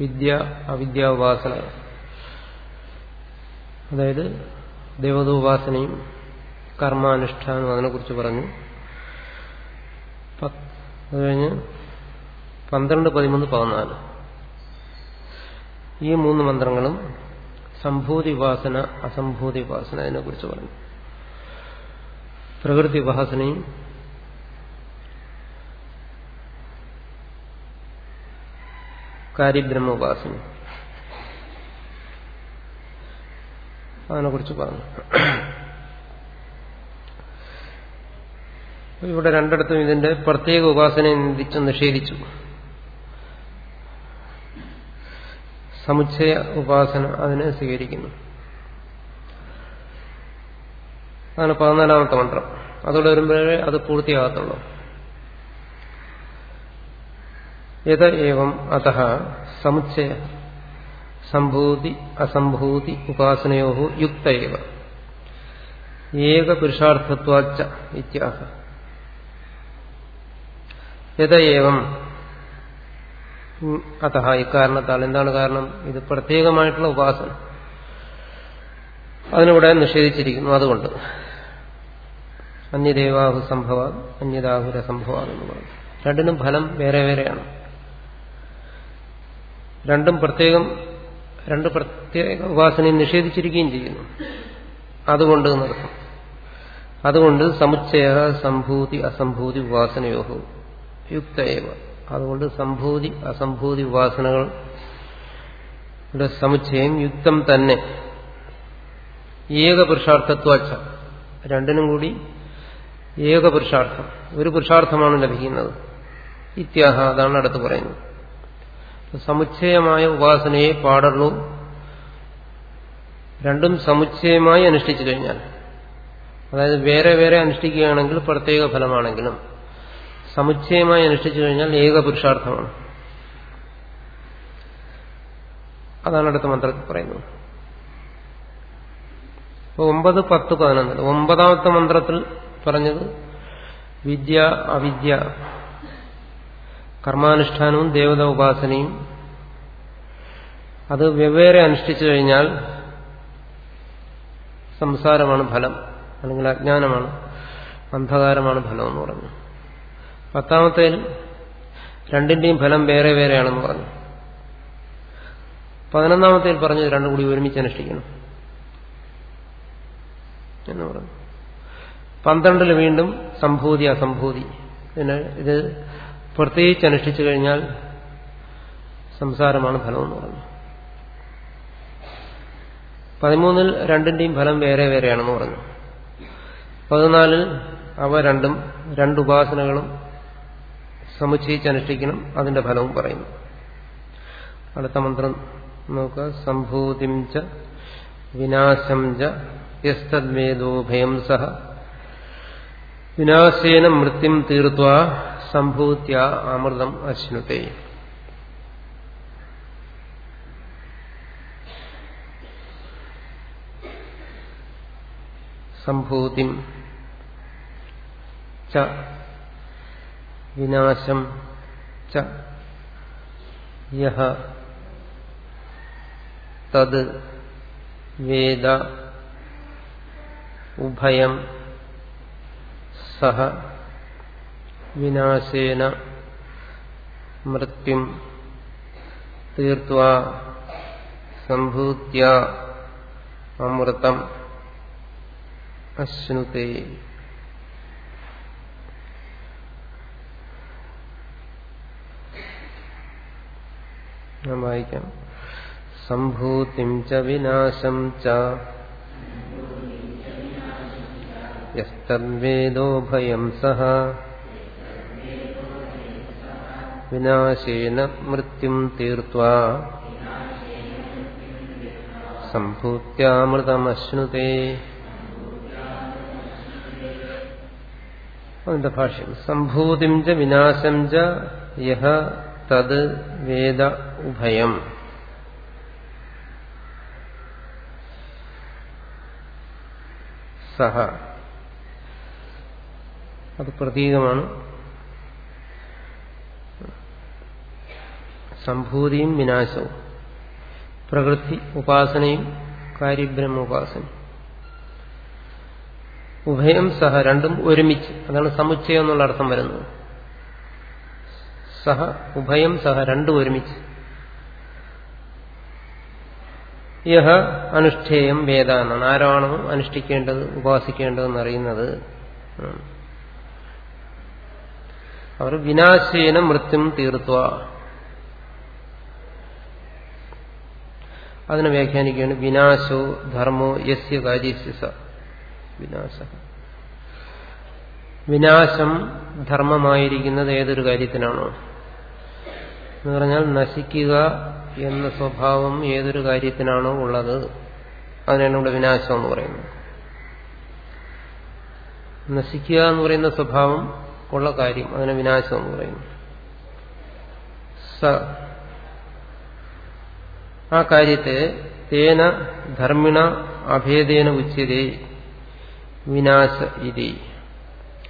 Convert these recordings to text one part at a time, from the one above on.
വിദ്യ അവിദ്യ ഉപാസന. അതായത് ദേവതോപാസനയും കർമാനുഷ്ഠാനവും അതിനെക്കുറിച്ച് പറഞ്ഞു. അത് കഴിഞ്ഞ് പന്ത്രണ്ട് പതിമൂന്ന് പതിനാല്. ഈ മൂന്ന് മന്ത്രങ്ങളും സംഭൂതി ഉപാസന അസംഭൂതി ഉപാസന അതിനെക്കുറിച്ച് പറഞ്ഞു. പ്രകൃതി ഉപാസനയും കാര്യബ്രഹ്മ അതിനെ അതിനെക്കുറിച്ച് പറഞ്ഞു. ഇവിടെ രണ്ടിടത്തും ഇതിന്റെ പ്രത്യേക ഉപാസനയെ നിന്ദിച്ച് നിഷേധിച്ചു. സമുച്ചയ ഉപാസന അതിനെ സ്വീകരിക്കുന്നു. അതാണ് പതിനാലാമത്തെ മന്ത്രം. അതോടെ വരുമ്പോഴേ അത് പൂർത്തിയാകത്തുള്ളൂ. യഥ ഏവം അത സമുച്ചയ സംഭൂതി അസംഭൂതി ഉപാസനയോ യുക്ത ഏക പുരുഷാർത്ഥത്വാച്ച ഇത്യാഹ. യഥയേവം അത ഇക്കാരണത്താൽ എന്താണ് കാരണം? ഇത് പ്രത്യേകമായിട്ടുള്ള ഉപാസന. അതിനിവിടെ നിഷേധിച്ചിരിക്കുന്നു അതുകൊണ്ട്. അന്യദേവാഹു സംഭവ അന്യദാഹുര സംഭവ എന്ന് രണ്ടിനും ഫലം വേറെ വേറെയാണ്. രണ്ടും പ്രത്യേകം രണ്ട് പ്രത്യേക ഉപാസനയും നിഷേധിച്ചിരിക്കുകയും ചെയ്യുന്നു. അതുകൊണ്ട് നടക്കും. അതുകൊണ്ട് സമുച്ചയ സംഭൂതി അസംഭൂതി ഉപാസനയോഹു. യുക്തയേവ. അതുകൊണ്ട് സംഭൂതി അസംഭൂതി ഉപാസനകളുടെ സമുച്ചയം യുക്തം തന്നെ. ഏകപുരുഷാർത്ഥത്വാച്ച രണ്ടിനും കൂടി ഏകപുരുഷാർത്ഥം. ഒരു പുരുഷാർത്ഥമാണ് ലഭിക്കുന്നത്. ഇത്യാഹ അതാണ് അടുത്ത് പറയുന്നത്. സമുച്ചയമായ ഉപാസനയെ പാടുള്ളൂ രണ്ടും സമുച്ചയമായി അനുഷ്ഠിച്ചു കഴിഞ്ഞാൽ അതായത് വേറെ വേറെ അനുഷ്ഠിക്കുകയാണെങ്കിൽ പ്രത്യേക ഫലമാണെങ്കിലും സമുച്ചയമായി അനുഷ്ഠിച്ചു കഴിഞ്ഞാൽ ഏക പുരുഷാർത്ഥമാണ്. അതാണ് അടുത്ത മന്ത്രത്തിൽ പറയുന്നത്. ഒമ്പത് പത്ത് പതിനൊന്നിൽ ഒമ്പതാമത്തെ മന്ത്രത്തിൽ പറഞ്ഞത് വിദ്യ അവിദ്യ കർമാനുഷ്ഠാനവും ദേവത ഉപാസനയും. അത് വെവ്വേറെ അനുഷ്ഠിച്ചു കഴിഞ്ഞാൽ സംസാരമാണ് ഫലം അല്ലെങ്കിൽ അജ്ഞാനമാണ് അന്ധകാരമാണ് ഫലം എന്ന് പറഞ്ഞു. പത്താമത്തേൽ രണ്ടിന്റെയും ഫലം വേറെ വേറെയാണെന്ന് പറഞ്ഞു. പതിനൊന്നാമത്തേൽ പറഞ്ഞു രണ്ടും കൂടി ഒരുമിച്ച് അനുഷ്ഠിക്കണം എന്ന് പറഞ്ഞു. പന്ത്രണ്ടിൽ വീണ്ടും സംഭൂതി അസംഭൂതി. പിന്നെ ഇത് പ്രത്യേകിച്ച് അനുഷ്ഠിച്ചു കഴിഞ്ഞാൽ സംസാരമാണ് ഫലമെന്ന് പറഞ്ഞു. പതിമൂന്നിൽ രണ്ടിന്റെയും ഫലം വേറെ വേറെയാണെന്ന് പറഞ്ഞു. പതിനാലിൽ അവ രണ്ടും രണ്ടുപാസനകളും സമുച്ചയിച്ച് അനുഷ്ഠിക്കണം അതിന്റെ ഫലവും പറയുന്നു. അടുത്ത മന്ത്രം നോക്കുക. സംഭൂതിം ച വിനാശം ച യസ്തദ്വേദോ ഭയം സഹ. വിനാശേന മൃത്യും തീർത്ത സംഭൂത്യ അമൃതം അശ്നുതേ സംഭൂതിം ച വിനാശം ച യഹ തത് വേദ ഉഭയം സഹ വിനാശേന മൃത്യും തീർത്വ സംഭൂത്യ അമൃതം അശ്നുതേ ഞാൻ വായിക്കാം സംഭൂതിം ച വിനാശം ച യസ്തദ്വേദോ ഭയം സഹ വിനാശേന മൃത്യും തീർത്വാ സംഭൂത്യാമൃതമശ്നുതേ. അതിന്റെ ഭാഷ്യം. സംഭൂതിം ച വിനാശം ച യഹ തത് വേദ ഉഭയം. സഹ. അത് പ്രതീകമാണ്. സംഭൂതിയും വിനാശവും. പ്രകൃതി ഉപാസനയും കാര്യബ്രഹ്മ ഉപാസനയും. ഉഭയം സഹ രണ്ടും ഒരുമിച്ച്. അതാണ് സമുച്ചയം എന്നുള്ള അർത്ഥം വരുന്നത്. സഹ ഉഭയം സഹ രണ്ടും ഒരുമിച്ച്. യഹ അനുഷ്ഠേയം വേദാനാണ് ആരാണോ അനുഷ്ഠിക്കേണ്ടത് ഉപാസിക്കേണ്ടതെന്ന് അറിയുന്നത് അവർ വിനാശേന മൃത്യും തീർത്തുക അതിനെ വ്യാഖ്യാനിക്കുകയാണ്. വിനാശോ ധർമ്മോ യസ്യ കാര്യസ്യസ വിനാശ. വിനാശം ധർമ്മമായിരിക്കുന്നത് ഏതൊരു കാര്യത്തിനാണോ? എന്ന് പറഞ്ഞാൽ നശിക്കുക എന്ന സ്വഭാവം ഏതൊരു കാര്യത്തിനാണോ ഉള്ളത്. അതിനാണ് ഇവിടെ വിനാശം എന്ന് പറയുന്നത്. നശിക്കുക എന്ന് പറയുന്ന സ്വഭാവം ഉള്ള കാര്യം അതിനെ വിനാശം എന്ന് പറയുന്നു. സ. ആ കാര്യത്തെ തേന ധർമ്മിണ അഭേദേന ഉച്ചതേ വിനാശ ഇതി.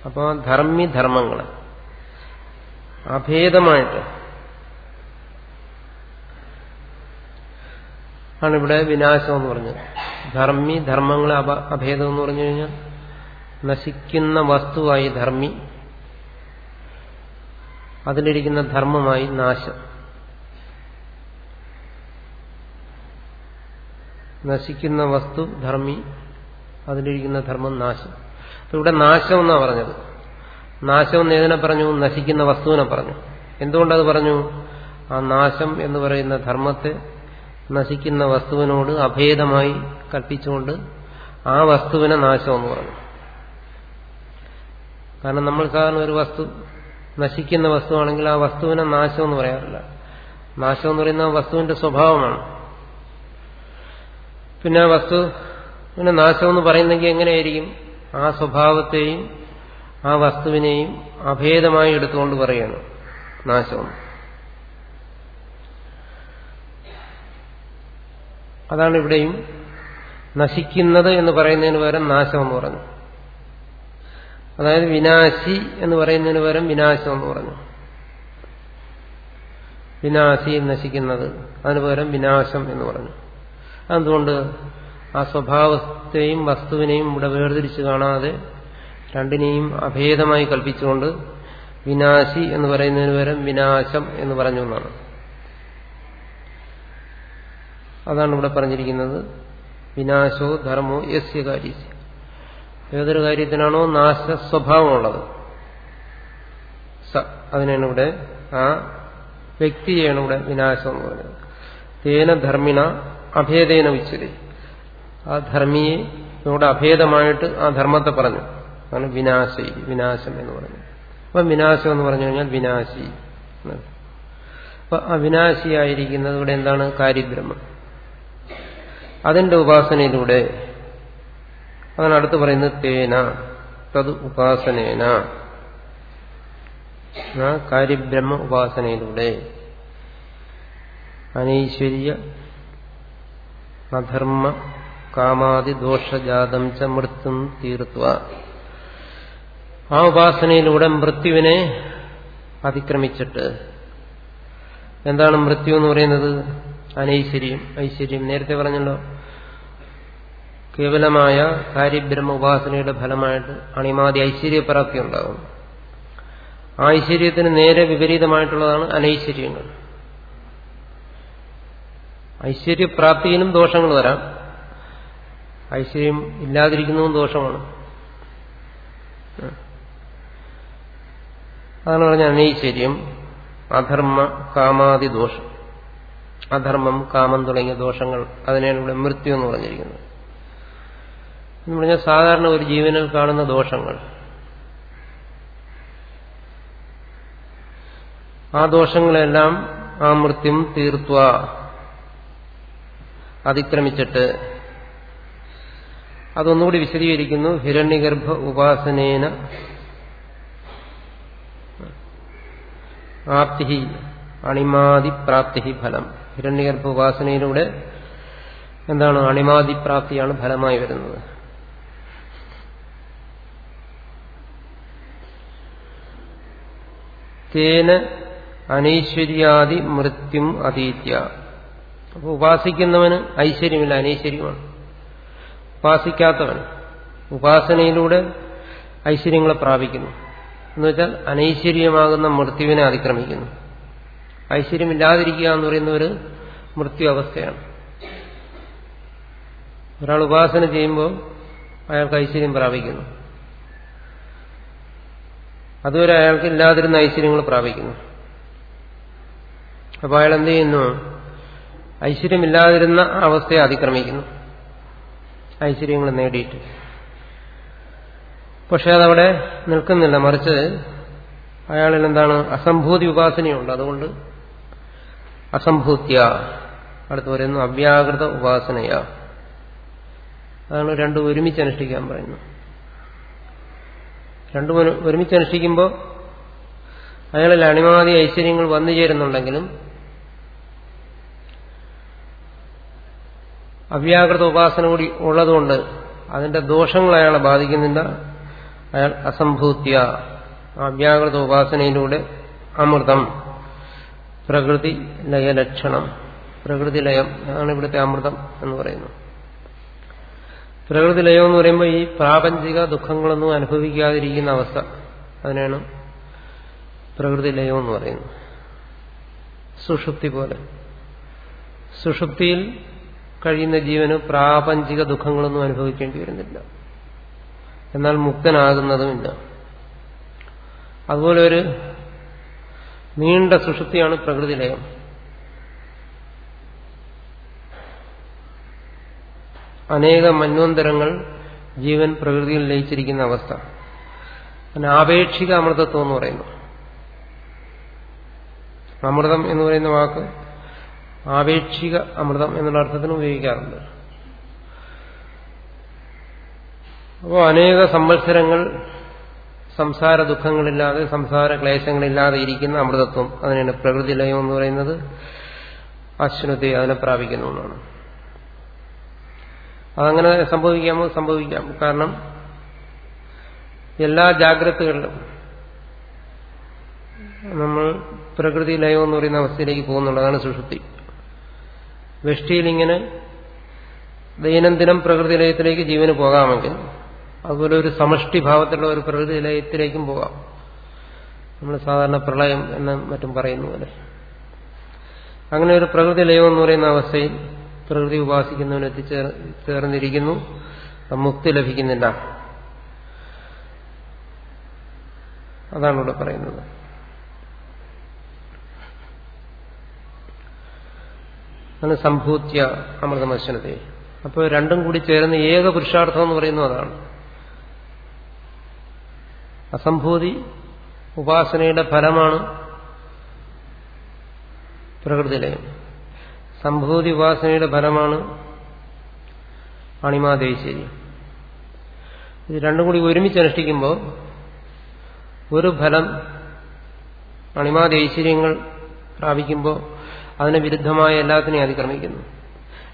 അപ്പോൾ ധർമ്മി ധർമ്മങ്ങളെ അഭേദമായിട്ട് ആണ് ഇവിടെ വിനാശം എന്ന് പറഞ്ഞത്. ധർമ്മി ധർമ്മങ്ങളെ അഭേദം എന്ന് പറഞ്ഞു കഴിഞ്ഞാൽ നശിക്കുന്ന വസ്തുവായി ധർമ്മി അതിലിരിക്കുന്ന ധർമ്മമായി നാശം. നശിക്കുന്ന വസ്തു ധർമ്മി അതിലിരിക്കുന്ന ധർമ്മം നാശം. ഇവിടെ നാശം എന്നാ പറഞ്ഞത്. നാശം എന്ന് ഏതിനെ പറഞ്ഞു? നശിക്കുന്ന വസ്തുവിനെ പറഞ്ഞു. എന്തുകൊണ്ടത് പറഞ്ഞു? ആ നാശം എന്ന് പറയുന്ന ധർമ്മത്തെ നശിക്കുന്ന വസ്തുവിനോട് അഭേദമായി കൽപ്പിച്ചുകൊണ്ട് ആ വസ്തുവിനെ നാശം എന്ന് പറഞ്ഞു. കാരണം നമ്മൾ സാധാരണ ഒരു വസ്തു നശിക്കുന്ന വസ്തുവാണെങ്കിൽ ആ വസ്തുവിനെ നാശം എന്ന് പറയാറില്ല. നാശം എന്ന് പറയുന്ന വസ്തുവിന്റെ സ്വഭാവമാണ്. പിന്നെ ആ വസ്തു പിന്നെ നാശം എന്ന് പറയുന്നെങ്കിൽ എങ്ങനെയായിരിക്കും? ആ സ്വഭാവത്തെയും ആ വസ്തുവിനെയും അഭേദമായി എടുത്തുകൊണ്ട് പറയാണ് നാശം. അതാണ് ഇവിടെയും നശിക്കുന്നത് എന്ന് പറയുന്നതിന് പകരം നാശം എന്ന് പറഞ്ഞു. അതായത് വിനാശി എന്ന് പറയുന്നതിന് പകരം വിനാശം എന്ന് പറഞ്ഞു. വിനാശി നശിക്കുന്നത് അതിന് പകരം വിനാശം എന്ന് പറഞ്ഞു. അതുകൊണ്ട് ആ സ്വഭാവത്തെയും വസ്തുവിനെയും ഇവിടെ വേർതിരിച്ച് കാണാതെ രണ്ടിനെയും അഭേദമായി കൽപ്പിച്ചുകൊണ്ട് വിനാശി എന്ന് പറയുന്നതിന് പകരം വിനാശം എന്ന് പറഞ്ഞു എന്നാണ്. അതാണ് ഇവിടെ പറഞ്ഞിരിക്കുന്നത്. വിനാശോ ധർമ്മോ യസ്യ കാര്യസ്യ. ഏതൊരു കാര്യത്തിനാണോ നാശ സ്വഭാവമുള്ളത് അതിനാണ് ഇവിടെ ആ വ്യക്തിയാണ് ഇവിടെ വിനാശം എന്ന് പറയുന്നത്. തേന ധർമ്മിണ അഭേദേന ഉച്ചതി ആ ധർമ്മിയെ ഇവിടെ അഭേദമായിട്ട് ആ ധർമ്മത്തെ പറഞ്ഞു. അതാണ് വിനാശി വിനാശം എന്ന് പറഞ്ഞു. അപ്പൊ വിനാശം എന്ന് പറഞ്ഞു കഴിഞ്ഞാൽ വിനാശി അപ്പൊ അവിനാശിയായിരിക്കുന്നത് ഇവിടെ എന്താണ്? കാര്യബ്രഹ്മം. അതിന്റെ ഉപാസനയിലൂടെ അതാണ് അടുത്ത് പറയുന്നത് തേന തത് ഉപാസനേന. കാര്യബ്രഹ്മ ഉപാസനയിലൂടെ അനൈശ്വര്യ അധർമ്മ കാമാതി ദോഷജാതം ച മൃത്യും തീർത്തുക ആ ഉപാസനയിലൂടെ മൃത്യുവിനെ അതിക്രമിച്ചിട്ട് എന്താണ് മൃത്യു എന്ന് പറയുന്നത്? അനൈശ്വര്യം. ഐശ്വര്യം. നേരത്തെ പറഞ്ഞല്ലോ കേവലമായ കാര്യബ്രഹ്മ ഉപാസനയുടെ ഫലമായിട്ട് അണിമാതി ഐശ്വര്യപ്രാപ്തി ഉണ്ടാകും. ആ ഐശ്വര്യത്തിന് നേരെ വിപരീതമായിട്ടുള്ളതാണ് അനൈശ്വര്യങ്ങൾ. ഐശ്വര്യപ്രാപ്തിയിലും ദോഷങ്ങൾ വരാം. ഐശ്വര്യം ഇല്ലാതിരിക്കുന്നതും ദോഷമാണ്. അതാണ് പറഞ്ഞ അനൈശ്വര്യം അധർമ്മ കാമാതി ദോഷം. അധർമ്മം കാമം തുടങ്ങിയ ദോഷങ്ങൾ അതിനെയാണ് ഇവിടെ മൃത്യു എന്ന് പറഞ്ഞിരിക്കുന്നത്. എന്ന് പറഞ്ഞാൽ സാധാരണ ഒരു ജീവനിൽ കാണുന്ന ദോഷങ്ങൾ. ആ ദോഷങ്ങളെല്ലാം ആ മൃത്യം തീർത്തുക അതിക്രമിച്ചിട്ട് അതൊന്നുകൂടി വിശദീകരിക്കുന്നു. ഹിരണ്യഗർഭ ഉപാസനേന ആപ്തി അണിമാതിപ്രാപ്തി ഫലം. ഹിരണ്യഗർഭ ഉപാസനയിലൂടെ എന്താണ്? അണിമാതിപ്രാപ്തിയാണ് ഫലമായി വരുന്നത്. തേന അനൈശ്വര്യാദി മൃത്യും അതീത്യ. അപ്പോൾ ഉപാസിക്കുന്നവന് ഐശ്വര്യമില്ല അനൈശ്വര്യമാണ്. ഉപാസിക്കാത്തവൻ ഉപാസനയിലൂടെ ഐശ്വര്യങ്ങളെ പ്രാപിക്കുന്നു. എന്നുവെച്ചാൽ അനൈശ്വര്യമാകുന്ന മൃത്യുവിനെ അതിക്രമിക്കുന്നു. ഐശ്വര്യമില്ലാതിരിക്കുക എന്ന് പറയുന്ന ഒരു മൃത്യു അവസ്ഥയാണ് ഒരാൾ ഉപാസന ചെയ്യുമ്പോൾ അയാൾക്ക് ഐശ്വര്യം പ്രാപിക്കുന്നു. അതുവരെ അയാൾക്ക് ഇല്ലാതിരുന്ന ഐശ്വര്യങ്ങൾ പ്രാപിക്കുന്നു. അപ്പോൾ അയാൾ എന്ത് ചെയ്യുന്നു? ഐശ്വര്യമില്ലാതിരുന്ന അവസ്ഥയെ അതിക്രമിക്കുന്നു. ഐശ്വര്യങ്ങൾ നേടിയിട്ട്. പക്ഷെ അതവിടെ നിൽക്കുന്നില്ല. മറിച്ച് അയാളിൽ എന്താണ് അസംഭൂതി ഉപാസനയുണ്ട്. അതുകൊണ്ട് അസംഭൂത്യ അടുത്ത് പറയുന്നു അവ്യാകൃത ഉപാസനയ. അതാണ് രണ്ടും ഒരുമിച്ച് അനുഷ്ഠിക്കാൻ പറയുന്നു രണ്ടും ഒരുമിച്ച് അനുഷ്ഠിക്കുമ്പോൾ അയാളിൽ അണിമാതി ഐശ്വര്യങ്ങൾ വന്നു ചേരുന്നുണ്ടെങ്കിലും അവ്യാകൃത ഉപാസന കൂടി ഉള്ളതുകൊണ്ട് അതിന്റെ ദോഷങ്ങൾ അയാളെ ബാധിക്കുന്നില്ല. അയാൾ അസംഭൂത്യ. അവ്യാകൃത ഉപാസനയിലൂടെ അമൃതം. പ്രകൃതി ലയലക്ഷണം പ്രകൃതി ലയം അതാണ് ഇവിടുത്തെ അമൃതം എന്ന് പറയുന്നത്. പ്രകൃതി ലയം എന്ന് പറയുമ്പോൾ ഈ പ്രാപഞ്ചിക ദുഃഖങ്ങളൊന്നും അനുഭവിക്കാതിരിക്കുന്ന അവസ്ഥ. അതിനാണ് പ്രകൃതി ലയം എന്ന് പറയുന്നത്. സുഷുപ്തി പോലെ. സുഷുപ്തിയിൽ കഴിയുന്ന ജീവന് പ്രാപഞ്ചിക ദുഃഖങ്ങളൊന്നും അനുഭവിക്കേണ്ടി വരുന്നില്ല. എന്നാൽ മുക്തനാകുന്നതുമില്ല. അതുപോലെ ഒരു നീണ്ട സുഷുപ്തിയാണ് പ്രകൃതി ലയം അനേക മന്വന്തരങ്ങൾ ജീവൻ പ്രകൃതിയിൽ ലയിച്ചിരിക്കുന്ന അവസ്ഥ. ആപേക്ഷിക അമൃതത്വം എന്ന് പറയുന്നു. അമൃതം എന്ന് പറയുന്ന വാക്ക് ആപേക്ഷിക അമൃതം എന്നുള്ള അർത്ഥത്തിന് ഉപയോഗിക്കാറുണ്ട്. അപ്പോൾ അനേക സംവത്സരങ്ങൾ സംസാര ദുഃഖങ്ങളില്ലാതെ സംസാര ക്ലേശങ്ങളില്ലാതെ ഇരിക്കുന്ന അമൃതത്വം അതിനാണ് പ്രകൃതി ലയം എന്ന് പറയുന്നത്. അശ്വനത്തെ അതിനെ പ്രാപിക്കുന്നു എന്നാണ്. അതങ്ങനെ സംഭവിക്കാമോ? സംഭവിക്കാം. കാരണം എല്ലാ ജാഗ്രതകളിലും നമ്മൾ പ്രകൃതി ലയം എന്ന് പറയുന്ന അവസ്ഥയിലേക്ക് പോകുന്നുള്ളതാണ് സുഷുപ്തി. വെഷ്ടിയിൽ ദൈനംദിനം പ്രകൃതി ലയത്തിലേക്ക് ജീവന് പോകാമെങ്കിൽ അതുപോലെ ഒരു സമഷ്ടി ഭാവത്തിലുള്ള ഒരു പ്രകൃതി ലയത്തിലേക്കും പോകാം. നമ്മൾ സാധാരണ പ്രളയം എന്ന് മറ്റും പറയുന്ന പോലെ. അങ്ങനെ ഒരു പ്രകൃതി ലയം എന്ന് പറയുന്ന അവസ്ഥയിൽ പ്രകൃതി ഉപാസിക്കുന്നവന് എത്തിച്ചേർന്നിരിക്കുന്നു മുക്തി ലഭിക്കുന്നില്ല. അതാണ് ഇവിടെ പറയുന്നത്. ആണ് സംഭൂത്യ അമൃതമശ്വനത്തെ അപ്പോൾ രണ്ടും കൂടി ചേർന്ന് ഏക പുരുഷാർത്ഥം എന്ന് പറയുന്നത് അതാണ്. അസംഭൂതി ഉപാസനയുടെ ഫലമാണ് പ്രകൃതിലയം. സംഭൂതി ഉപാസനയുടെ ഫലമാണ് അണിമാദേശേരി ഇത് രണ്ടും കൂടി ഒരുമിച്ച് അനുഷ്ഠിക്കുമ്പോൾ ഒരു ഫലം അണിമാദേശ്വര്യങ്ങൾ പ്രാപിക്കുമ്പോൾ അതിന് വിരുദ്ധമായ എല്ലാത്തിനെയും അതിക്രമിക്കുന്നു.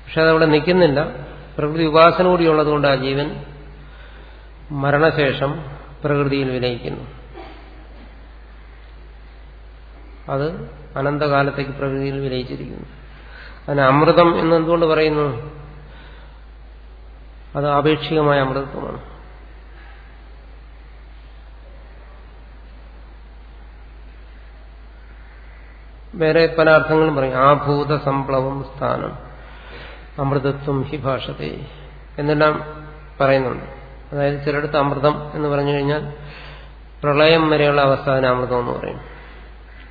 പക്ഷെ അതവിടെ നിൽക്കുന്നില്ല. പ്രകൃതി ഉപാസന കൂടി ഉള്ളതുകൊണ്ട് ആ ജീവൻ മരണശേഷം പ്രകൃതിയിൽ വിലയിക്കുന്നു. അത് അനന്തകാലത്തേക്ക് പ്രകൃതിയിൽ വിലയിച്ചിരിക്കുന്നു. അതിന് അമൃതം എന്ന് എന്തുകൊണ്ട് പറയുന്നു? അത് ആപേക്ഷികമായ അമൃതത്വമാണ്. വേറെ പല അർത്ഥങ്ങളും പറയും. ആഭൂത സംപ്ലവം സ്ഥാനം അമൃതത്വം ഹി ഭാഷത്തെ എന്നെല്ലാം പറയുന്നുണ്ട്. അതായത് ചിലടത്ത് അമൃതം എന്ന് പറഞ്ഞു കഴിഞ്ഞാൽ പ്രളയം വരെയുള്ള അവസ്ഥ അതിന് അമൃതം എന്ന് പറയും.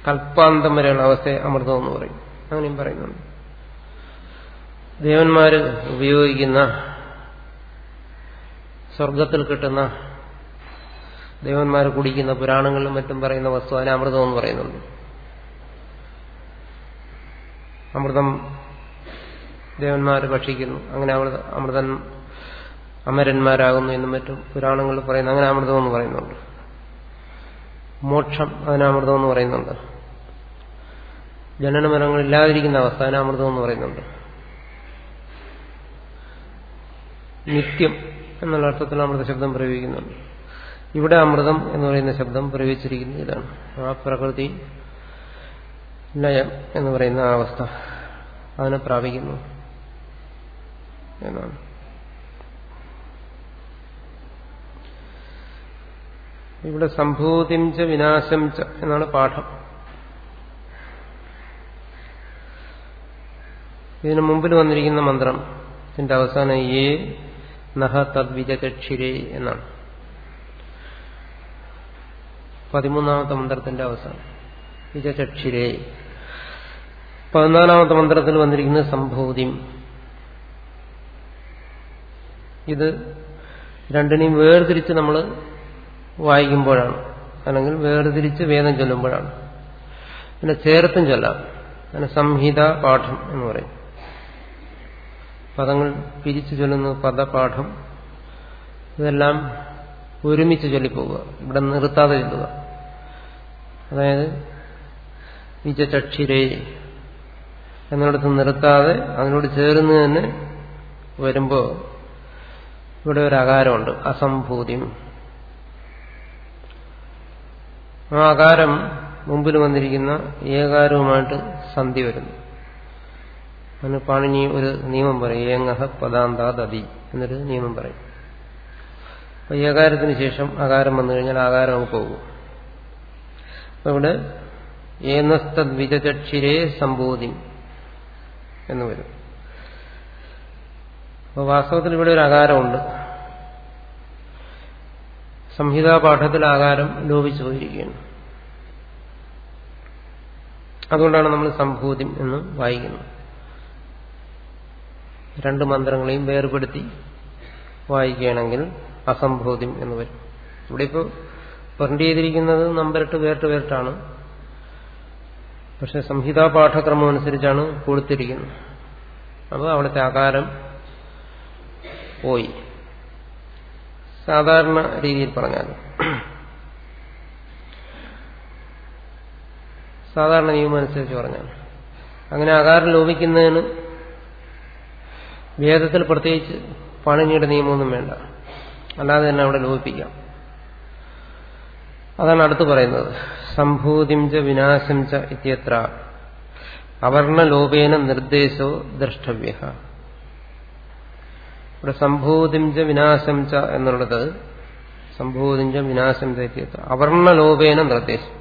കൽപ്പാന്തം വരെയുള്ള അവസ്ഥയെ അമൃതം എന്ന് പറയും. അങ്ങനെയും പറയുന്നുണ്ട്. ദേവന്മാര് ഉപയോഗിക്കുന്ന സ്വർഗത്തിൽ കിട്ടുന്ന ദേവന്മാർ കുടിക്കുന്ന പുരാണങ്ങളിലും മറ്റും പറയുന്ന വസ്തു അതിന് അമൃതം എന്ന് പറയുന്നുണ്ട്. അമൃതം ദേവന്മാർ ഭക്ഷിക്കുന്നു. അങ്ങനെ അമൃത അമൃതൻ അമരന്മാരാകുന്നു എന്നും മറ്റും പുരാണങ്ങളിൽ പറയുന്നു. അങ്ങനെ അമൃതം എന്ന് പറയുന്നുണ്ട്. മോക്ഷം അതിനാമൃതം എന്ന് പറയുന്നുണ്ട്. ജനന മരങ്ങൾ ഇല്ലാതിരിക്കുന്ന അവസ്ഥ അതിനാമൃതം എന്ന് പറയുന്നുണ്ട്. നിത്യം എന്നുള്ള അർത്ഥത്തിൽ അമൃത ശബ്ദം പ്രയോഗിക്കുന്നുണ്ട്. ഇവിടെ അമൃതം എന്ന് പറയുന്ന ശബ്ദം പ്രയോഗിച്ചിരിക്കുന്നത് ഇതാണ്. ആ പ്രകൃതി ലയം എന്ന് പറയുന്ന ആ അവസ്ഥ. അതിനെ പ്രാപിക്കുന്നു. എന്നാണ്. ഇവിടെ സംഭൂതിം ച വിനാശം ച എന്നാണ് പാഠം. ഇതിനു മുമ്പിൽ വന്നിരിക്കുന്ന മന്ത്രം. ഇതിന്റെ അവസാനം ഏ നഹ തദ്വിജകക്ഷിരേ എന്നാണ്. പതിമൂന്നാമത്തെ മന്ത്രത്തിന്റെ അവസാനം. വിജചക്ഷിരേ പതിനാലാമത്തെ മന്ത്രത്തിൽ വന്നിരിക്കുന്ന സംഭൂതിം. ഇത് രണ്ടിനെയും വേർതിരിച്ച് നമ്മൾ വായിക്കുമ്പോഴാണ്. അല്ലെങ്കിൽ വേർതിരിച്ച് വേദം ചൊല്ലുമ്പോഴാണ്. പിന്നെ ചേർത്തും ചൊല്ലാം. അങ്ങനെ സംഹിത പാഠം എന്ന് പറയും. പദങ്ങൾ പിരിച്ചു ചൊല്ലുന്ന പദപാഠം. ഇതെല്ലാം ഒരുമിച്ച് ചൊല്ലിപ്പോവുക. ഇവിടെ നിർത്താതെ ചൊല്ലുക അതായത് വിജചക്ഷിരേ എന്നിടത്ത് നിർത്താതെ അതിനോട് ചേർന്ന് തന്നെ വരുമ്പോൾ ഇവിടെ ഒരു അകാരമുണ്ട്. അസംഭൂതിയും ആ അകാരം മുമ്പിൽ വന്നിരിക്കുന്ന ഏകാരവുമായിട്ട് സന്ധി വരുന്നു. അതിന് പാണിനി ഒരു നിയമം പറയും. ഏങ്ങഹ പദാന്താദതി എന്നൊരു നിയമം പറയും. അപ്പൊ ഏകാരത്തിന് ശേഷം അകാരം വന്നു കഴിഞ്ഞാൽ ആകാരം പോകും. അപ്പൊ ഇവിടെ ഏനസ്തദ് വിജചക്ഷിരേ സംബോധി എന്ന് വരും. അപ്പോൾ വാസ്തവത്തിൽ ഇവിടെ ഒരു അകാരമുണ്ട്. സംഹിതാ പാഠത്തിൽ ആകാരം ലോപിച്ചു പോയിരിക്കുകയാണ്. അതുകൊണ്ടാണ് നമ്മൾ സംഭൂതി എന്ന് വായിക്കുന്നത്. രണ്ട് മന്ത്രങ്ങളെയും വേർപെടുത്തി വായിക്കുകയാണെങ്കിൽ അസംഭൂതി എന്ന് വരും. ഇവിടെ ഇപ്പോൾ പ്രിന്റ് ചെയ്തിരിക്കുന്നത് നമ്പരിട്ട് വേർട്ട് വേറിട്ടാണ് പക്ഷെ സംഹിതാ പാഠക്രമം അനുസരിച്ചാണ് കൊടുത്തിരിക്കുന്നത്. അപ്പോൾ അവിടുത്തെ ആകാരം പോയി. സാധാരണ രീതിയിൽ പറഞ്ഞാൽ സാധാരണ നിയമം അനുസരിച്ച് പറഞ്ഞാൽ അങ്ങനെ ആകാരം ലോപിക്കുന്നതിന് വേദത്തിൽ പ്രത്യേകിച്ച് പണിനിയുടെ നിയമമൊന്നും വേണ്ട. അല്ലാതെ തന്നെ അവിടെ ലോപിപ്പിക്കാം. അതാണ് അടുത്ത് പറയുന്നത്. സംഭൂതിം ച വിനാശം ച ഇത്യത്ര. അവർണലോപേന നിർദ്ദേശോ ദ്രഷ്ടവ്യ ഇവിടെ വിനാശം ച എന്നുള്ളത് സംഭൂതിം ച വിനാശം ഇത്യത്ര. അവർണലോപേന നിർദ്ദേശം.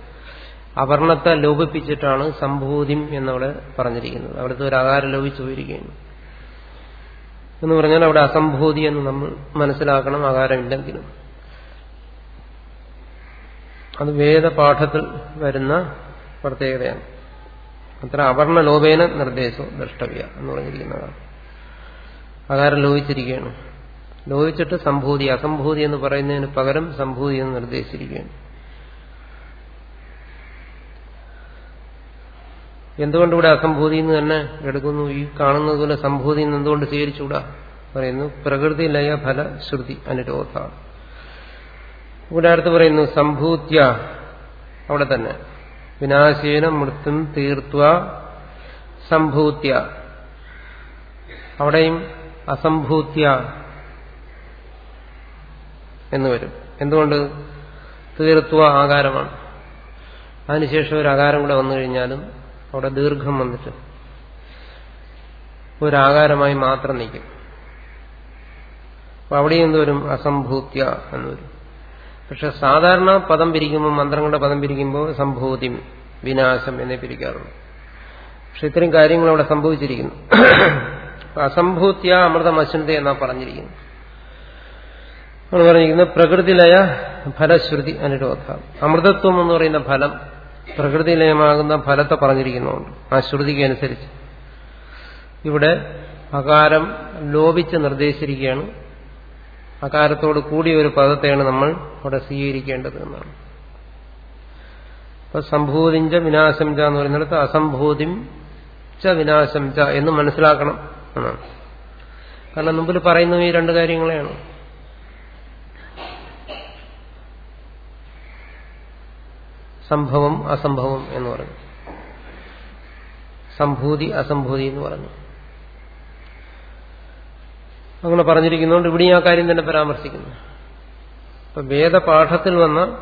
അവർണത്തെ ലോപിപ്പിച്ചിട്ടാണ് സംഭൂതിം എന്നവിടെ പറഞ്ഞിരിക്കുന്നത്. അവിടുത്തെ ഒരു ആകാരം ലോപിച്ചു പോയിരിക്കുകയാണ്. എന്ന് പറഞ്ഞാൽ അവിടെ അസംഭൂതി എന്ന് നമ്മൾ മനസ്സിലാക്കണം ആകാരമില്ലെങ്കിലും. അത് വേദപാഠത്തിൽ വരുന്ന പ്രത്യേകതയാണ്. അത്ര അവർണ ലോപേന നിർദ്ദേശവും ദ്രഷ്ടവ്യ എന്ന് പറഞ്ഞിരിക്കുന്നതാണ്. അകാരം ലോഹിച്ചിരിക്കുകയാണ് ലോഹിച്ചിട്ട് സംഭൂതി അസംഭൂതി എന്ന് പറയുന്നതിന് പകരം സംഭൂതി എന്ന് നിർദ്ദേശിച്ചിരിക്കുകയാണ്. എന്തുകൊണ്ട് ഇവിടെ അസംഭൂതി എന്ന് തന്നെ എടുക്കുന്നു? ഈ കാണുന്നത് പോലെ സംഭൂതി എന്ന് എന്തുകൊണ്ട് സ്വീകരിച്ചുകൂടാ? പറയുന്നു പ്രകൃതി ലയ ഫല ശ്രുതി അനുരോധ. ഇവിടെ അടുത്ത് പറയുന്നു സംഭൂത്യ. അവിടെ തന്നെ. വിനാശേന മൃത്യും തീർത്വ സംഭൂത്യ. അവിടെയും അസംഭൂത്യ എന്ന് വരും. എന്തുകൊണ്ട്? തീർത്വ ആകാരമാണ്. അതിനുശേഷം ഒരു ആകാരം കൂടെ വന്നു കഴിഞ്ഞാലും അവിടെ ദീർഘം വന്നിട്ട് ഒരാകാരമായി മാത്രം നിൽക്കും. അപ്പൊ അവിടെയും എന്തോരും അസംഭൂത്യ എന്ന് വരും. പക്ഷെ സാധാരണ പദം പിരിക്കുമ്പോൾ മന്ത്രങ്ങളുടെ പദം പിരിക്കുമ്പോൾ സംഭൂതി വിനാശം എന്നേ പിരിക്കാറുള്ളൂ. പക്ഷെ ഇത്രയും കാര്യങ്ങൾ അവിടെ സംഭവിച്ചിരിക്കുന്നു. അസംഭൂത്യ അമൃതം അശ്വന്ത എന്നാ പറഞ്ഞിരിക്കുന്നു. നമ്മൾ പറഞ്ഞിരിക്കുന്നത് പ്രകൃതിലയ ഫലശ്രുതി അനുരോധ. അമൃതത്വം എന്ന് പറയുന്ന ഫലം പ്രകൃതിലയമാകുന്ന ഫലത്തെ പറഞ്ഞിരിക്കുന്നുണ്ട്. ആ ശ്രുതിക്ക് അനുസരിച്ച്. ഇവിടെ അകാരം ലോപിച്ച് നിർദ്ദേശിച്ചിരിക്കുകയാണ്. അകാരത്തോട് കൂടിയ ഒരു പദത്തെയാണ് നമ്മൾ അവിടെ സ്വീകരിക്കേണ്ടത് എന്നാണ്. അപ്പൊ സംഭൂതിഞ്ച വിനാശം ച എന്ന് പറയുന്നിടത്ത് അസംഭൂതിം ച വിനാശം ച എന്ന് മനസ്സിലാക്കണം എന്നാണ്. കാരണം മുമ്പിൽ പറയുന്ന ഈ രണ്ട് കാര്യങ്ങളെയാണ്. സംഭവം അസംഭവം എന്ന് പറഞ്ഞു സംഭൂതി അസംഭൂതി എന്ന് പറഞ്ഞു അങ്ങനെ പറഞ്ഞിരിക്കുന്നതുകൊണ്ട് ഇവിടെ ആ കാര്യം തന്നെ പരാമർശിക്കുന്നു. അപ്പൊ വേദപാഠത്തിൽ വന്ന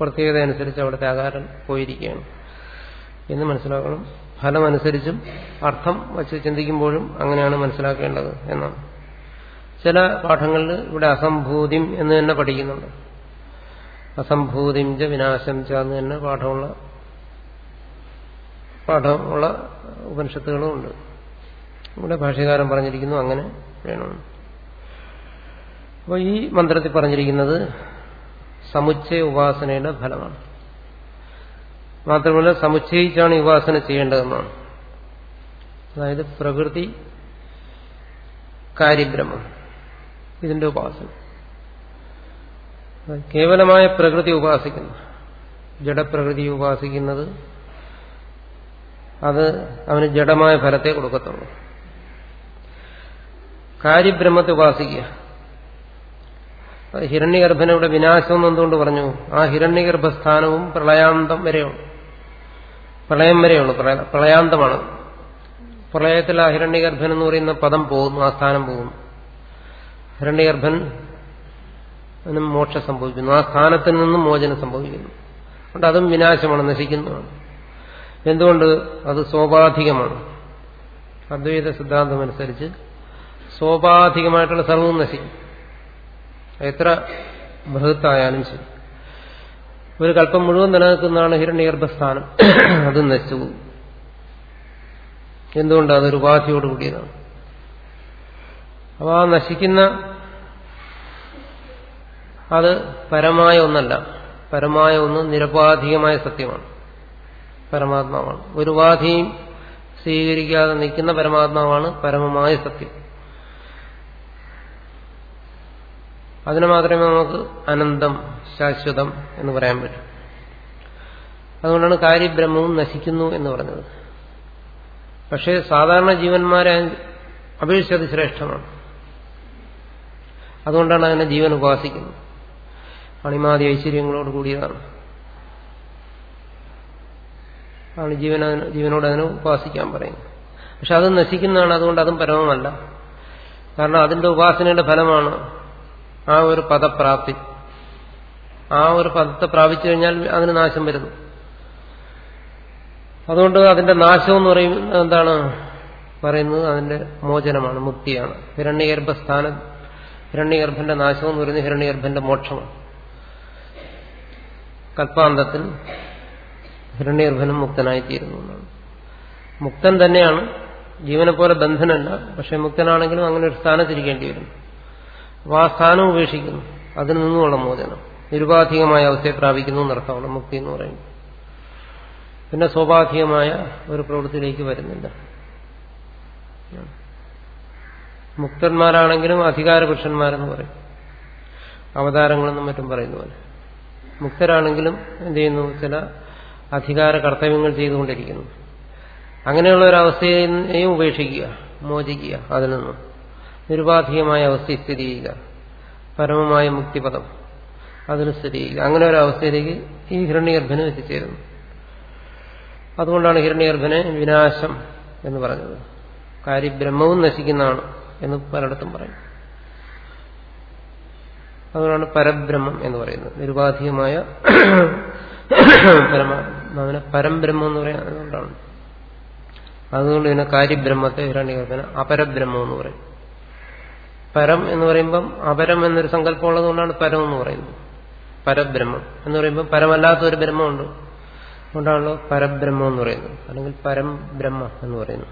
പ്രത്യേകത അനുസരിച്ച് അവിടുത്തെ ആകാരം പോയിരിക്കുകയാണ്. എന്ന് മനസ്സിലാക്കണം. ഫലമനുസരിച്ചും അർത്ഥം വച്ച് ചിന്തിക്കുമ്പോഴും അങ്ങനെയാണ് മനസ്സിലാക്കേണ്ടത് എന്നാണ്. ചില പാഠങ്ങളിൽ ഇവിടെ അസംഭൂതിം എന്ന് തന്നെ പഠിക്കുന്നുണ്ട്. അസംഭൂതിം ച വിനാശം ച എന്ന് തന്നെ പാഠമുള്ള പാഠമുള്ള ഉപനിഷത്തുകളും ഉണ്ട്. ഇവിടെ ഭാഷ്യകാരൻ പറഞ്ഞിരിക്കുന്നു അങ്ങനെ വേണം. അപ്പോൾ ഈ മന്ത്രത്തിൽ പറഞ്ഞിരിക്കുന്നത് സമുച്ചയ ഉപാസനയുടെ ഫലമാണ്. മാത്രമല്ല സമുച്ചയിച്ചാണ് ഉപാസന ചെയ്യേണ്ടതെന്നാണ്. അതായത് പ്രകൃതി കാര്യബ്രഹ്മം. ഇതിന്റെ ഉപാസന. കേവലമായ പ്രകൃതി ഉപാസിക്കുന്നു. ജഡപ്രകൃതി ഉപാസിക്കുന്നത് അത് അവന് ജഡമായ ഫലത്തെ കൊടുക്കത്തുള്ളൂ. കാര്യബ്രഹ്മത്തെ ഉപാസിക്കുക. ഹിരണ്യഗർഭനയുടെ വിനാശം എന്തുകൊണ്ട് പറഞ്ഞു? ആ ഹിരണ്യഗർഭസ്ഥാനവും പ്രളയാന്തം വരെയാണ് പ്രളയം വരെയുള്ളൂ. പ്രളയാന്തമാണ്. പ്രളയത്തിൽ ആ ഹിരണ്യഗർഭൻ എന്ന് പറയുന്ന പദം പോകുന്നു ആ സ്ഥാനം പോകുന്നു. ഹിരണ്യഗർഭൻ മോക്ഷം സംഭവിക്കുന്നു. ആ സ്ഥാനത്തിൽ നിന്നും മോചനം സംഭവിക്കുന്നു. അതുകൊണ്ട് അതും വിനാശമാണ് നശിക്കുന്നതാണ്. എന്തുകൊണ്ട്? അത് സ്വാഭാവികമാണ്. അദ്വൈത സിദ്ധാന്തമനുസരിച്ച് സ്വാഭാവികമായിട്ടുള്ള സർവവും നശിക്കും. എത്ര ബൃഹത്തായാലും ശരി. ഒരു കല്പം മുഴുവൻ നിലനിൽക്കുന്നതാണ് ഹിരണ്യഗർഭസ്ഥാനം. അത് നശിച്ചു പോകും. എന്തുകൊണ്ട്? അതൊരു ഉപാധിയോട് കൂടിയതാണ്. അപ്പോൾ ആ നശിക്കുന്ന അത് പരമായ ഒന്നല്ല. പരമായ ഒന്ന് നിരപാധികമായ സത്യമാണ്. പരമാത്മാവാണ്. ഒരു ഉപാധിയും സ്വീകരിക്കാതെ നിൽക്കുന്ന പരമാത്മാവാണ് പരമമായ സത്യം. അതിനെ മാത്രമേ നമുക്ക് അനന്തം ശാശ്വതം എന്ന് പറയാൻ പറ്റൂ. അതുകൊണ്ടാണ് കാര്യബ്രഹ്മവും നശിക്കുന്നു എന്ന് പറഞ്ഞത്. പക്ഷേ സാധാരണ ജീവന്മാരെ അപേക്ഷിച്ചത് ശ്രേഷ്ഠമാണ്. അതുകൊണ്ടാണ് അതിനെ ജീവൻ ഉപാസിക്കുന്നത്. അണിമാതി ഐശ്വര്യങ്ങളോട് കൂടിയതാണ്. ആണ് ജീവൻ ജീവനോട് അതിനെ ഉപാസിക്കാൻ പറയുന്നത്. പക്ഷെ അത് നശിക്കുന്നതാണ് അതുകൊണ്ട് അതും പരമമല്ല. കാരണം അതിന്റെ ഉപാസനയുടെ ഫലമാണ് ആ ഒരു പദപ്രാപ്തി. ആ ഒരു പദത്തെ പ്രാപിച്ചു കഴിഞ്ഞാൽ അതിന് നാശം വരുന്നു. അതുകൊണ്ട് അതിന്റെ നാശം എന്ന് പറയുന്നത് എന്താണ്? പറയുന്നത് അതിന്റെ മോചനമാണ് മുക്തിയാണ്. ഹിരണ്യഗർഭസ്ഥാനം ഹിരണ്യഗർഭന്റെ നാശം എന്ന് പറയുന്നത് ഹിരണ്യഗർഭന്റെ മോക്ഷമാണ്. കൽപ്പാന്തത്തിൽ ഹിരണ്യഗർഭനും മുക്തനായിത്തീരുന്നു എന്നാണ്. മുക്തൻ തന്നെയാണ്. ജീവനെ പോലെ ബന്ധനല്ല പക്ഷെ മുക്തനാണെങ്കിലും അങ്ങനെ ഒരു സ്ഥാനത്തിരിക്കേണ്ടി വരുന്നു. അപ്പോൾ ആ സ്ഥാനം ഉപേക്ഷിക്കുന്നു. അതിൽ നിന്നുമുള്ള മോചനം. നിരുപാധികമായ അവസ്ഥയെ പ്രാപിക്കുന്നു എന്നർത്ഥമാണ് മുക്തി എന്ന് പറയുന്നത്. പിന്നെ സ്വാഭാവികമായ ഒരു പ്രവൃത്തിയിലേക്ക് വരുന്നില്ല മുക്തന്മാരാണെങ്കിലും അധികാര അധികാരപുരുഷന്മാരെന്ന് പറയും. അവതാരങ്ങളെന്നും മറ്റും പറയുന്ന പോലെ. മുക്തരാണെങ്കിലും എന്ത് ചെയ്യുന്നു? ചില അധികാര കർത്തവ്യങ്ങൾ ചെയ്തുകൊണ്ടിരിക്കുന്നു. അങ്ങനെയുള്ള ഒരവസ്ഥയെയും ഉപേക്ഷിക്കുക മോചിക്കുക അതിൽ നിന്നും. നിരുപാധികമായ അവസ്ഥയിൽ സ്ഥിതി ചെയ്യുക പരമമായ മുക്തിപദം. അതിൽ സ്ഥിതി ചെയ്യുക അങ്ങനെ ഒരു അവസ്ഥയിലേക്ക് ഈ ഹിരണ്യഗർഭന് എത്തിച്ചേരുന്നു. അതുകൊണ്ടാണ് ഹിരണ്യഗർഭനെ വിനാശം എന്ന് പറഞ്ഞത്. കാര്യബ്രഹ്മവും നശിക്കുന്നതാണ് എന്ന് പലയിടത്തും പറയും. അതുകൊണ്ടാണ് പരബ്രഹ്മം എന്ന് പറയുന്നത്. നിരുപാധികമായ പരമാത്മാവിനെ പരംബ്രഹ്മം എന്ന് പറയുന്നതുകൊണ്ടാണ് അതുകൊണ്ട് ഇതിനെ കാര്യബ്രഹ്മത്തെ ഹിരണ്യഗർഭന അപരബ്രഹ്മം എന്ന് പറയും. പരം എന്ന് പറയുമ്പം അപരം എന്നൊരു സങ്കല്പം ഉള്ളതുകൊണ്ടാണ് പരം എന്ന് പറയുന്നത്. പരബ്രഹ്മം എന്ന് പറയുമ്പോൾ പരമല്ലാത്ത ഒരു ബ്രഹ്മമുണ്ട്. അതുകൊണ്ടാണല്ലോ പരബ്രഹ്മം എന്ന് പറയുന്നത്. അല്ലെങ്കിൽ പരം ബ്രഹ്മ എന്ന് പറയുന്നു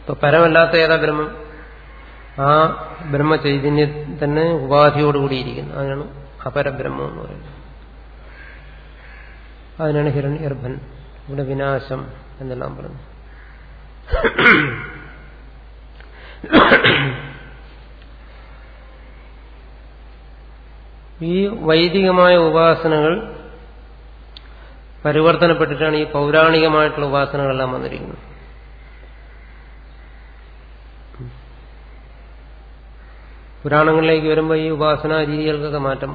ഇപ്പൊ പരമല്ലാത്ത ഏതാ ബ്രഹ്മം? ആ ബ്രഹ്മചൈതന്യം തന്നെ ഉപാധിയോടുകൂടിയിരിക്കുന്നു അതിനാണ് അപരബ്രഹ്മം എന്ന് പറയുന്നത്. അതിനാണ് ഹിരണ്യർഭൻ ഇവിടെ വിനാശം എന്നെല്ലാം പറഞ്ഞു ഈ വൈദികമായ ഉപാസനകൾ പരിവർത്തനപ്പെട്ടിട്ടാണ് ഈ പൗരാണികമായിട്ടുള്ള ഉപാസനകളെല്ലാം വന്നിരിക്കുന്നത്. പുരാണങ്ങളിലേക്ക് വരുമ്പോൾ ഈ ഉപാസനാ രീതികൾക്കൊക്കെ മാറ്റം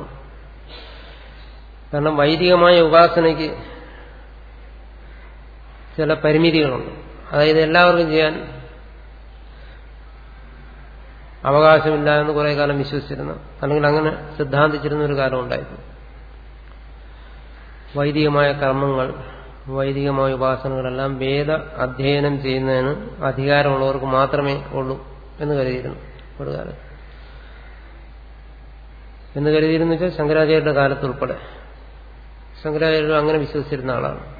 കാരണം വൈദികമായ ഉപാസനയ്ക്ക് ചില പരിമിതികളുണ്ട്. അതായത് എല്ലാവർക്കും ചെയ്യാൻ അവകാശമില്ല എന്ന് കുറെ കാലം വിശ്വസിച്ചിരുന്ന. അല്ലെങ്കിൽ അങ്ങനെ സിദ്ധാന്തിച്ചിരുന്ന ഒരു കാലം ഉണ്ടായിരുന്നു. വൈദികമായ കർമ്മങ്ങൾ വൈദികമായ ഉപാസനകളെല്ലാം വേദ അധ്യയനം ചെയ്യുന്നതിന് അധികാരമുള്ളവർക്ക് മാത്രമേ ഉള്ളൂ എന്ന് കരുതിയിരുന്നു ഒരു കാലത്ത്. എന്ന് കരുതിയിരുന്നു വെച്ചാൽ ശങ്കരാചാര്യരുടെ കാലത്തുൾപ്പെടെ ശങ്കരാചാര്യർ അങ്ങനെ വിശ്വസിച്ചിരുന്ന ആളാണ്.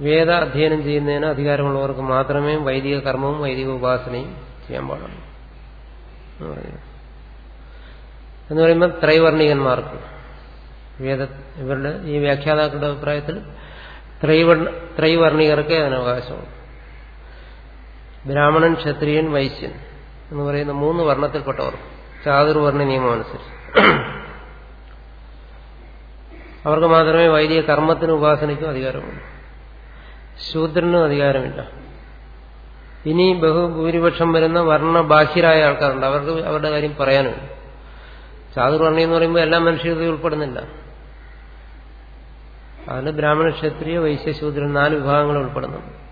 വേദ അധ്യയനം ചെയ്യുന്നതിന് അധികാരമുള്ളവർക്ക് മാത്രമേ വൈദിക കർമ്മവും വൈദിക ഉപാസനയും ചെയ്യാൻ പാടുള്ളൂ. എന്ന് പറയുമ്പോൾ ത്രൈവർണികന്മാർക്ക്. വേദ ഇവരുടെ ഈ വ്യാഖ്യാതാക്കളുടെ അഭിപ്രായത്തിൽ ത്രൈവർണ ത്രൈവർണികർക്കേ അതിന് ബ്രാഹ്മണൻ ക്ഷത്രിയൻ വൈശ്യൻ എന്ന് പറയുന്ന മൂന്ന് വർണത്തിൽപ്പെട്ടവർ. ചാതുർവർണ നിയമം അനുസരിച്ച്. അവർക്ക് മാത്രമേ വൈദിക കർമ്മത്തിനും ഉപാസനയ്ക്കും അധികാരമുള്ളൂ. ശൂദ്രനും അധികാരമില്ല. ഇനി ബഹുഭൂരിപക്ഷം വരുന്ന വർണബാഹ്യരായ ആൾക്കാരുണ്ട്. അവർക്ക് അവരുടെ കാര്യം പറയാനുണ്ട്. ചാതുർവർണി എന്ന് പറയുമ്പോൾ എല്ലാ മനുഷ്യരും ഉൾപ്പെടുന്നില്ല. അതിന് ബ്രാഹ്മണ ക്ഷത്രിയ വൈശ്യശൂദ്രൻ നാല് വിഭാഗങ്ങൾ ഉൾപ്പെടുന്നുണ്ട്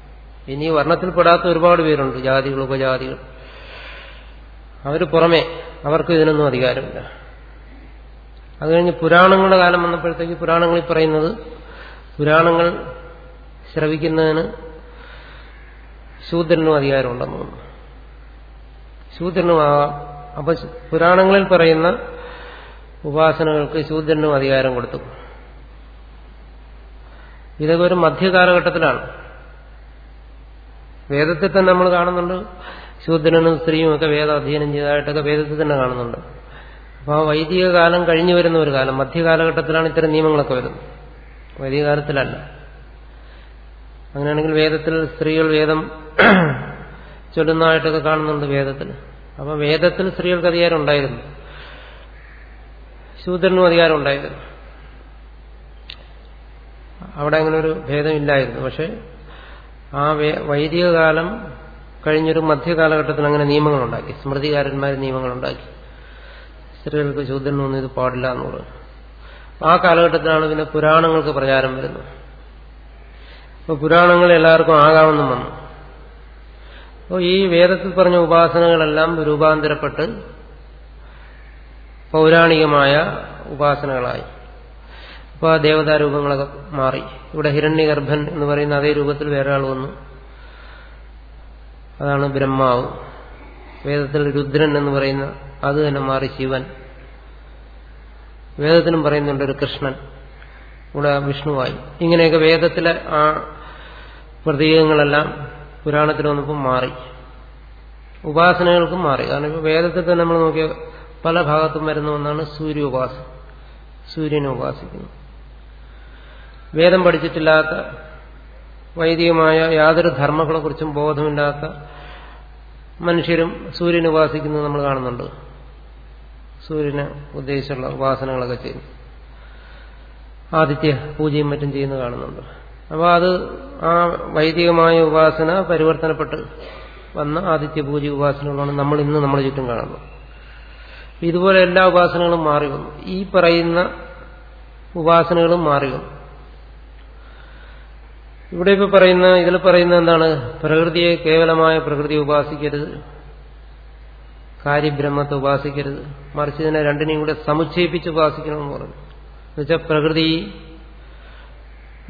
ഇനി വർണത്തിൽപ്പെടാത്ത ഒരുപാട് പേരുണ്ട്. ജാതികൾ ഉപജാതികൾ. അവർ പുറമെ. അവർക്ക് ഇതിനൊന്നും അധികാരമില്ല. അത് കഴിഞ്ഞ് പുരാണങ്ങളുടെ കാലം വന്നപ്പോഴത്തേക്ക് പുരാണങ്ങളിൽ പറയുന്നത് പുരാണങ്ങൾ ശ്രവിക്കുന്നതിന് ശൂദ്രനും അധികാരമുണ്ടെന്ന് തോന്നുന്നു. ശൂദ്രനുമാകാം അപ്പൊ പുരാണങ്ങളിൽ പറയുന്ന ഉപാസനകൾക്ക് ശൂദ്രനും അധികാരം കൊടുത്തു. ഇതൊക്കെ ഒരു മധ്യകാലഘട്ടത്തിലാണ്. വേദത്തിൽ തന്നെ നമ്മൾ കാണുന്നുണ്ട് ശൂദ്രനും സ്ത്രീയും ഒക്കെ വേദം അധ്യയനം ചെയ്തതായിട്ടൊക്കെ വേദത്തിൽ തന്നെ കാണുന്നുണ്ട്. അപ്പോൾ ആ വൈദിക കാലം കഴിഞ്ഞു വരുന്ന ഒരു കാലം മധ്യകാലഘട്ടത്തിലാണ് ഇത്തരം നിയമങ്ങളൊക്കെ വരുന്നത്. വൈദിക കാലത്തിലല്ല. അങ്ങനെയാണെങ്കിൽ വേദത്തിൽ സ്ത്രീകൾ വേദം ചൊല്ലുന്നതായിട്ടൊക്കെ കാണുന്നുണ്ട് വേദത്തിൽ. അപ്പൊ വേദത്തിൽ സ്ത്രീകൾക്ക് അധികാരം ഉണ്ടായിരുന്നു. ശൂദ്രനും അധികാരം ഉണ്ടായിരുന്നു. അവിടെ അങ്ങനെ ഒരു ഭേദമില്ലായിരുന്നു. പക്ഷെ ആ വൈദിക കാലം കഴിഞ്ഞൊരു മധ്യകാലഘട്ടത്തിൽ അങ്ങനെ നിയമങ്ങളുണ്ടാക്കി. സ്മൃതികാരന്മാർ നിയമങ്ങളുണ്ടാക്കി. സ്ത്രീകൾക്ക് ശൂദ്രനൊന്നും ഇത് പാടില്ല എന്നുള്ളത് ആ കാലഘട്ടത്തിലാണ് പിന്നെ പുരാണങ്ങൾക്ക് പ്രചാരം വരുന്നത്. അപ്പോൾ പുരാണങ്ങൾ എല്ലാവർക്കും ആകാമെന്നും വന്നു. അപ്പോൾ ഈ വേദത്തിൽ പറഞ്ഞ ഉപാസനകളെല്ലാം രൂപാന്തരപ്പെട്ട് പൗരാണികമായ ഉപാസനകളായി. അപ്പോൾ ആ ദേവതാരൂപങ്ങളൊക്കെ മാറി. ഇവിടെ ഹിരണ്യഗർഭൻ എന്ന് പറയുന്ന അതേ രൂപത്തിൽ വേറെ ആൾ വന്നു. അതാണ് ബ്രഹ്മാവ്. വേദത്തിൽ രുദ്രൻ എന്ന് പറയുന്ന അത് തന്നെ മാറി ശിവൻ. വേദത്തിനും പറയുന്നുണ്ട് ഒരു കൃഷ്ണൻ. ഇവിടെ വിഷ്ണുവായി. ഇങ്ങനെയൊക്കെ വേദത്തിലെ ആ പ്രതീകങ്ങളെല്ലാം പുരാണത്തിൽ വന്നപ്പോൾ മാറി. ഉപാസനകൾക്കും മാറി. കാരണം ഇപ്പോൾ വേദത്തിൽ തന്നെ നമ്മൾ നോക്കിയ പല ഭാഗത്തും വരുന്ന ഒന്നാണ് സൂര്യോപാസന. സൂര്യനെ ഉപാസിക്കുന്നു. വേദം പഠിച്ചിട്ടില്ലാത്ത വൈദികമായ യാതൊരു ധർമ്മങ്ങളെക്കുറിച്ചും ബോധമില്ലാത്ത മനുഷ്യരും സൂര്യനെ ഉപാസിക്കുന്നത് നമ്മൾ കാണുന്നുണ്ട്. സൂര്യനെ ഉദ്ദേശിച്ചുള്ള ഉപാസനകളൊക്കെ ചെയ്യും ആദിത്യ പൂജയും മറ്റും ചെയ്യുന്നത് കാണുന്നുണ്ട്. അപ്പോൾ അത് ആ വൈദികമായ ഉപാസന പരിവർത്തനപ്പെട്ട് വന്ന ആദിത്യ പൂജ ഉപാസനകളാണ് നമ്മൾ ഇന്ന് നമ്മുടെ ചുറ്റും കാണുന്നത്. ഇതുപോലെ എല്ലാ ഉപാസനകളും മാറി വന്നു. ഈ പറയുന്ന ഉപാസനകളും മാറി വന്നു. ഇവിടെ ഇപ്പൊ പറയുന്ന ഇതിൽ പറയുന്ന എന്താണ്? പ്രകൃതിയെ കേവലമായ പ്രകൃതി ഉപാസിക്കരുത്. കാര്യബ്രഹ്മത്തെ ഉപാസിക്കരുത്. മറിച്ച് ഇതിനെ രണ്ടിനെയും കൂടെ സമുച്ചയിപ്പിച്ച് ഉപാസിക്കണമെന്ന് പറഞ്ഞു. എന്നുവെച്ചാൽ പ്രകൃതി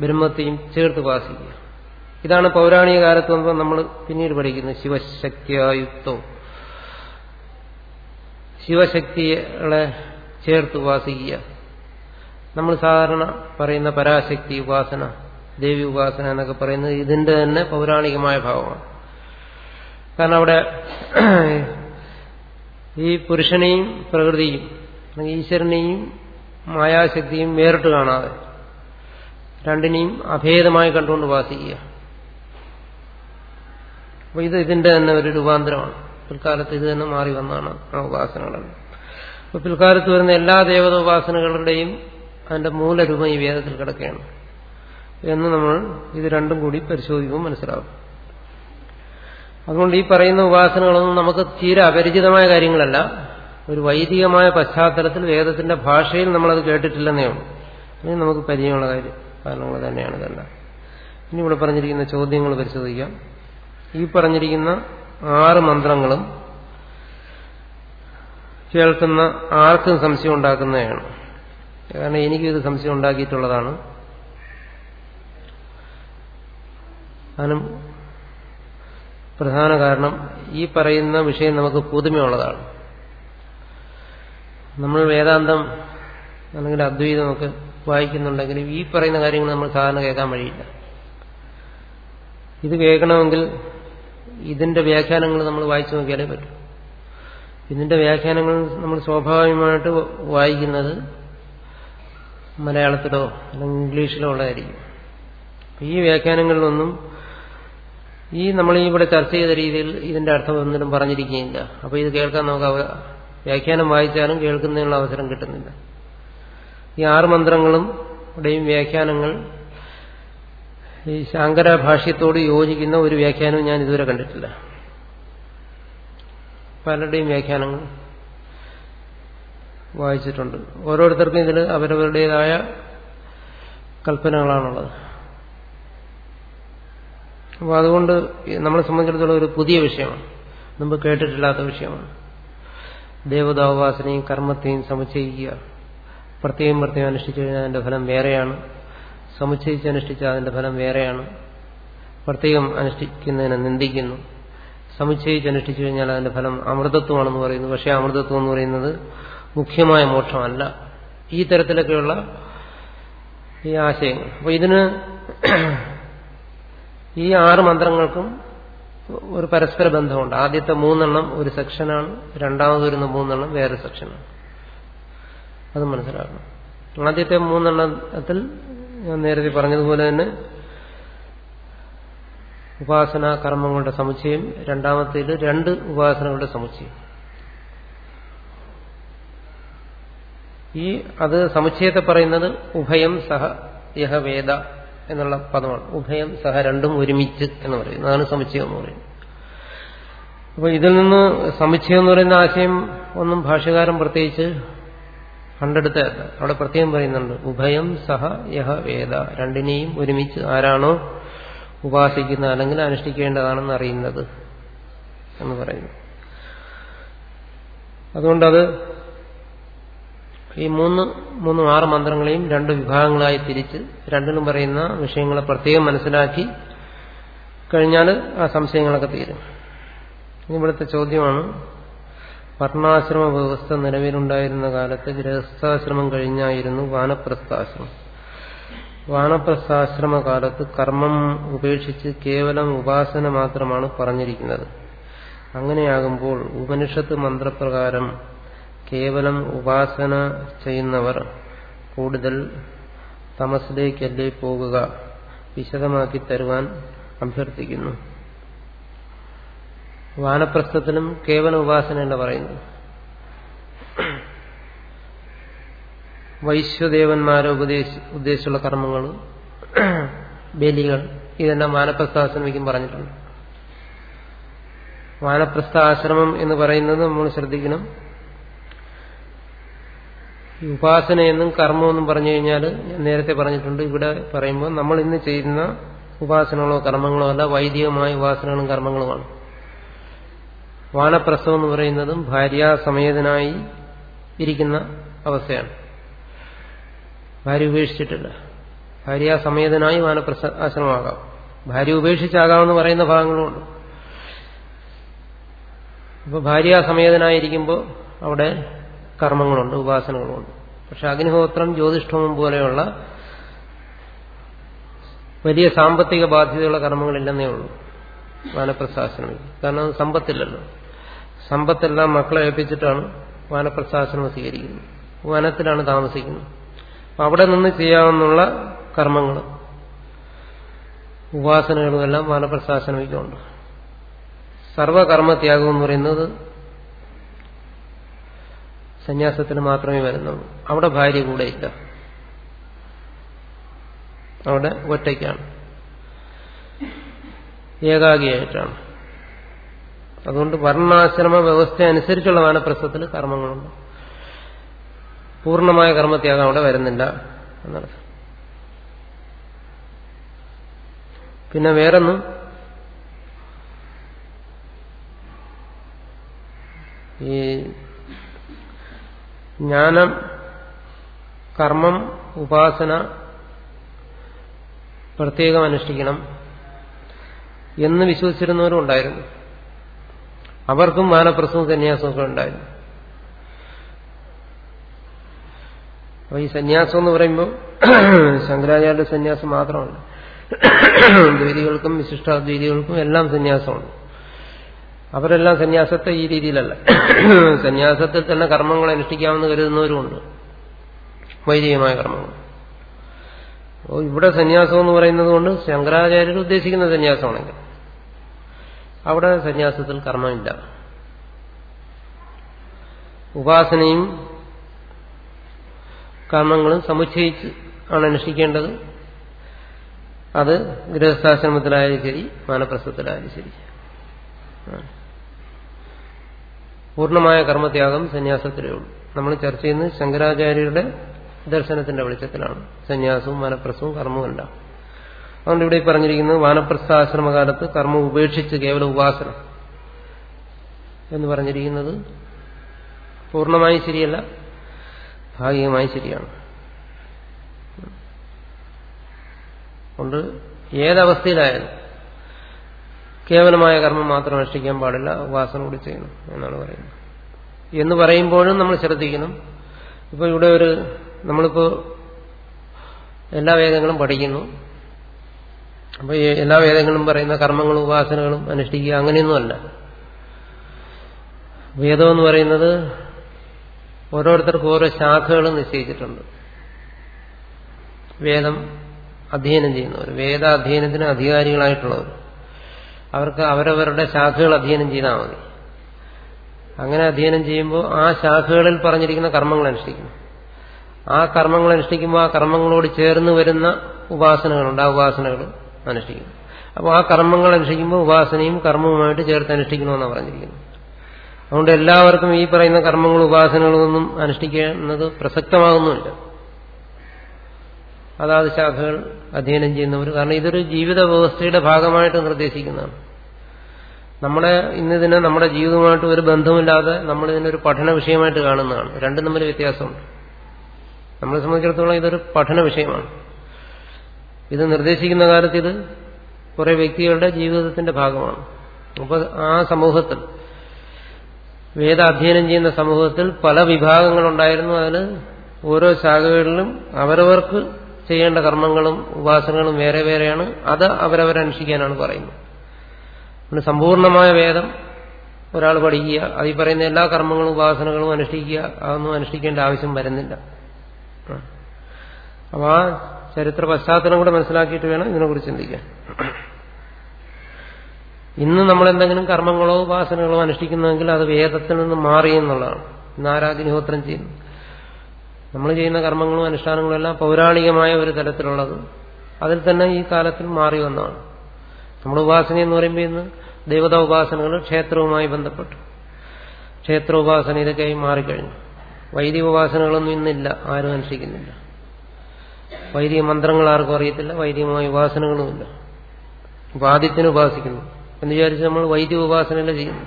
ബ്രഹ്മത്തെയും ചേർത്ത് ഉപാസിക്കുക. ഇതാണ് പൗരാണിക കാലത്ത് നമ്മൾ പിന്നീട് പഠിക്കുന്നത് ശിവശക്തിയായുക്തോ. ശിവശക്തികളെ ചേർത്ത് ഉപാസിക്കുക. നമ്മൾ സാധാരണ പറയുന്ന പരാശക്തി ഉപാസന ദേവി ഉപാസന എന്നൊക്കെ പറയുന്നത് ഇതിന്റെ തന്നെ പൗരാണികമായ ഭാവമാണ്. കാരണം അവിടെ ഈ പുരുഷനെയും പ്രകൃതിയും അല്ലെങ്കിൽ ഈശ്വരനെയും മായാശക്തിയും വേറിട്ട് കാണാതെ രണ്ടിനെയും അഭേദമായി കണ്ടുകൊണ്ട് ഉപാസിക്കുക അപ്പോൾ ഇത് ഇതിന്റെ തന്നെ ഒരു രൂപാന്തരമാണ്. പിൽക്കാലത്ത് ഇത് തന്നെ മാറി വന്നാണ് ആ ഉപാസനകളെല്ലാം അപ്പോൾ പിൽക്കാലത്ത് വരുന്ന എല്ലാ ദേവത ഉപാസനകളുടെയും അതിന്റെ മൂലരൂപം ഈ വേദത്തിൽ കിടക്കുകയാണ്. എന്ന് നമ്മൾ ഇത് രണ്ടും കൂടി പരിശോധിക്കുമ്പോൾ മനസ്സിലാവും. അതുകൊണ്ട് ഈ പറയുന്ന ഉപാസനകളൊന്നും നമുക്ക് തീരെ അപരിചിതമായ കാര്യങ്ങളല്ല. ഒരു വൈദികമായ പശ്ചാത്തലത്തിൽ വേദത്തിന്റെ ഭാഷയിൽ നമ്മളത് കേട്ടിട്ടില്ലെന്നേ ഉള്ളൂ. ഇനി നമുക്ക് പരിചയമുള്ള കാര്യം കാരണങ്ങൾ തന്നെയാണ് ഇതെല്ലാം. ഇനി ഇവിടെ പറഞ്ഞിരിക്കുന്ന ചോദ്യങ്ങൾ പരിശോധിക്കാം. ഈ പറഞ്ഞിരിക്കുന്ന ആറ് മന്ത്രങ്ങളും കേൾക്കുന്ന ആർക്കും സംശയം ഉണ്ടാക്കുന്നതാണ്. കാരണം എനിക്കും ഇത് സംശയം ഉണ്ടാക്കിയിട്ടുള്ളതാണ്. കാരണം പ്രധാന കാരണം ഈ പറയുന്ന വിഷയം നമുക്ക് പുതുമയുള്ളതാണ്. നമ്മൾ വേദാന്തം അല്ലെങ്കിൽ അദ്വൈതമൊക്കെ വായിക്കുന്നുണ്ടെങ്കിലും ഈ പറയുന്ന കാര്യങ്ങൾ നമ്മൾ സാധാരണ കേൾക്കാൻ വഴിയില്ല. ഇത് കേൾക്കണമെങ്കിൽ ഇതിന്റെ വ്യാഖ്യാനങ്ങൾ നമ്മൾ വായിച്ചു നോക്കിയാലേ പറ്റൂ. ഇതിന്റെ വ്യാഖ്യാനങ്ങൾ നമ്മൾ സ്വാഭാവികമായിട്ട് വായിക്കുന്നത് മലയാളത്തിലോ അല്ലെങ്കിൽ ഇംഗ്ലീഷിലോ ഉള്ളതായിരിക്കും. ഈ വ്യാഖ്യാനങ്ങളിലൊന്നും ഈ നമ്മൾ ഇവിടെ ചർച്ച ചെയ്ത രീതിയിൽ ഇതിന്റെ അർത്ഥം ഒന്നിനും പറഞ്ഞിരിക്കുകയില്ല. അപ്പൊ ഇത് കേൾക്കാൻ നമുക്ക് വ്യാഖ്യാനം വായിച്ചാലും കേൾക്കുന്നതിനുള്ള അവസരം കിട്ടുന്നില്ല. ഈ ആറ് മന്ത്രങ്ങളും ഇവിടെയും വ്യാഖ്യാനങ്ങൾ ഈ ശാങ്കര ഭാഷ്യത്തോട് യോജിക്കുന്ന ഒരു വ്യാഖ്യാനവും ഞാൻ ഇതുവരെ കണ്ടിട്ടില്ല. പലരുടെയും വ്യാഖ്യാനങ്ങൾ വായിച്ചിട്ടുണ്ട്. ഓരോരുത്തർക്കും ഇതിൽ അവരവരുടേതായ കൽപ്പനകളാണുള്ളത്. അപ്പോൾ അതുകൊണ്ട് നമ്മളെ സംബന്ധിച്ചിടത്തോളം ഒരു പുതിയ വിഷയമാണ്. മുമ്പ് കേട്ടിട്ടില്ലാത്ത വിഷയമാണ്. ദേവതാവാസനയും കർമ്മത്തെയും സമുച്ചയിക്കുക. പ്രത്യേകം പ്രത്യേകം അനുഷ്ഠിച്ചു കഴിഞ്ഞാൽ അതിന്റെ ഫലം വേറെയാണ്. സമുച്ചയിച്ച് അനുഷ്ഠിച്ചാൽ അതിന്റെ ഫലം വേറെയാണ്. പ്രത്യേകം അനുഷ്ഠിക്കുന്നതിനെ നിന്ദിക്കുന്നു. സമുച്ചയിച്ച് അനുഷ്ഠിച്ചു കഴിഞ്ഞാൽ അതിന്റെ ഫലം അമൃതത്വമാണെന്ന് പറയുന്നു. പക്ഷേ അമൃതത്വം എന്ന് പറയുന്നത് മുഖ്യമായ മോക്ഷമല്ല. ഈ തരത്തിലൊക്കെയുള്ള ഈ ആശയങ്ങൾ. അപ്പോൾ ഇതിന് ഈ ആറ് മന്ത്രങ്ങൾക്കും ഒരു പരസ്പര ബന്ധമുണ്ട്. ആദ്യത്തെ മൂന്നെണ്ണം ഒരു സെക്ഷനാണ് രണ്ടാമത് വരുന്ന മൂന്നെണ്ണം വേറെ സെക്ഷനാണ്. അത് മനസ്സിലാക്കണം. ആദ്യത്തെ മൂന്നെണ്ണത്തിൽ ഞാൻ നേരത്തെ പറഞ്ഞതുപോലെ തന്നെ ഉപാസന കർമ്മങ്ങളുടെ സമുച്ചയം രണ്ടാമത്തേത് രണ്ട് ഉപാസനകളുടെ സമുച്ചയം. ഈ അത് സമുച്ചയത്തെ പറയുന്നത് ഉഭയം സഹ യഹ വേദ എന്നുള്ള പദമാണ്. ഉഭയം സഹ രണ്ടും ഒരുമിച്ച് എന്ന് പറയും അതാണ് സമുച്ചയം എന്ന് പറയുന്നത്. അപ്പൊ ഇതിൽ നിന്ന് സമുച്ചയം എന്ന് പറയുന്ന ആശയം ഒന്നും ഭാഷകാരൻ പ്രത്യേകിച്ച് കണ്ടെടുത്തല്ല അവിടെ പ്രത്യേകം പറയുന്നുണ്ട്. ഉഭയം സഹ യഹ വേദ രണ്ടിനെയും ഒരുമിച്ച് ആരാണോ ഉപാസിക്കുന്ന അല്ലെങ്കിൽ അനുഷ്ഠിക്കേണ്ടതാണെന്ന് അറിയുന്നത് എന്ന് പറയുന്നു. അതുകൊണ്ടത് ഈ മൂന്ന് മൂന്ന് ആറ് മന്ത്രങ്ങളെയും രണ്ട് വിഭാഗങ്ങളായി തിരിച്ച് രണ്ടിലും പറയുന്ന വിഷയങ്ങളെ പ്രത്യേകം മനസ്സിലാക്കി കഴിഞ്ഞാൽ ആ സംശയങ്ങളൊക്കെ തീരും. ഇവിടുത്തെ ചോദ്യമാണ് വർണാശ്രമ വ്യവസ്ഥ നിലവിലുണ്ടായിരുന്ന കാലത്ത് ഗൃഹസ്ഥാശ്രമം കഴിഞ്ഞായിരുന്നു വാനപ്രസ്ഥാശ്രമം. വാനപ്രസ്ഥാശ്രമ കാലത്ത് കർമ്മം ഉപേക്ഷിച്ച് കേവലം ഉപാസന മാത്രമാണ് പറഞ്ഞിരിക്കുന്നത്. അങ്ങനെയാകുമ്പോൾ ഉപനിഷത്ത് മന്ത്രപ്രകാരം കേവലം ഉപാസന ചെയ്യുന്നവർ കൂടുതൽ തമസിലേക്കല്ലേ പോകുക? വിശദമാക്കി തരുവാൻ അഭ്യർത്ഥിക്കുന്നു. വാനപ്രസ്ഥത്തിലും കേവല എന്ന് പറയുന്നു വൈശ്വദേവന്മാരെ ഉപദേശ ഉദ്ദേശിച്ചുള്ള കർമ്മങ്ങൾ ബലികൾ ഇതെല്ലാം വാനപ്രസ്ഥ ആശ്രമിക്കും പറഞ്ഞിട്ടുണ്ട്. വാനപ്രസ്ഥ ആശ്രമം എന്ന് പറയുന്നത് നമ്മൾ ശ്രദ്ധിക്കണം. ഈ ഉപാസനയെന്നും കർമ്മമെന്നും പറഞ്ഞു കഴിഞ്ഞാൽ ഞാൻ നേരത്തെ പറഞ്ഞിട്ടുണ്ട്. ഇവിടെ പറയുമ്പോൾ നമ്മൾ ഇന്ന് ചെയ്യുന്ന ഉപാസനകളോ കർമ്മങ്ങളോ അല്ല വൈദികമായ ഉപാസനകളും കർമ്മങ്ങളുമാണ്. വാനപ്രസവം എന്ന് പറയുന്നതും ഭാര്യാസമേതനായി ഇരിക്കുന്ന അവസ്ഥയാണ്. ഭാര്യ ഉപേക്ഷിച്ചിട്ടില്ല. ഭാര്യാസമേതനായി ആശ്രമമാകാം ഭാര്യ ഉപേക്ഷിച്ചാകാമെന്ന് പറയുന്ന ഭാഗങ്ങളുമുണ്ട്. അപ്പോൾ ഭാര്യാസമേതനായിരിക്കുമ്പോൾ അവിടെ കർമ്മങ്ങളുണ്ട് ഉപാസനകളുണ്ട് പക്ഷെ അഗ്നിഹോത്രം ജ്യോതിഷ്ഠമം പോലെയുള്ള വലിയ സാമ്പത്തിക ബാധ്യതയുള്ള കർമ്മങ്ങളില്ലെന്നേ ഉള്ളൂ. വാനപ്രസാസനം കാരണം സമ്പത്തില്ലല്ലോ. സമ്പത്തെല്ലാം മക്കളെ ഏൽപ്പിച്ചിട്ടാണ് വാനപ്രസാസനം സ്വീകരിക്കുന്നത്. വനത്തിലാണ് താമസിക്കുന്നത്. അവിടെ നിന്ന് ചെയ്യാവുന്ന കർമ്മങ്ങൾ ഉപാസനകളുമെല്ലാം വാനപ്രസ്ഥാശ്രമിക്കുന്നുണ്ട് സർവകർമ്മത്യാഗം എന്ന് പറയുന്നത് സന്യാസത്തിന് മാത്രമേ വരുന്നുള്ളൂ. അവിടെ ഭാര്യ കൂടെ ഇല്ല. അവിടെ ഒറ്റയ്ക്കാണ്. ഏകാഗിയായിട്ടാണ്. അതുകൊണ്ട് വർണാശ്രമ വ്യവസ്ഥ അനുസരിച്ചുള്ള വാനപ്രസ്ഥത്തിൽ കർമ്മങ്ങളുണ്ട്. പൂർണമായ കർമ്മത്യാഗം അവിടെ വരുന്നില്ല എന്നർത്ഥം. പിന്നെ വേറൊന്നും ഈ ജ്ഞാനം കർമ്മം ഉപാസന പ്രത്യേകം അനുഷ്ഠിക്കണം എന്ന് വിശ്വസിച്ചിരുന്നവരും ഉണ്ടായിരുന്നു. അവർക്കും വാനപ്രസവും സന്യാസമൊക്കെ ഉണ്ടായിരുന്നു. അപ്പൊ ഈ സന്യാസം എന്ന് പറയുമ്പോൾ ശങ്കരാചാര്യ സന്യാസം മാത്രമാണ് ദ്വൈതികൾക്കും വിശിഷ്ടാദ്വൈതികൾക്കും എല്ലാം സന്യാസമുണ്ട് അവരെല്ലാം സന്യാസത്തെ ഈ രീതിയിലല്ല. സന്യാസത്തിൽ തന്നെ കർമ്മങ്ങൾ അനുഷ്ഠിക്കാമെന്ന് കരുതുന്നവരുമുണ്ട്. വൈദികമായ കർമ്മങ്ങൾ. അപ്പോൾ ഇവിടെ സന്യാസം എന്ന് പറയുന്നത് കൊണ്ട് ശങ്കരാചാര്യർ ഉദ്ദേശിക്കുന്ന സന്യാസമാണെങ്കിൽ അവിടെ സന്യാസത്തിൽ കർമ്മമില്ല. ഉപാസനയും കർമ്മങ്ങളും സമുച്ചയിച്ച് ആണ് അനുഷ്ഠിക്കേണ്ടത്. അത് ഗൃഹസ്ഥാശ്രമത്തിലായാലും ശരി മാനപ്രസ്ഥത്തിലായാലും ശരി. പൂർണമായ കർമ്മത്യാഗം സന്യാസത്തിലേ ഉള്ളൂ. നമ്മൾ ചർച്ച ചെയ്യുന്നത് ശങ്കരാചാര്യരുടെ ദർശനത്തിന്റെ വെളിച്ചത്തിലാണ്. സന്യാസവും വാനപ്രസവും കർമ്മവും അല്ല. അതുകൊണ്ട് ഇവിടെ പറഞ്ഞിരിക്കുന്നത് വാനപ്രസ്ഥാശ്രമകാലത്ത് കർമ്മം ഉപേക്ഷിച്ച് കേവല ഉപാസന എന്ന് പറഞ്ഞിരിക്കുന്നത് പൂർണമായി ശരിയല്ല ഭാഗികമായി ശരിയാണ്. അതുകൊണ്ട് ഏതവസ്ഥയിലായാലും കേവലമായ കർമ്മം മാത്രം അനുഷ്ഠിക്കാൻ പാടില്ല ഉപാസന കൂടി ചെയ്യണം എന്നാണ് പറയുന്നത്. എന്ന് പറയുമ്പോഴും നമ്മൾ ശ്രദ്ധിക്കണം. ഇപ്പോൾ ഇവിടെ ഒരു നമ്മളിപ്പോൾ എല്ലാ വേദങ്ങളും പഠിക്കുന്നു. അപ്പോൾ എല്ലാ വേദങ്ങളും പറയുന്ന കർമ്മങ്ങളും ഉപാസനകളും അനുഷ്ഠിക്കുക അങ്ങനെയൊന്നുമല്ല വേദം എന്ന് പറയുന്നത് ഓരോരുത്തർക്കും ഓരോ ശാഖകളും നിശ്ചയിച്ചിട്ടുണ്ട്. വേദം അധ്യയനം ചെയ്യുന്നവർ വേദ അധ്യയനത്തിന് അധികാരികളായിട്ടുള്ളവർ. അവർക്ക് അവരവരുടെ ശാഖകൾ അധ്യയനം ചെയ്താൽ മതി. അങ്ങനെ അധ്യയനം ചെയ്യുമ്പോൾ ആ ശാഖകളിൽ പറഞ്ഞിരിക്കുന്ന കർമ്മങ്ങൾ അനുഷ്ഠിക്കണം ആ കർമ്മങ്ങൾ അനുഷ്ഠിക്കുമ്പോൾ ആ കർമ്മങ്ങളോട് ചേർന്ന് വരുന്ന ഉപാസനകളുണ്ട്. ആ ഉപാസനകൾ അനുഷ്ഠിക്കുന്നു. അപ്പോൾ ആ കർമ്മങ്ങൾ അനുഷ്ഠിക്കുമ്പോൾ ഉപാസനയും കർമ്മവുമായിട്ട് ചേർത്ത് അനുഷ്ഠിക്കണമെന്നാണ് പറഞ്ഞിരിക്കുന്നത്. അതുകൊണ്ട് എല്ലാവർക്കും ഈ പറയുന്ന കർമ്മങ്ങളും ഉപാസനകളും ഒന്നും അനുഷ്ഠിക്കുന്നത് പ്രസക്തമാകുന്നുമില്ല. അതാത് ശാഖകൾ അധ്യയനം ചെയ്യുന്നവർ. കാരണം ഇതൊരു ജീവിത വ്യവസ്ഥയുടെ ഭാഗമായിട്ട് നിർദ്ദേശിക്കുന്നതാണ്. നമ്മുടെ ഇന്നിതിനെ നമ്മുടെ ജീവിതവുമായിട്ട് ഒരു ബന്ധമില്ലാതെ നമ്മളിതിനൊരു പഠന വിഷയമായിട്ട് കാണുന്നതാണ്. രണ്ടും തമ്മിൽ വ്യത്യാസമുണ്ട്. നമ്മളെ സംബന്ധിച്ചിടത്തോളം ഇതൊരു പഠന വിഷയമാണ്. ഇത് നിർദ്ദേശിക്കുന്ന കാലത്ത് ഇത് കുറെ വ്യക്തികളുടെ ജീവിതത്തിന്റെ ഭാഗമാണ്. അപ്പോൾ ആ സമൂഹത്തിൽ വേദ അധ്യയനം ചെയ്യുന്ന സമൂഹത്തിൽ പല വിഭാഗങ്ങളുണ്ടായിരുന്നു. അതിന് ഓരോ ശാഖകളിലും അവരവർക്ക് ചെയ്യേണ്ട കർമ്മങ്ങളും ഉപാസനകളും വേറെ വേറെയാണ്. അത് അവരവരനുഷ്ഠിക്കാനാണ് പറയുന്നത്. പിന്നെ സമ്പൂർണമായ വേദം ഒരാൾ പഠിക്കുക അത് ഈ പറയുന്ന എല്ലാ കർമ്മങ്ങളും ഉപാസനകളും അനുഷ്ഠിക്കുക അതൊന്നും അനുഷ്ഠിക്കേണ്ട ആവശ്യം വരുന്നില്ല. അപ്പോൾ ആ ചരിത്ര പശ്ചാത്തലം കൂടെ മനസ്സിലാക്കിയിട്ട് വേണം ഇതിനെക്കുറിച്ച് ചിന്തിക്കാൻ. ഇന്ന് നമ്മൾ എന്തെങ്കിലും കർമ്മങ്ങളോ ഉപാസനകളോ അനുഷ്ഠിക്കുന്നുവെങ്കിൽ അത് വേദത്തിൽ നിന്ന് മാറി എന്നുള്ളതാണ്. ഇന്ന് ആരാധനഹോത്രം ചെയ്യുന്നു. നമ്മൾ ചെയ്യുന്ന കർമ്മങ്ങളും അനുഷ്ഠാനങ്ങളും എല്ലാം പൗരാണികമായ ഒരു തലത്തിലുള്ളത് അതിൽ തന്നെ ഈ കാലത്തിൽ മാറി വന്നതാണ്. നമ്മൾ ഉപാസന എന്ന് പറയുമ്പോൾ ഇന്ന് ദേവതാ ഉപാസനകൾ ക്ഷേത്രവുമായി ബന്ധപ്പെട്ടു. ക്ഷേത്ര ഉപാസന ഇതൊക്കെയായി മാറിക്കഴിഞ്ഞു. വൈദിക ഉപാസനകളൊന്നും ഇന്നില്ല ആരും അനുഷ്ഠിക്കുന്നില്ല. വൈദിക മന്ത്രങ്ങൾ ആർക്കും അറിയത്തില്ല വൈദികമായ ഉപാസനകളുമില്ല ഇപ്പൊ ഉപാസിക്കുന്നു. എന്ന് വിചാരിച്ച് നമ്മൾ വൈദിക ഉപാസനയല്ല ചെയ്യുന്നു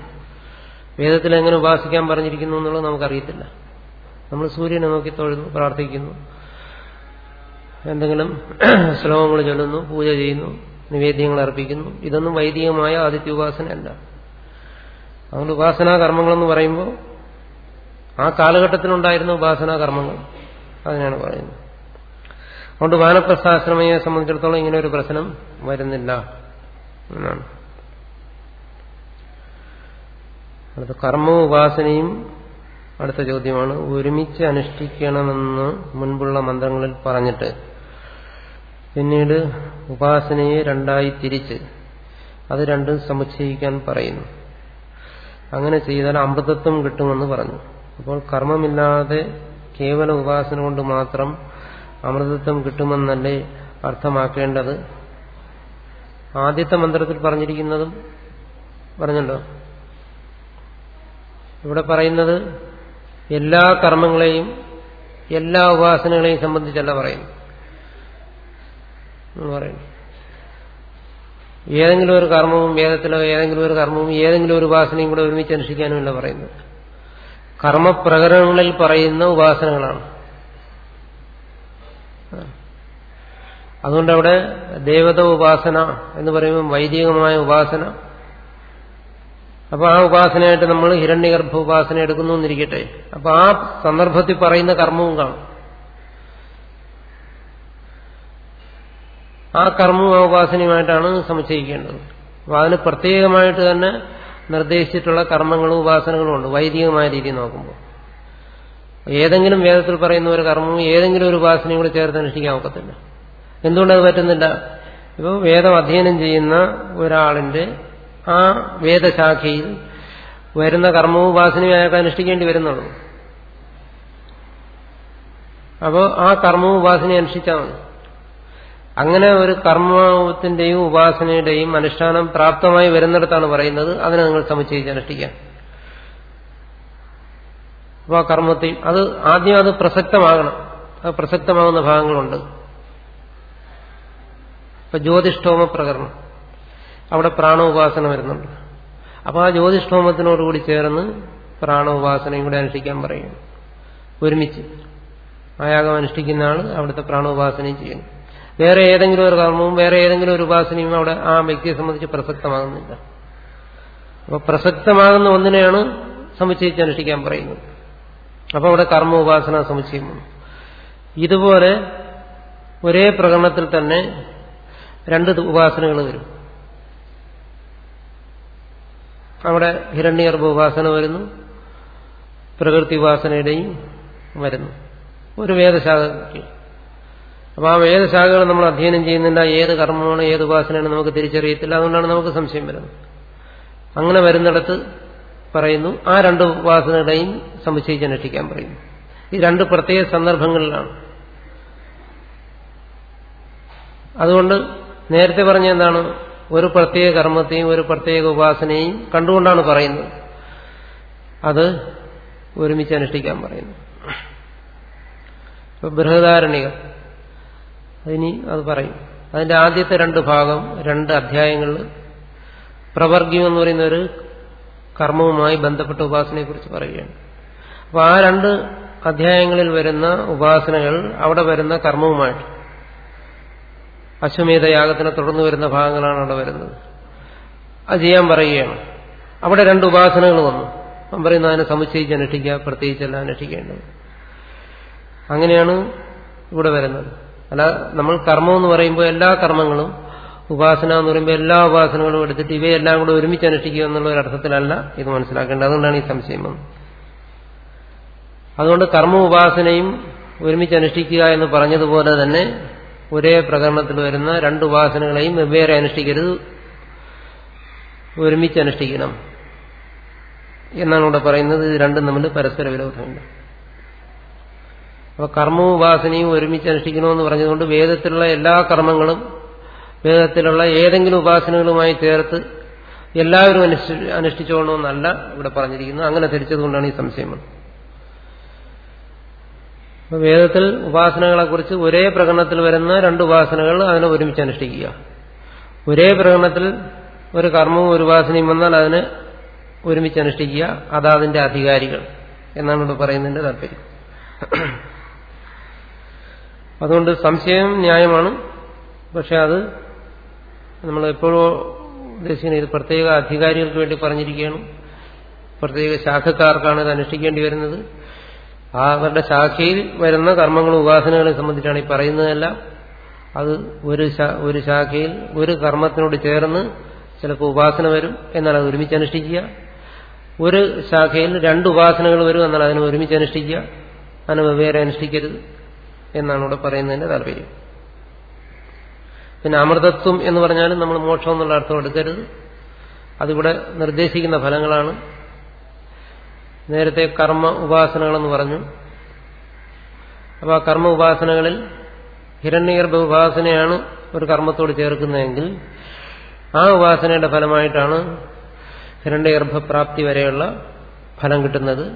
വേദത്തിൽ എങ്ങനെ ഉപാസിക്കാൻ പറഞ്ഞിരിക്കുന്നു എന്നുള്ളത് നമുക്കറിയത്തില്ല. നമ്മൾ സൂര്യനെ നോക്കി തൊഴുന്നു പ്രാർത്ഥിക്കുന്നു. എന്തെങ്കിലും ശ്ലോകങ്ങൾ ചൊല്ലുന്നു പൂജ ചെയ്യുന്നു നിവേദ്യങ്ങൾ അർപ്പിക്കുന്നു. ഇതൊന്നും വൈദികമായ ആദിത്യ ഉപാസനയല്ല അതുകൊണ്ട് ഉപാസനാ കർമ്മങ്ങളെന്ന് പറയുമ്പോൾ ആ കാലഘട്ടത്തിലുണ്ടായിരുന്ന ഉപാസനാ കർമ്മങ്ങൾ അതിനാണ് പറയുന്നത്. അതുകൊണ്ട് വാനപ്രസ്ഥാശ്രമയെ സംബന്ധിച്ചിടത്തോളം ഇങ്ങനെ ഒരു പ്രശ്നം വരുന്നില്ല എന്നാണ്. അടുത്ത കർമ്മവും ഉപാസനയും അടുത്ത ചോദ്യമാണ് ഒരുമിച്ച് അനുഷ്ഠിക്കണമെന്ന് മുൻപുള്ള മന്ത്രങ്ങളിൽ പറഞ്ഞിട്ട് പിന്നീട് ഉപാസനയെ രണ്ടായി തിരിച്ച് അത് രണ്ടും സമുച്ചയിക്കാൻ പറയുന്നു. അങ്ങനെ ചെയ്താൽ അമൃതത്വം കിട്ടുമെന്ന് പറഞ്ഞു. അപ്പോൾ കർമ്മമില്ലാതെ കേവല ഉപാസന കൊണ്ട് മാത്രം അമൃതത്വം കിട്ടുമെന്നല്ലേ അർത്ഥമാക്കേണ്ടത്? ആദ്യത്തെ മന്ത്രത്തിൽ പറഞ്ഞിരിക്കുന്നതും പറഞ്ഞല്ലോ. ഇവിടെ പറയുന്നത് എല്ലാ കർമ്മങ്ങളെയും എല്ലാ ഉപാസനകളെയും സംബന്ധിച്ചല്ല പറയുന്നു. ഏതെങ്കിലും ഒരു കർമ്മവും വേദത്തിലോ ഏതെങ്കിലും ഒരു കർമ്മവും ഏതെങ്കിലും ഒരു ഉപാസനയും കൂടെ ഒരുമിച്ച് അനുഷ്ഠിക്കാനുമല്ല പറയുന്നത്. കർമ്മപ്രകരണങ്ങളിൽ പറയുന്ന ഉപാസനകളാണ്. അതുകൊണ്ട് അവിടെ ദേവത ഉപാസന എന്ന് പറയുമ്പോൾ വൈദികമായ ഉപാസന അപ്പൊ ആ ഉപാസനയായിട്ട് നമ്മൾ ഹിരണ്യഗർഭ ഉപാസന എടുക്കുന്നു എന്നിരിക്കട്ടെ. അപ്പൊ ആ സന്ദർഭത്തിൽ പറയുന്ന കർമ്മവും കാണും. ആ കർമ്മവും ആ ഉപാസനയുമായിട്ടാണ് സമുച്ചയിക്കേണ്ടത്. അപ്പൊ അതിന് പ്രത്യേകമായിട്ട് തന്നെ നിർദ്ദേശിച്ചിട്ടുള്ള കർമ്മങ്ങളും ഉപാസനകളും ഉണ്ട്. വൈദികമായ രീതി നോക്കുമ്പോൾ. ഏതെങ്കിലും വേദത്തിൽ പറയുന്ന ഒരു കർമ്മവും ഏതെങ്കിലും ഒരു ഉപാസനയും കൂടെ ചേർത്ത് അനുഷ്ഠിക്കാൻ ഒക്കത്തില്ല. എന്തുകൊണ്ടത് പറ്റുന്നില്ല? ഇപ്പോൾ വേദം അധ്യയനം ചെയ്യുന്ന ഒരാളിന്റെ ആ വേദശാഖയിൽ വരുന്ന കർമ്മവും അയാൾക്ക് അനുഷ്ഠിക്കേണ്ടി വരുന്നുള്ളൂ. അപ്പോൾ ആ കർമ്മവും ഉപാസനയും അനുഷ്ഠിച്ചാൽ മതി. അങ്ങനെ ഒരു കർമ്മത്തിന്റെയും ഉപാസനയുടെയും അനുഷ്ഠാനം പ്രാപ്തമായി വരുന്നിടത്താണ് പറയുന്നത്. അതിനെ നിങ്ങൾ സമുച്ചയിച്ച് അനുഷ്ഠിക്കാം. അപ്പോൾ ആ കർമ്മത്തിൽ അത് ആദ്യം അത് പ്രസക്തമാകണം. അത് പ്രസക്തമാകുന്ന ഭാഗങ്ങളുണ്ട്. ഇപ്പൊ ജ്യോതിഷ്ഠോമ പ്രകരണം അവിടെ പ്രാണോപാസന വരുന്നുണ്ട്. അപ്പോൾ ആ ജ്യോതിഷ്ഠോമത്തിനോടുകൂടി ചേർന്ന് പ്രാണോപാസനയും കൂടെ അനുഷ്ഠിക്കാൻ പറയുന്നു ഒരുമിച്ച്. ആ യാഗം അനുഷ്ഠിക്കുന്ന ആൾ അവിടുത്തെ പ്രാണോപാസനയും ചെയ്യുന്നു വേറെ ഏതെങ്കിലും ഒരു കർമ്മവും വേറെ ഏതെങ്കിലും ഒരു ഉപാസനയും അവിടെ ആ വ്യക്തിയെ സംബന്ധിച്ച് പ്രസക്തമാകുന്നില്ല. അപ്പോൾ പ്രസക്തമാകുന്ന ഒന്നിനെയാണ് സമുച്ചയിച്ച് അനുഷ്ഠിക്കാൻ പറയുന്നത്. അപ്പോൾ അവിടെ കർമ്മ ഉപാസന സമുച്ചയം ഇതുപോലെ ഒരേ പ്രകടനത്തിൽ തന്നെ രണ്ട് ഉപാസനകൾ വരും. അവിടെ ഹിരണ്യഗർഭ ഉപാസന വരുന്നു. പ്രകൃതി ഉപാസനയുടെയും വരുന്നു. ഒരു വേദശാഖയ്ക്ക് അപ്പോൾ ആ വേദശാഖകൾ നമ്മൾ അധ്യയനം ചെയ്യുന്നില്ല ഏത് കർമ്മമാണ് ഏത് ഉപാസനയാണ് നമുക്ക് തിരിച്ചറിയത്തില്ല. അതുകൊണ്ടാണ് നമുക്ക് സംശയം വരുന്നത്. അങ്ങനെ വരുന്നിടത്ത് പറയുന്നു ആ രണ്ട് ഉപാസനകളെയും സമുച്ചയിച്ച് അനുഷ്ഠിക്കാൻ പറയുന്നു. ഈ രണ്ട് പ്രത്യേക സന്ദർഭങ്ങളിലാണ്. അതുകൊണ്ട് നേരത്തെ പറഞ്ഞ എന്താണ്? ഒരു പ്രത്യേക കർമ്മത്തെയും ഒരു പ്രത്യേക ഉപാസനയും കണ്ടുകൊണ്ടാണ് പറയുന്നത്. അത് ഒരുമിച്ച് അനുഷ്ഠിക്കാൻ പറയുന്നു ഇപ്പൊ ബൃഹദാരണികൾ ഇനി അത് പറയും. അതിന്റെ ആദ്യത്തെ രണ്ട് ഭാഗം രണ്ട് അധ്യായങ്ങളിൽ പ്രവർഗ്യം എന്ന് പറയുന്ന ഒരു കർമ്മവുമായി ബന്ധപ്പെട്ട ഉപാസനയെക്കുറിച്ച് പറയുകയാണ്. അപ്പോൾ ആ രണ്ട് അധ്യായങ്ങളിൽ വരുന്ന ഉപാസനകൾ അവിടെ വരുന്ന കർമ്മവുമായിട്ട്. അശ്വമേധ യാഗത്തിനെ തുടർന്ന് വരുന്ന ഭാഗങ്ങളാണ് അവിടെ വരുന്നത്. അത് ചെയ്യാൻ പറയുകയാണ്. അവിടെ രണ്ട് ഉപാസനകൾ വന്നു. അവൻ പറയുന്നു അതിനെ സമുച്ചയിച്ച് അനുഷ്ഠിക്കുക പ്രത്യേകിച്ചല്ല അനുഷ്ഠിക്കേണ്ടത് അങ്ങനെയാണ് ഇവിടെ വരുന്നത്. അല്ല നമ്മൾ കർമ്മം എന്ന് പറയുമ്പോൾ എല്ലാ കർമ്മങ്ങളും ഉപാസന എന്ന് പറയുമ്പോൾ എല്ലാ ഉപാസനകളും എടുത്തിട്ട് ഇവയെല്ലാം കൂടെ ഒരുമിച്ച് അനുഷ്ഠിക്കുക എന്നുള്ള ഒരു അർത്ഥത്തിലല്ല ഇത് മനസ്സിലാക്കേണ്ടത്. അതുകൊണ്ടാണ് ഈ സംശയം വന്നത്. അതുകൊണ്ട് കർമ്മ ഉപാസനയും ഒരുമിച്ച് അനുഷ്ഠിക്കുക എന്ന് പറഞ്ഞതുപോലെ തന്നെ ഒരേ പ്രകരണത്തിൽ വരുന്ന രണ്ട് ഉപാസനകളെയും വെവ്വേറെ അനുഷ്ഠിക്കരുത്. ഒരുമിച്ച് അനുഷ്ഠിക്കണം. എന്നാണ് ഇവിടെ പറയുന്നത്. ഇത് രണ്ടും തമ്മിൽ പരസ്പര വിരോധമുണ്ട്. അപ്പൊ കർമ്മവും ഉപാസനയും ഒരുമിച്ച് അനുഷ്ഠിക്കണമെന്ന് പറഞ്ഞതുകൊണ്ട് വേദത്തിലുള്ള എല്ലാ കർമ്മങ്ങളും വേദത്തിലുള്ള ഏതെങ്കിലും ഉപാസനകളുമായി ചേർത്ത് എല്ലാവരും അനുഷ്ഠിച്ചോണമെന്നല്ല ഇവിടെ പറഞ്ഞിരിക്കുന്നത്. അങ്ങനെ ധരിച്ചതുകൊണ്ടാണ് ഈ സംശയം വേദത്തിൽ ഉപാസനകളെക്കുറിച്ച് ഒരേ പ്രകടനത്തിൽ വരുന്ന രണ്ട് ഉപാസനകൾ അതിനെ ഒരുമിച്ച് അനുഷ്ഠിക്കുക. ഒരേ പ്രകടനത്തിൽ ഒരു കർമ്മവും ഒരു ഉപാസനയും വന്നാൽ അതിനെ ഒരുമിച്ച് അനുഷ്ഠിക്കുക. അതാതിന്റെ അധികാരികൾ എന്നാണ് ഇവിടെ പറയുന്നതിന്റെ താല്പര്യം. അതുകൊണ്ട് സംശയം ന്യായമാണ്. പക്ഷെ അത് നമ്മൾ എപ്പോഴും ഉദ്ദേശിക്കുന്നത് ഇത് പ്രത്യേക അധികാരികൾക്ക് വേണ്ടി പറഞ്ഞിരിക്കുകയാണ്. പ്രത്യേക ശാഖക്കാർക്കാണ് ഇത് അനുഷ്ഠിക്കേണ്ടി വരുന്നത്. ആ അവരുടെ ശാഖയിൽ വരുന്ന കർമ്മങ്ങളും ഉപാസനകളെ സംബന്ധിച്ചാണ് ഈ പറയുന്നതെല്ലാം. അത് ഒരു ഒരു ശാഖയിൽ ഒരു കർമ്മത്തിനോട് ചേർന്ന് ചിലപ്പോൾ ഉപാസന വരും എന്നാൽ അത് ഒരുമിച്ച് അനുഷ്ഠിക്കുക. ഒരു ശാഖയിൽ രണ്ട് ഉപാസനകൾ വരും എന്നാൽ അതിനെ ഒരുമിച്ച് അനുഷ്ഠിക്കുക. അതിനെ വെവ്വേറെ അനുഷ്ഠിക്കരുത് എന്നാണ് ഇവിടെ പറയുന്നതിന്റെ താല്പര്യം. പിന്നെ അമൃതത്വം എന്ന് പറഞ്ഞാലും നമ്മൾ മോക്ഷം എന്നുള്ള അർത്ഥം എടുക്കരുത്. അതിവിടെ നിർദ്ദേശിക്കുന്ന ഫലങ്ങളാണ്. നേരത്തെ കർമ്മ ഉപാസനകളെന്ന് പറഞ്ഞു. അപ്പോൾ ആ കർമ്മ ഉപാസനകളിൽ ഹിരണ്യഗർഭ ഉപാസനയാണ് ഒരു കർമ്മത്തോട് ചേർക്കുന്നതെങ്കിൽ ആ ഉപാസനയുടെ ഫലമായിട്ടാണ് ഹിരണ്യഗർഭപ്രാപ്തി വരെയുള്ള ഫലം കിട്ടുന്നത്.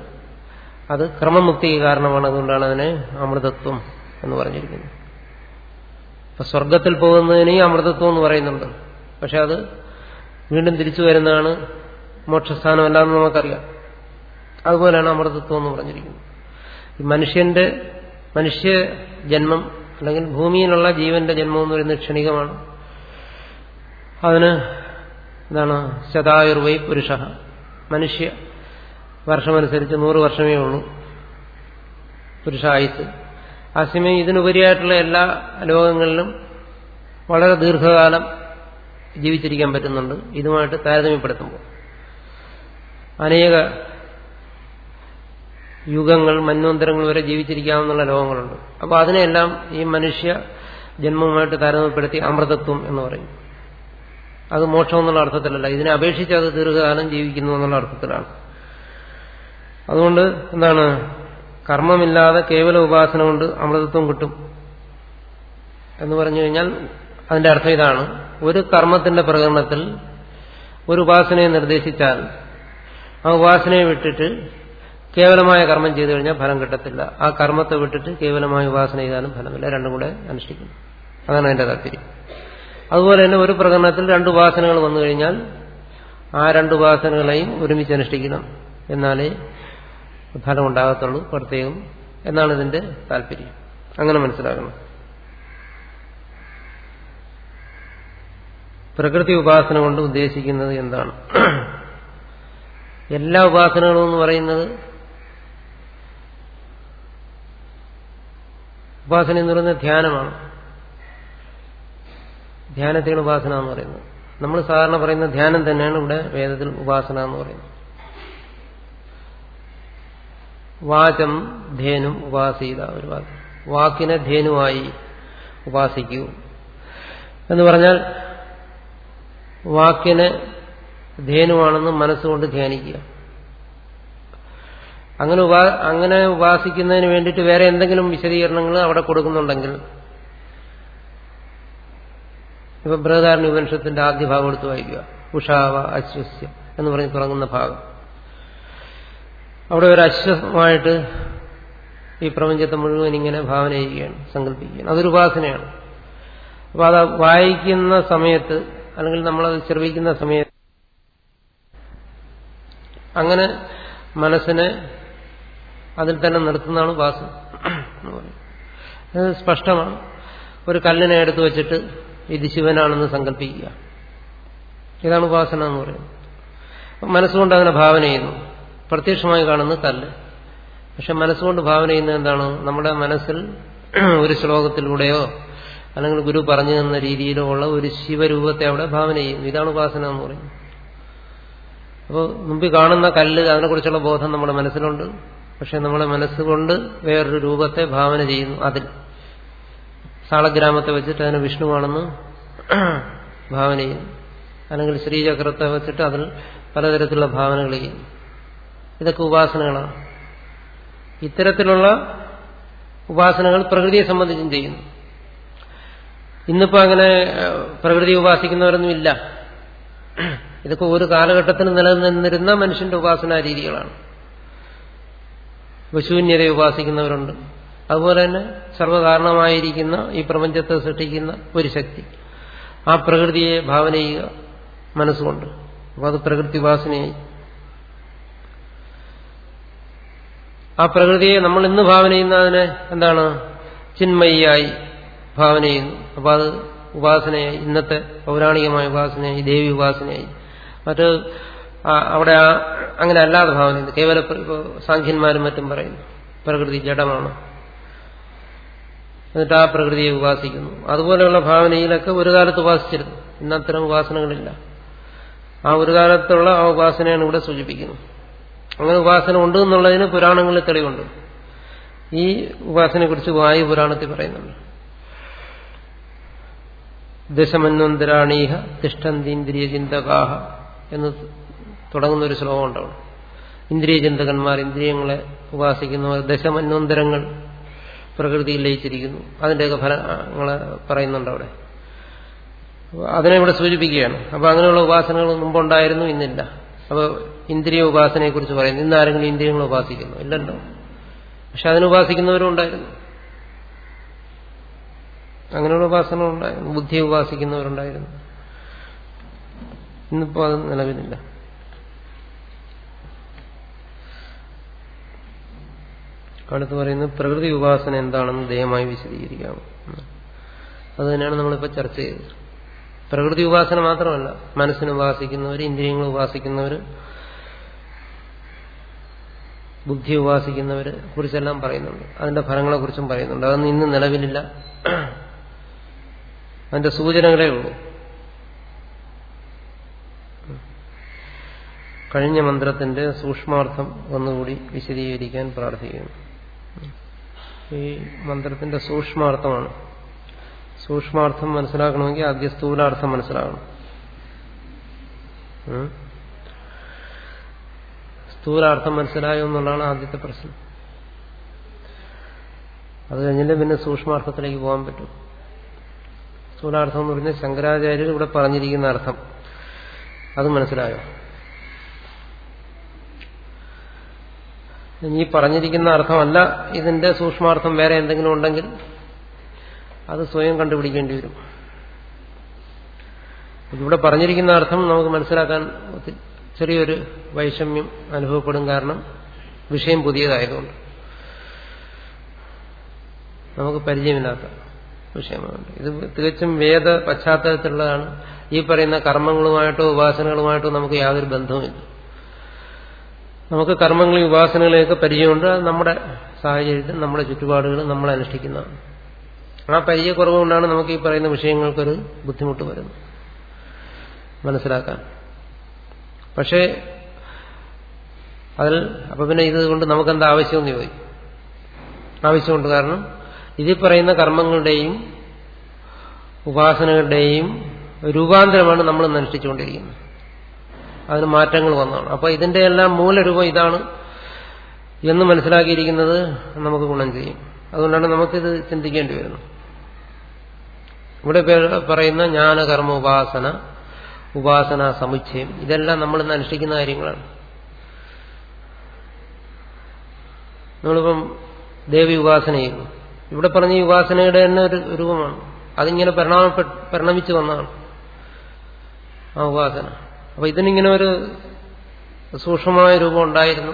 അത് ക്രമമുക്തിക്ക് കാരണമാണ്. അതുകൊണ്ടാണ് അതിനെ അമൃതത്വം എന്ന് പറഞ്ഞിരിക്കുന്നത്. ഇപ്പൊ സ്വർഗത്തിൽ പോകുന്നതിനെയും അമൃതത്വം എന്ന് പറയുന്നുണ്ട്. പക്ഷെ അത് വീണ്ടും തിരിച്ചു വരുന്നതാണ് മോക്ഷസ്ഥാനമല്ലാന്ന് നമുക്കറിയാം. അതുപോലെയാണ് അമൃതത്വം എന്ന് പറഞ്ഞിരിക്കുന്നത്. ഈ മനുഷ്യന്റെ മനുഷ്യ ജന്മം അല്ലെങ്കിൽ ഭൂമിയിലുള്ള ജീവന്റെ ജന്മം എന്ന് പറയുന്നത് ക്ഷണികമാണ്. അതിന് എന്താണ്? ശതായുർവൈ പുരുഷ. മനുഷ്യ വർഷമനുസരിച്ച് നൂറ് വർഷമേ ഉള്ളൂ. പുരുഷായുസ്. സമയം ഇതിനുപരിയായിട്ടുള്ള എല്ലാ ലോകങ്ങളിലും വളരെ ദീർഘകാലം ജീവിച്ചിരിക്കാൻ പറ്റുന്നുണ്ട്. ഇതുമായിട്ട് താരതമ്യപ്പെടുത്തുമ്പോൾ. അനേക യുഗങ്ങൾ മന്വന്തരങ്ങൾ വരെ ജീവിച്ചിരിക്കാവുന്ന ലോകങ്ങളുണ്ട്. അപ്പോൾ അതിനെല്ലാം ഈ മനുഷ്യ ജന്മവുമായിട്ട് താരതമ്യപ്പെടുത്തി അമൃതത്വം എന്ന് പറയും. അത് മോക്ഷം എന്നുള്ള അർത്ഥത്തിലല്ല. ഇതിനെ അപേക്ഷിച്ച് അത് ദീർഘകാലം ജീവിക്കുന്നു എന്നുള്ള അർത്ഥത്തിലാണ്. അതുകൊണ്ട് എന്താണ്? കർമ്മമില്ലാതെ കേവല ഉപാസന കൊണ്ട് അമൃതത്വം കിട്ടും എന്ന് പറഞ്ഞു കഴിഞ്ഞാൽ അതിന്റെ അർത്ഥം ഇതാണ്. ഒരു കർമ്മത്തിന്റെ പ്രകടനത്തിൽ ഒരു ഉപാസനയെ നിർദ്ദേശിച്ചാൽ ആ ഉപാസനയെ വിട്ടിട്ട് കേവലമായ കർമ്മം ചെയ്തു കഴിഞ്ഞാൽ ഫലം കിട്ടത്തില്ല. ആ കർമ്മത്തെ വിട്ടിട്ട് കേവലമായ ഉപാസന ചെയ്താലും ഫലമില്ല. രണ്ടും കൂടെ അനുഷ്ഠിക്കുന്നു. അതാണ് അതിന്റെ താല്പര്യം. അതുപോലെ തന്നെ ഒരു പ്രകടനത്തിൽ രണ്ട് ഉപാസനകൾ വന്നു കഴിഞ്ഞാൽ ആ രണ്ട് ഉപാസനകളെയും ഒരുമിച്ച് അനുഷ്ഠിക്കണം എന്നാലേ ഫലം ഉണ്ടാകത്തുള്ളൂ പ്രത്യേകം എന്നാണ് ഇതിന്റെ താല്പര്യം. അങ്ങനെ മനസ്സിലാക്കണം. പ്രകൃതി ഉപാസന കൊണ്ട് ഉദ്ദേശിക്കുന്നത് എന്താണ്? എല്ലാ ഉപാസനകളും എന്ന് പറയുന്നത് ഉപാസന എന്ന് പറയുന്നത് ധ്യാനമാണ്. ധ്യാനത്തെയാണ് ഉപാസന എന്ന് പറയുന്നത്. നമ്മൾ സാധാരണ പറയുന്ന ധ്യാനം തന്നെയാണ് ഇവിടെ വേദത്തിൽ ഉപാസന എന്ന് പറയുന്നത്. വാചം ധേനും ഉപാസീത ഒരു വാക്ക്. വാക്കിനെ ധേനുവായി ഉപാസിക്കൂ. എന്ന് പറഞ്ഞാൽ വാക്കിനെ ധേനുവാണെന്ന് മനസ്സുകൊണ്ട് ധ്യാനിക്കുക. അങ്ങനെ ഉപാ അങ്ങനെ ഉപാസിക്കുന്നതിന് വേണ്ടിയിട്ട് വേറെ എന്തെങ്കിലും വിശദീകരണങ്ങൾ അവിടെ കൊടുക്കുന്നുണ്ടെങ്കിൽ ഇപ്പൊ ബൃഹദാരണ ഉപനിഷത്തിന്റെ ആദ്യ ഭാഗം എടുത്ത് വായിക്കുക. ഉഷാവ അശ്വസ്യ എന്ന് പറഞ്ഞ് തുടങ്ങുന്ന ഭാഗം. അവിടെ ഒരു അശ്വമായിട്ട് ഈ പ്രപഞ്ചത്തെ മുഴുവൻ ഇങ്ങനെ ഭാവന ചെയ്യുകയാണ് സങ്കല്പിക്കുകയാണ്. അതൊരു ഉപാസനയാണ്. അപ്പൊ അത് വായിക്കുന്ന സമയത്ത് അല്ലെങ്കിൽ നമ്മളത് ശ്രവിക്കുന്ന സമയത്ത് അങ്ങനെ മനസ്സിനെ അതിൽ തന്നെ നിർത്തുന്നതാണ് ഉപാസന എന്ന് സ്പഷ്ടമാണ്. ഒരു കല്ലിനെ എടുത്തു വെച്ചിട്ട് ഇത് ശിവനാണെന്ന് സങ്കല്പിക്കുക. ഇതാണ് ഉപാസന എന്ന് പറയുന്നത്. മനസ്സുകൊണ്ട് അങ്ങനെ ഭാവന ചെയ്യുന്നു. പ്രത്യക്ഷമായി കാണുന്ന കല്ല്. പക്ഷെ മനസ്സുകൊണ്ട് ഭാവന ചെയ്യുന്നത് എന്താണ്? നമ്മുടെ മനസ്സിൽ ഒരു ശ്ലോകത്തിലൂടെയോ അല്ലെങ്കിൽ ഗുരു പറഞ്ഞു തന്ന രീതിയിലോ ഉള്ള ഒരു ശിവരൂപത്തെ അവിടെ ഭാവന ചെയ്യുന്നു. ഇതാണ് ഉപാസന എന്ന് പറയുന്നത്. അപ്പോൾ മുമ്പിൽ കാണുന്ന കല്ല് അതിനെക്കുറിച്ചുള്ള ബോധം നമ്മുടെ മനസ്സിലുണ്ട്. പക്ഷെ നമ്മളെ മനസ്സുകൊണ്ട് വേറൊരു രൂപത്തെ ഭാവന ചെയ്യുന്നു അതിൽ. സാളഗ്രാമത്തെ വെച്ചിട്ട് അതിന് വിഷ്ണുവാണെന്ന് ഭാവന ചെയ്യുന്നു. അല്ലെങ്കിൽ ശ്രീചക്രത്തെ വെച്ചിട്ട് അതിൽ പലതരത്തിലുള്ള ഭാവനകൾ ചെയ്യുന്നു. ഇതൊക്കെ ഉപാസനകളാണ്. ഇത്തരത്തിലുള്ള ഉപാസനകൾ പ്രകൃതിയെ സംബന്ധിച്ചും ചെയ്യുന്നു. ഇന്നിപ്പോ അങ്ങനെ പ്രകൃതി ഉപാസിക്കുന്നവരൊന്നും ഇല്ല. ഇതൊക്കെ ഒരു കാലഘട്ടത്തിന് നിലനിന്നിരുന്ന മനുഷ്യന്റെ ഉപാസനാ രീതികളാണ്. ശൂന്യതയെ ഉപാസിക്കുന്നവരുണ്ട്. അതുപോലെ തന്നെ സർവകാരണമായിരിക്കുന്ന ഈ പ്രപഞ്ചത്തെ സൃഷ്ടിക്കുന്ന ഒരു ശക്തി. ആ പ്രകൃതിയെ ഭാവന ചെയ്യുക മനസ്സുകൊണ്ട്. അപ്പൊ അത് പ്രകൃതി ഉപാസനയായി. ആ പ്രകൃതിയെ നമ്മൾ ഇന്ന് ഭാവന ചെയ്യുന്നതിനെ എന്താണ്? ചിന്മയിയായി ഭാവന ചെയ്യുന്നു. അപ്പൊ അത് ഉപാസനയായി. ഇന്നത്തെ പൗരാണികമായ ഉപാസനയായി ദേവി ഉപാസനയായി. മറ്റ് അവിടെ ആ അങ്ങനെ അല്ലാതെ ഭാവന കേവല സാഖ്യന്മാരും മറ്റും പറയുന്നു. പ്രകൃതി ജഡമാണ്. എന്നിട്ട് ആ പ്രകൃതിയെ ഉപാസിക്കുന്നു. അതുപോലെയുള്ള ഭാവനയിലൊക്കെ ഒരു കാലത്ത് ഉപാസിച്ചിരുന്നു. ഇന്നത്തരം ഉപാസനകളില്ല. ആ ഒരു കാലത്തുള്ള ആ ഉപാസനയാണ് ഇവിടെ സൂചിപ്പിക്കുന്നത് അങ്ങനെ ഉപാസന ഉണ്ട് എന്നുള്ളതിന് പുരാണങ്ങളിൽ തെളിവുണ്ട്. ഈ ഉപാസനയെക്കുറിച്ച് വായു പുരാണത്തിൽ പറയുന്നുണ്ട്. ദശമന്വന്തരാണീഹ തിഷ്ടന്തീന്ദ്രിയ ചിന്തകാഹ എന്ന് തുടങ്ങുന്ന ഒരു ശ്ലോകം ഉണ്ടാവും ഇന്ദ്രിയ ചിന്തകന്മാർ ഇന്ദ്രിയങ്ങളെ ഉപാസിക്കുന്നവർ ദശമന്വന്തരങ്ങൾ പ്രകൃതിയിൽ ലയിച്ചിരിക്കുന്നു. അതിന്റെയൊക്കെ ഫലങ്ങളെ പറയുന്നുണ്ട് അവിടെ. അതിനെ ഇവിടെ സൂചിപ്പിക്കുകയാണ്. അപ്പൊ അങ്ങനെയുള്ള ഉപാസനകൾ മുമ്പുണ്ടായിരുന്നു ഇന്നില്ല. അപ്പൊ ഇന്ദ്രിയ ഉപാസനയെ കുറിച്ച് പറയുന്നു. ഇന്ന് ആരെങ്കിലും ഇന്ദ്രിയങ്ങൾ ഉപാസിക്കുന്നു? ഇല്ലല്ലോ. പക്ഷെ അതിന് ഉപാസിക്കുന്നവരും ഉണ്ടായിരുന്നു. അങ്ങനെയുള്ള ഉപാസന ഉണ്ടായിരുന്നു ബുദ്ധിയെ ഉപാസിക്കുന്നവരുണ്ടായിരുന്നു. ഇന്നിപ്പോ അത് നിലവിലില്ല. അടുത്ത് പറയുന്നത് പ്രകൃതി ഉപാസന എന്താണെന്ന് ദയമായി വിശദീകരിക്കാം. അത് തന്നെയാണ് നമ്മളിപ്പോൾ ചർച്ച ചെയ്തത്. പ്രകൃതി ഉപാസന മാത്രമല്ല മനസ്സിന് ഉപാസിക്കുന്നവർ ഇന്ദ്രിയങ്ങൾ ഉപാസിക്കുന്നവർ ബുദ്ധി ഉപാസിക്കുന്നവരെ കുറിച്ചെല്ലാം പറയുന്നുണ്ട്. അതിന്റെ ഫലങ്ങളെക്കുറിച്ചും പറയുന്നുണ്ട്. അതൊന്നും ഇന്ന് നിലവിലില്ല. അതിന്റെ സൂചനകളേ ഉള്ളൂ. കഴിഞ്ഞ മന്ത്രത്തിന്റെ സൂക്ഷ്മാർത്ഥം ഒന്നുകൂടി വിശദീകരിക്കാൻ പ്രാർത്ഥിക്കുന്നു. ഈ മന്ത്രത്തിന്റെ സൂക്ഷ്മാർത്ഥമാണ്. സൂക്ഷ്മാർത്ഥം മനസ്സിലാക്കണമെങ്കിൽ ആദ്യ സ്ഥൂലാർത്ഥം മനസ്സിലാകണം. സ്ഥൂലാർത്ഥം മനസ്സിലായോ എന്നുള്ളതാണ് ആദ്യത്തെ പ്രശ്നം. അത് കഴിഞ്ഞിട്ട് പിന്നെ സൂക്ഷ്മാർത്ഥത്തിലേക്ക് പോകാൻ പറ്റും. സ്ഥൂലാർത്ഥം എന്ന് പറഞ്ഞാൽ ശങ്കരാചാര്യർ ഇവിടെ പറഞ്ഞിരിക്കുന്ന അർത്ഥം. അത് മനസ്സിലായോ? ഇനി പറഞ്ഞിരിക്കുന്ന അർത്ഥമല്ല. ഇതിന്റെ സൂക്ഷ്മാർത്ഥം വേറെ എന്തെങ്കിലും ഉണ്ടെങ്കിൽ അത് സ്വയം കണ്ടുപിടിക്കേണ്ടി വരും. ഇവിടെ പറഞ്ഞിരിക്കുന്ന അർത്ഥം നമുക്ക് മനസ്സിലാക്കാൻ ചെറിയൊരു വൈഷമ്യം അനുഭവപ്പെടും കാരണം വിഷയം പുതിയതായതുകൊണ്ട്. നമുക്ക് പരിചയമില്ലാത്ത വിഷയമാണ് ഇത് തികച്ചും വേദ പശ്ചാത്തലത്തിലുള്ളതാണ്. ഈ പറയുന്ന കർമ്മങ്ങളുമായിട്ടോ ഉപാസനകളുമായിട്ടോ നമുക്ക് യാതൊരു ബന്ധവുമില്ല. നമുക്ക് കർമ്മങ്ങളെയും ഉപാസനകളെയൊക്കെ പരിചയമുണ്ട്. അത് നമ്മുടെ സാഹചര്യത്തിൽ നമ്മുടെ ചുറ്റുപാടുകൾ നമ്മൾ അനുഷ്ഠിക്കുന്നതാണ് ആ പരിചയക്കുറവ് കൊണ്ടാണ് നമുക്ക് ഈ പറയുന്ന വിഷയങ്ങൾക്കൊരു ബുദ്ധിമുട്ട് വരുന്നത്. മനസ്സിലാക്കാൻ. പക്ഷേ അതിൽ അപ്പൊ പിന്നെ ഇതുകൊണ്ട് നമുക്കെന്താ ആവശ്യമെന്ന് ചോദിക്കും. ആവശ്യമുണ്ട് കാരണം ഇതിൽ പറയുന്ന കർമ്മങ്ങളുടെയും ഉപാസനകളുടെയും രൂപാന്തരമാണ് നമ്മൾ അനുഷ്ഠിച്ചുകൊണ്ടിരിക്കുന്നത്. അതിന് മാറ്റങ്ങൾ വന്നതാണ്. അപ്പൊ ഇതിന്റെ എല്ലാം മൂലരൂപം ഇതാണ് എന്ന് മനസ്സിലാക്കിയിരിക്കുന്നത് നമുക്ക് ഗുണം ചെയ്യും. അതുകൊണ്ടാണ് നമുക്കിത് ചിന്തിക്കേണ്ടി വരുന്നത്. ഇവിടെ പറയുന്ന ജ്ഞാനകർമ്മ ഉപാസന ഉപാസന സമുച്ചയം. ഇതെല്ലാം നമ്മൾ ഇന്ന് അനുഷ്ഠിക്കുന്ന കാര്യങ്ങളാണ്. നമ്മളിപ്പം ദേവി ഉപാസന ചെയ്യുന്നു. ഇവിടെ പറഞ്ഞ ഈ ഉപാസനയുടെ തന്നെ ഒരു രൂപമാണ്. അതിങ്ങനെ പരിണാമ പരിണമിച്ചു വന്നതാണ് ആ ഉപാസന. അപ്പൊ ഇതിനിങ്ങനെ ഒരു സൂക്ഷ്മമായ രൂപം ഉണ്ടായിരുന്നു.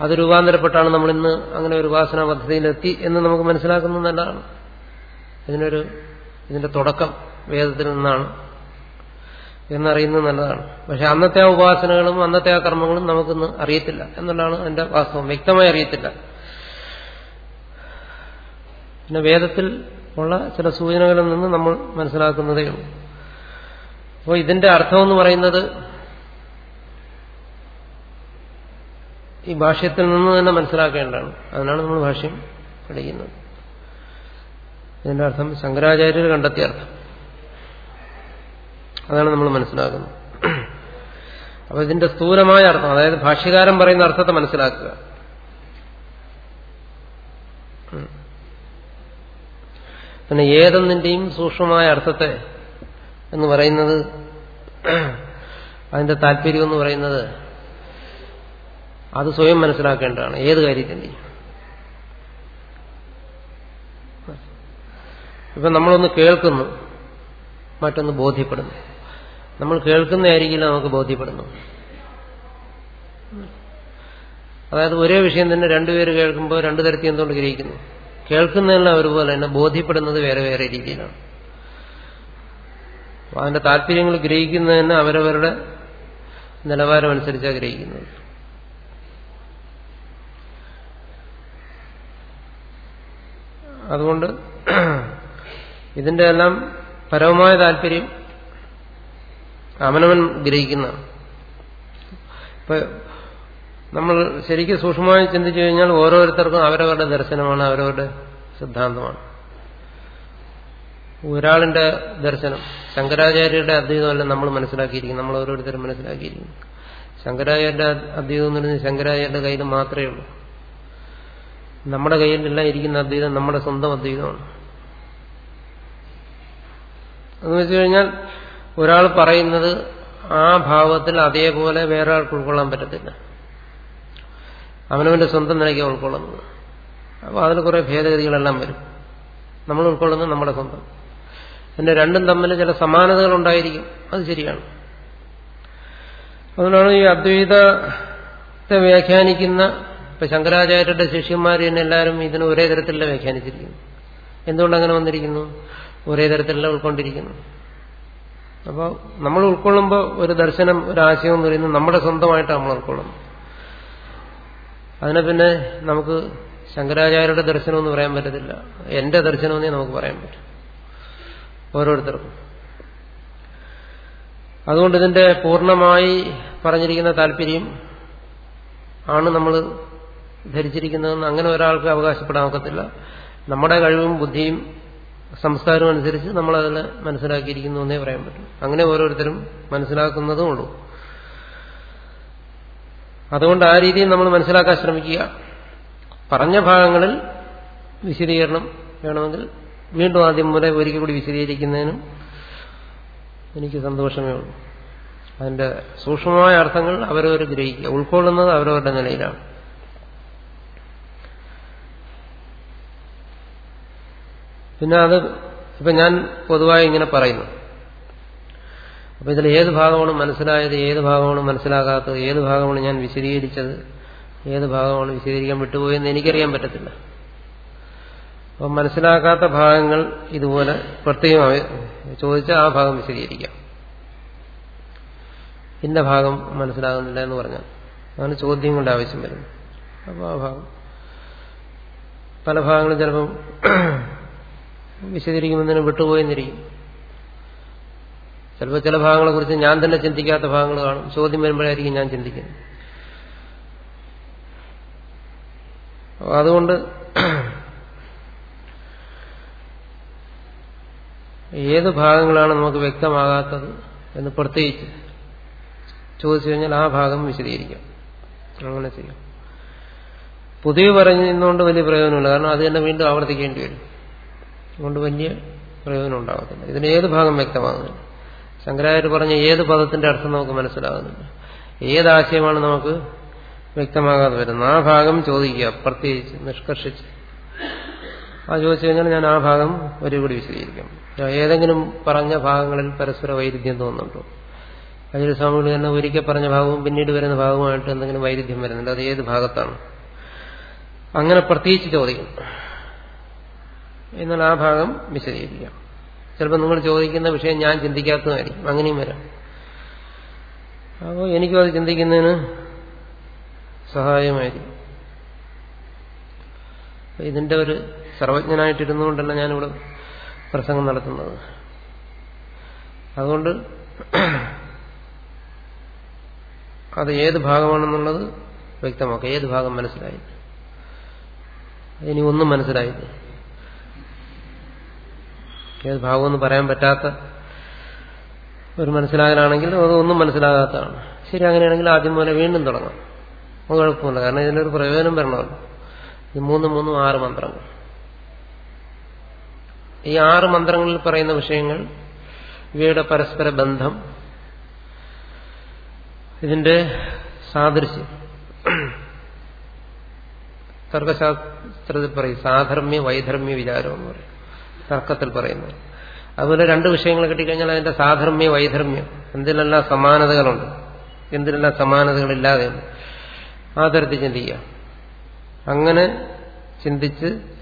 അത് രൂപാന്തരപ്പെട്ടാണ് നമ്മൾ ഇന്ന് അങ്ങനെ ഒരു ഉപാസനാ പദ്ധതിയിലെത്തി എന്ന് നമുക്ക് മനസ്സിലാക്കുന്നത് നല്ലതാണ്. ഇതിനൊരു ഇതിന്റെ തുടക്കം വേദത്തിൽ നിന്നാണ് എന്നറിയുന്നത് നല്ലതാണ്. പക്ഷെ അന്നത്തെ ആ ഉപാസനകളും അന്നത്തെ ആ കർമ്മങ്ങളും നമുക്കിന്ന് അറിയത്തില്ല എന്നുള്ളതാണ് എന്റെ വാസ്തവം. വ്യക്തമായി അറിയത്തില്ല. പിന്നെ വേദത്തിൽ ഉള്ള ചില സൂചനകളിൽ നിന്ന് നമ്മൾ മനസ്സിലാക്കുന്നതേ ഉള്ളൂ. അപ്പോൾ ഇതിന്റെ അർത്ഥം എന്ന് പറയുന്നത് ഈ ഭാഷ്യത്തിൽ നിന്ന് തന്നെ മനസ്സിലാക്കേണ്ടതാണ്. അതിനാണ് നമ്മൾ ഭാഷ്യം പഠിക്കുന്നത്. ഇതിന്റെ അർത്ഥം ശങ്കരാചാര്യർ കണ്ടെത്തിയ അർത്ഥം. അതാണ് നമ്മൾ മനസ്സിലാക്കുന്നത്. അപ്പൊ ഇതിന്റെ സ്ഥൂലമായ അർത്ഥം അതായത് ഭാഷ്യകാരൻ പറയുന്ന അർത്ഥത്തെ മനസ്സിലാക്കുക. പിന്നെ ഏതൊന്നിന്റെയും സൂക്ഷ്മമായ അർത്ഥത്തെ എന്ന് പറയുന്നത് അതിന്റെ താല്പര്യം എന്ന് പറയുന്നത് അത് സ്വയം മനസ്സിലാക്കേണ്ടതാണ്. ഏത് കാര്യത്തിന്റെയും. ഇപ്പൊ നമ്മളൊന്ന് കേൾക്കുന്നു മറ്റൊന്ന് ബോധ്യപ്പെടുന്നു. നമ്മൾ കേൾക്കുന്നതായിരിക്കില്ല നമുക്ക് ബോധ്യപ്പെടുന്നു. അതായത് ഒരേ വിഷയം തന്നെ രണ്ടുപേര് കേൾക്കുമ്പോൾ രണ്ടു തരത്തിൽ എന്തുകൊണ്ട് ഗ്രഹിക്കുന്നു? കേൾക്കുന്നതെല്ലാം ഒരുപോലെ തന്നെ ബോധ്യപ്പെടുന്നത് വേറെ വേറെ രീതിയിലാണ്. അപ്പൊ അതിന്റെ താല്പര്യങ്ങൾ ഗ്രഹിക്കുന്നതന്നെ അവരവരുടെ നിലവാരം അനുസരിച്ചാണ് ഗ്രഹിക്കുന്നത്. അതുകൊണ്ട് ഇതിന്റെ എല്ലാം പരമമായ താല്പര്യം അവനവൻ ഗ്രഹിക്കുന്നതാണ്. ഇപ്പൊ നമ്മൾ ശരിക്കും സൂക്ഷ്മമായി ചിന്തിച്ചു കഴിഞ്ഞാൽ ഓരോരുത്തർക്കും അവരവരുടെ ദർശനമാണ് അവരവരുടെ സിദ്ധാന്തമാണ്. ഒരാളിന്റെ ദർശനം ശങ്കരാചാര്യരുടെ അദ്വൈതമല്ല നമ്മൾ മനസ്സിലാക്കിയിരിക്കും നമ്മൾ ഓരോരുത്തരും മനസ്സിലാക്കിയിരിക്കും ശങ്കരാചാര്യരുടെ അദ്വൈതം എന്ന് പറയുന്നത് ശങ്കരാചാര്യരുടെ കയ്യിൽ മാത്രമേ ഉള്ളൂ. നമ്മുടെ കയ്യിലില്ല ഇരിക്കുന്ന അദ്വൈതം നമ്മുടെ സ്വന്തം അദ്വൈതമാണ്. എന്ന് വെച്ചു കഴിഞ്ഞാൽ ഒരാൾ പറയുന്നത് ആ ഭാവത്തിൽ അതേപോലെ വേറെ ആൾക്ക് ഉൾക്കൊള്ളാൻ പറ്റത്തില്ല. അവനവന്റെ സ്വന്തം നിലയ്ക്ക് ഉൾക്കൊള്ളുന്നത്. അപ്പോൾ അതിൽ കുറെ ഭേദഗതികളെല്ലാം വരും. നമ്മൾ ഉൾക്കൊള്ളുന്നത് നമ്മുടെ സ്വന്തം. പിന്നെ രണ്ടും തമ്മിൽ ചില സമാനതകൾ ഉണ്ടായിരിക്കും. അത് ശരിയാണ്. അതുകൊണ്ടാണ് ഈ അദ്വൈതത്തെ വ്യാഖ്യാനിക്കുന്ന ഇപ്പൊ ശങ്കരാചാര്യരുടെ ശിഷ്യന്മാർ തന്നെ എല്ലാവരും ഇതിന് ഒരേ തരത്തിലല്ല വ്യാഖ്യാനിച്ചിരിക്കുന്നു എന്തുകൊണ്ട് അങ്ങനെ വന്നിരിക്കുന്നു? ഒരേ തരത്തിലല്ല ഉൾക്കൊണ്ടിരിക്കുന്നു. അപ്പോൾ നമ്മൾ ഉൾക്കൊള്ളുമ്പോൾ ഒരു ദർശനം ഒരു ആശയം എന്ന് പറയുന്നത് നമ്മുടെ സ്വന്തമായിട്ട് നമ്മൾ ഉൾക്കൊള്ളുന്നു അതിനെ പിന്നെ നമുക്ക് ശങ്കരാചാര്യരുടെ ദർശനം എന്ന് പറയാൻ പറ്റത്തില്ല. എന്റെ ദർശനമെന്നേ നമുക്ക് പറയാൻ പറ്റും. ഓരോരുത്തർക്കും. അതുകൊണ്ട് ഇതിന്റെ പൂർണമായി പറഞ്ഞിരിക്കുന്ന താല്പര്യം ആണ് നമ്മൾ ധരിച്ചിരിക്കുന്നതെന്ന് അങ്ങനെ ഒരാൾക്ക് അവകാശപ്പെടാൻ ഒക്കത്തില്ല. നമ്മുടെ കഴിവും ബുദ്ധിയും സംസ്കാരവും അനുസരിച്ച് നമ്മളതിൽ മനസ്സിലാക്കിയിരിക്കുന്നു എന്നേ പറയാൻ പറ്റും. അങ്ങനെ ഓരോരുത്തരും മനസ്സിലാക്കുന്നതും ഉള്ളൂ. അതുകൊണ്ട് ആ രീതിയിൽ നമ്മൾ മനസ്സിലാക്കാൻ ശ്രമിക്കുക. പറഞ്ഞ ഭാഗങ്ങളിൽ വിശദീകരണം വേണമെങ്കിൽ വീണ്ടും ആദ്യം മുതലേ ഒരിക്കൽ കൂടി വിശദീകരിക്കുന്നതിനും എനിക്ക് സന്തോഷമേ ഉള്ളൂ. അതിന്റെ സൂക്ഷ്മമായ അർത്ഥങ്ങൾ അവരവർ ഗ്രഹിക്കുക. ഉൾക്കൊള്ളുന്നത് അവരവരുടെ നിലയിലാണ്. പിന്നെ അത് ഇപ്പൊ ഞാൻ പൊതുവായി ഇങ്ങനെ പറയുന്നു. അപ്പൊ ഇതിൽ ഏത് ഭാഗമാണ് മനസ്സിലായത് ഏത് ഭാഗമാണ് മനസ്സിലാകാത്തത് ഏത് ഭാഗമാണ് ഞാൻ വിശദീകരിച്ചത് ഏത് ഭാഗമാണ് വിശദീകരിക്കാൻ വിട്ടുപോയെന്ന് എനിക്കറിയാൻ പറ്റത്തില്ല. അപ്പം മനസ്സിലാക്കാത്ത ഭാഗങ്ങൾ ഇതുപോലെ പ്രത്യേകമായി ചോദിച്ചാൽ ആ ഭാഗം വിശദീകരിക്കാം. ഇന്ന ഭാഗം മനസ്സിലാകുന്നില്ല എന്ന് പറഞ്ഞാൽ അതാണ് ചോദ്യം കൊണ്ട് ആവശ്യം വരുന്നത് അപ്പോൾ ആ ഭാഗം പല ഭാഗങ്ങളും ചിലപ്പം വിശദീകരിക്കുമെന്നതിന് വിട്ടുപോയെന്നിരിക്കും ചിലപ്പോൾ ചില ഭാഗങ്ങളെ കുറിച്ച് ഞാൻ തന്നെ ചിന്തിക്കാത്ത ഭാഗങ്ങൾ കാണും. ചോദ്യം വരുമ്പോഴായിരിക്കും ഞാൻ ചിന്തിക്കുന്നത്. അതുകൊണ്ട് ഏത് ഭാഗങ്ങളാണ് നമുക്ക് വ്യക്തമാകാത്തത് എന്ന് പ്രത്യേകിച്ച് ചോദിച്ചു കഴിഞ്ഞാൽ ആ ഭാഗം വിശദീകരിക്കാം. അങ്ങനെ ചെയ്യാം. പുതിയ പറഞ്ഞുകൊണ്ട് വലിയ പ്രയോജനമില്ല. കാരണം അത് തന്നെ വീണ്ടും ആവർത്തിക്കേണ്ടി വരും. അതുകൊണ്ട് വലിയ പ്രയോജനം ഉണ്ടാകത്തില്ല. ഇതിന് ഏത് ഭാഗം വ്യക്തമാകുന്നില്ല ശങ്കരാചാര്യ പറഞ്ഞ ഏത് പദത്തിന്റെ അർത്ഥം നമുക്ക് മനസ്സിലാകുന്നില്ല. ഏതാശയമാണ് നമുക്ക് വ്യക്തമാകാതെ വരുന്നത്? ആ ഭാഗം ചോദിക്കുക പ്രത്യേകിച്ച് നിഷ്കർഷിച്ച്. ആ ചോദിച്ചു കഴിഞ്ഞാൽ ഞാൻ ആ ഭാഗം ഒരു കൂടി വിശദീകരിക്കാം. ഏതെങ്കിലും പറഞ്ഞ ഭാഗങ്ങളിൽ പരസ്പര വൈരുദ്ധ്യം തോന്നുന്നുണ്ടോ? അജയ സ്വാമികൾ തന്നെ ഒരിക്കൽ പറഞ്ഞ ഭാഗവും പിന്നീട് വരുന്ന ഭാഗവുമായിട്ട് എന്തെങ്കിലും വൈരുദ്ധ്യം വരുന്നുണ്ട്. അത് ഏത് ഭാഗത്താണ്? അങ്ങനെ പ്രത്യേകിച്ച് ചോദിക്കും. എന്നാൽ ആ ഭാഗം വിശദീകരിക്കാം. ചിലപ്പോൾ നിങ്ങൾ ചോദിക്കുന്ന വിഷയം ഞാൻ ചിന്തിക്കാത്തതായിരിക്കും. അങ്ങനെയും വരാം. അപ്പോൾ എനിക്കും അത് ചിന്തിക്കുന്നതിന് സഹായമായിരിക്കും. ഇതിന്റെ ഒരു സർവജ്ഞനായിട്ടിരുന്നുകൊണ്ടല്ല ഞാനിവിടെ പ്രസംഗം നടത്തുന്നത്. അതുകൊണ്ട് അത് ഏത് ഭാഗമാണെന്നുള്ളത് വ്യക്തമാക്കുക ഏത് ഭാഗം മനസ്സിലായി ഇനി ഒന്നും മനസ്സിലായില്ല. ഏത് ഭാഗമൊന്നും പറയാൻ പറ്റാത്ത ഒരു മനസ്സിലാകലാണെങ്കിൽ അത് ഒന്നും മനസ്സിലാകാത്തതാണ്. ശരി അങ്ങനെയാണെങ്കിൽ ആദ്യം പോലെ വീണ്ടും തുടങ്ങാം. അത് കുഴപ്പമില്ല. കാരണം ഇതിനൊരു പ്രയോജനം വരണമല്ലോ. ഇത് മൂന്നും മൂന്നും ആറ് മന്ത്രങ്ങൾ. ഈ ആറ് മന്ത്രങ്ങളിൽ പറയുന്ന വിഷയങ്ങൾ ഇവയുടെ പരസ്പര ബന്ധം ഇതിന്റെ സാദൃശ്യം. തർക്കശാസ്ത്രത്തിൽ പറയും സാധർമ്മ്യ വൈധർമ്മ്യ വിചാരം എന്ന് പറയും. തർക്കത്തിൽ പറയുന്നത് അതുപോലെ രണ്ട് വിഷയങ്ങൾ കിട്ടിക്കഴിഞ്ഞാൽ അതിന്റെ സാധർമ്മ്യ വൈധർമ്മ്യം. എന്തിനെല്ലാം സമാനതകളുണ്ട്? എന്തിനെല്ലാം സമാനതകളില്ലാതെ ആ തരത്തിൽ ചിന്തിക്കുക. അങ്ങനെ ചിന്തിച്ച്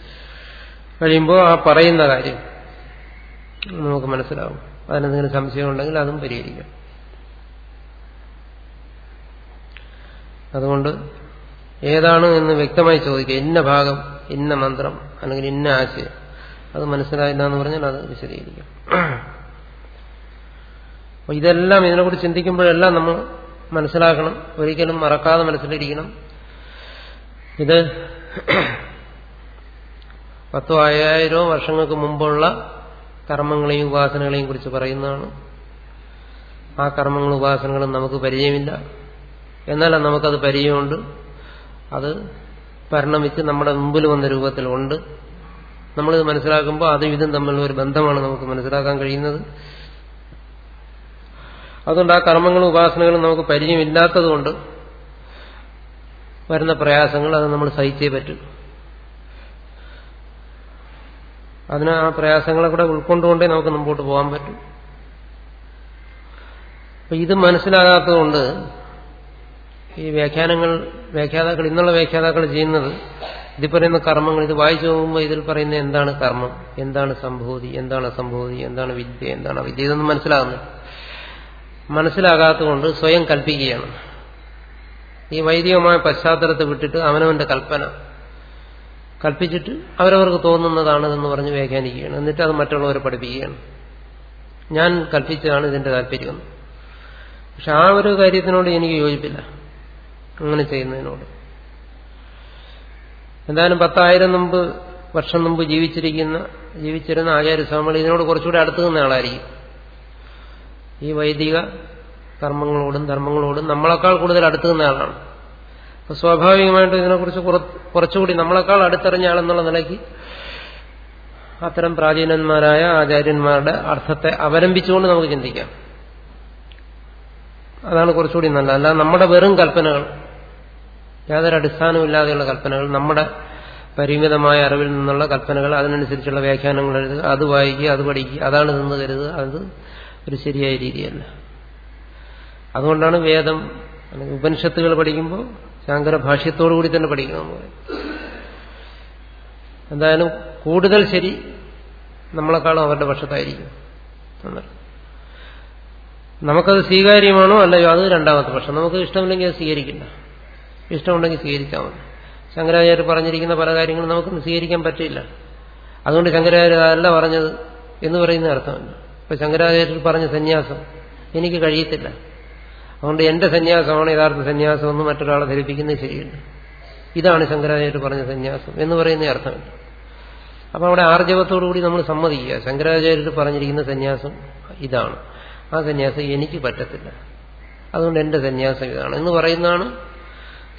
കഴിയുമ്പോൾ ആ പറയുന്ന കാര്യം നമുക്ക് മനസ്സിലാവും. അതിനെന്തെങ്കിലും സംശയം ഉണ്ടെങ്കിൽ അതും പരിഹരിക്കാം. അതുകൊണ്ട് ഏതാണ് എന്ന് വ്യക്തമായി ചോദിക്കുക. ഇന്ന ഭാഗം ഇന്ന മന്ത്രം അല്ലെങ്കിൽ ഇന്ന ആശയം. അത് മനസ്സിലായില്ല എന്ന് പറഞ്ഞാൽ അത് വിശദീകരിക്കാം. അപ്പോൾ ഇതെല്ലാം ഇതിനെക്കുറിച്ച് ചിന്തിക്കുമ്പോഴെല്ലാം നമ്മൾ മനസ്സിലാക്കണം. ഒരിക്കലും മറക്കാതെ മനസ്സിലിരിക്കണം. ഇത് പത്തോ അയ്യായിരോ വർഷങ്ങൾക്ക് മുമ്പുള്ള കർമ്മങ്ങളെയും ഉപാസനകളെയും കുറിച്ച് പറയുന്നതാണ്. ആ കർമ്മങ്ങളും ഉപാസനകളും നമുക്ക് പരിചയമില്ല. എന്നാലും നമുക്കത് പരിചയമുണ്ട്. അത് പരിണമിച്ച് നമ്മുടെ മുമ്പിൽ വന്ന രൂപത്തിലുണ്ട് നമ്മളിത് മനസ്സിലാക്കുമ്പോൾ അതും ഇതും തമ്മിലുള്ള ഒരു ബന്ധമാണ് നമുക്ക് മനസ്സിലാക്കാൻ കഴിയുന്നത്. അതുകൊണ്ട് ആ കർമ്മങ്ങളും ഉപാസനകളും നമുക്ക് പരിചയമില്ലാത്തതുകൊണ്ട് വരുന്ന പ്രയാസങ്ങൾ അത് നമ്മൾ സഹിച്ചേ പറ്റും. അതിന് ആ പ്രയാസങ്ങളെ കൂടെ ഉൾക്കൊണ്ടുകൊണ്ടേ നമുക്ക് മുമ്പോട്ട് പോകാൻ പറ്റും. അപ്പൊ ഇത് മനസ്സിലാകാത്തതുകൊണ്ട് ഈ വ്യാഖ്യാനങ്ങൾ വ്യാഖ്യാതാക്കൾ ഇന്നുള്ള വ്യാഖ്യാതാക്കൾ ചെയ്യുന്നത് ഇതിൽ പറയുന്ന കർമ്മങ്ങൾ ഇത് വായിച്ചു പോകുമ്പോൾ ഇതിൽ പറയുന്ന എന്താണ് കർമ്മം? എന്താണ് സംഭൂതി? എന്താണ് അസംഭൂതി? എന്താണ് വിദ്യ? എന്താണ് വിദ്യ ഇതൊന്നും മനസ്സിലാകുന്നില്ല. മനസ്സിലാകാത്തതുകൊണ്ട് സ്വയം കൽപ്പിക്കുകയാണ്. ഈ വൈദികമായ പശ്ചാത്തലത്തെ വിട്ടിട്ട് അവനവന്റെ കൽപ്പന. കൽപ്പിച്ചിട്ട് അവരവർക്ക് തോന്നുന്നതാണ് എന്ന് പറഞ്ഞ് വ്യാഖ്യാനിക്കുകയാണ്. എന്നിട്ട് അത് മറ്റുള്ളവരെ പഠിപ്പിക്കുകയാണ്. ഞാൻ കൽപ്പിച്ചതാണ് ഇതിന്റെ താല്പര്യം. പക്ഷെ ആ ഒരു കാര്യത്തിനോട് എനിക്ക് യോജിപ്പില്ല. അങ്ങനെ ചെയ്യുന്നതിനോട്. എന്തായാലും പത്തായിരം മുമ്പ് വർഷം മുമ്പ് ജീവിച്ചിരിക്കുന്ന ജീവിച്ചിരുന്ന ആചാര്യസ്വാമികൾ ഇതിനോട് കുറച്ചുകൂടി അടുത്ത് നിന്ന ആളായിരിക്കും. ഈ വൈദിക കർമ്മങ്ങളോടും ധർമ്മങ്ങളോടും നമ്മളെക്കാൾ കൂടുതൽ അടുത്ത് നിന്ന ആളാണ്. അപ്പൊ സ്വാഭാവികമായിട്ടും ഇതിനെക്കുറിച്ച് കുറച്ചുകൂടി നമ്മളെക്കാൾ അടുത്തറിഞ്ഞ ആളെന്നുള്ള നിലയ്ക്ക് അത്തരം പ്രാചീനന്മാരായ ആചാര്യന്മാരുടെ അർത്ഥത്തെ അവലംബിച്ചുകൊണ്ട് നമുക്ക് ചിന്തിക്കാം. അതാണ് കുറച്ചുകൂടി നല്ല അല്ല നമ്മുടെ വെറും കൽപ്പനകൾ യാതൊരു അടിസ്ഥാനമില്ലാതെയുള്ള കൽപ്പനകൾ നമ്മുടെ പരിമിതമായ അറിവിൽ നിന്നുള്ള കൽപ്പനകൾ അതിനനുസരിച്ചുള്ള വ്യാഖ്യാനങ്ങൾ എഴുതുക അത് വായിക്കുക അത് പഠിക്കുക അതാണ് നിന്ന് കരുതുക അത് ഒരു ശരിയായ രീതിയല്ല. അതുകൊണ്ടാണ് വേദം ഉപനിഷത്തുകൾ പഠിക്കുമ്പോൾ ശാങ്കര ഭാഷ്യത്തോടു കൂടി തന്നെ പഠിക്കണം എന്തായാലും കൂടുതൽ ശരി നമ്മളെക്കാളും അവരുടെ പക്ഷത്തായിരിക്കും. നമുക്കത് സ്വീകാര്യമാണോ അല്ലയോ? അത് രണ്ടാമത്തെ പക്ഷം നമുക്ക് ഇഷ്ടമില്ലെങ്കിൽ അത് സ്വീകരിക്കില്ല. ഇഷ്ടമുണ്ടെങ്കിൽ സ്വീകരിച്ചാൽ മതി. പറഞ്ഞിരിക്കുന്ന പല കാര്യങ്ങളും നമുക്ക് സ്വീകരിക്കാൻ പറ്റില്ല. അതുകൊണ്ട് ശങ്കരാചാര്യ അതല്ല പറഞ്ഞത് എന്ന് പറയുന്ന അർത്ഥമല്ല. ഇപ്പൊ ശങ്കരാചാര്യർ പറഞ്ഞ സന്യാസം എനിക്ക് കഴിയത്തില്ല. അതുകൊണ്ട് എന്റെ സന്യാസമാണ് യഥാർത്ഥ സന്യാസം എന്ന് മറ്റൊരാളെ ധരിപ്പിക്കുന്നത് ശരിയല്ല. ഇതാണ് ശങ്കരാചാര്യർ പറഞ്ഞ സന്യാസം എന്ന് പറയുന്ന അർത്ഥമുണ്ട്. അപ്പൊ അവിടെ ആർജവത്തോടുകൂടി നമ്മൾ സമ്മതിക്കുക. ശങ്കരാചാര്യർ പറഞ്ഞിരിക്കുന്ന സന്യാസം ഇതാണ്. ആ സന്യാസം എനിക്ക് പറ്റത്തില്ല. അതുകൊണ്ട് എന്റെ സന്യാസം ഇതാണ്. എന്ന് പറയുന്നതാണ്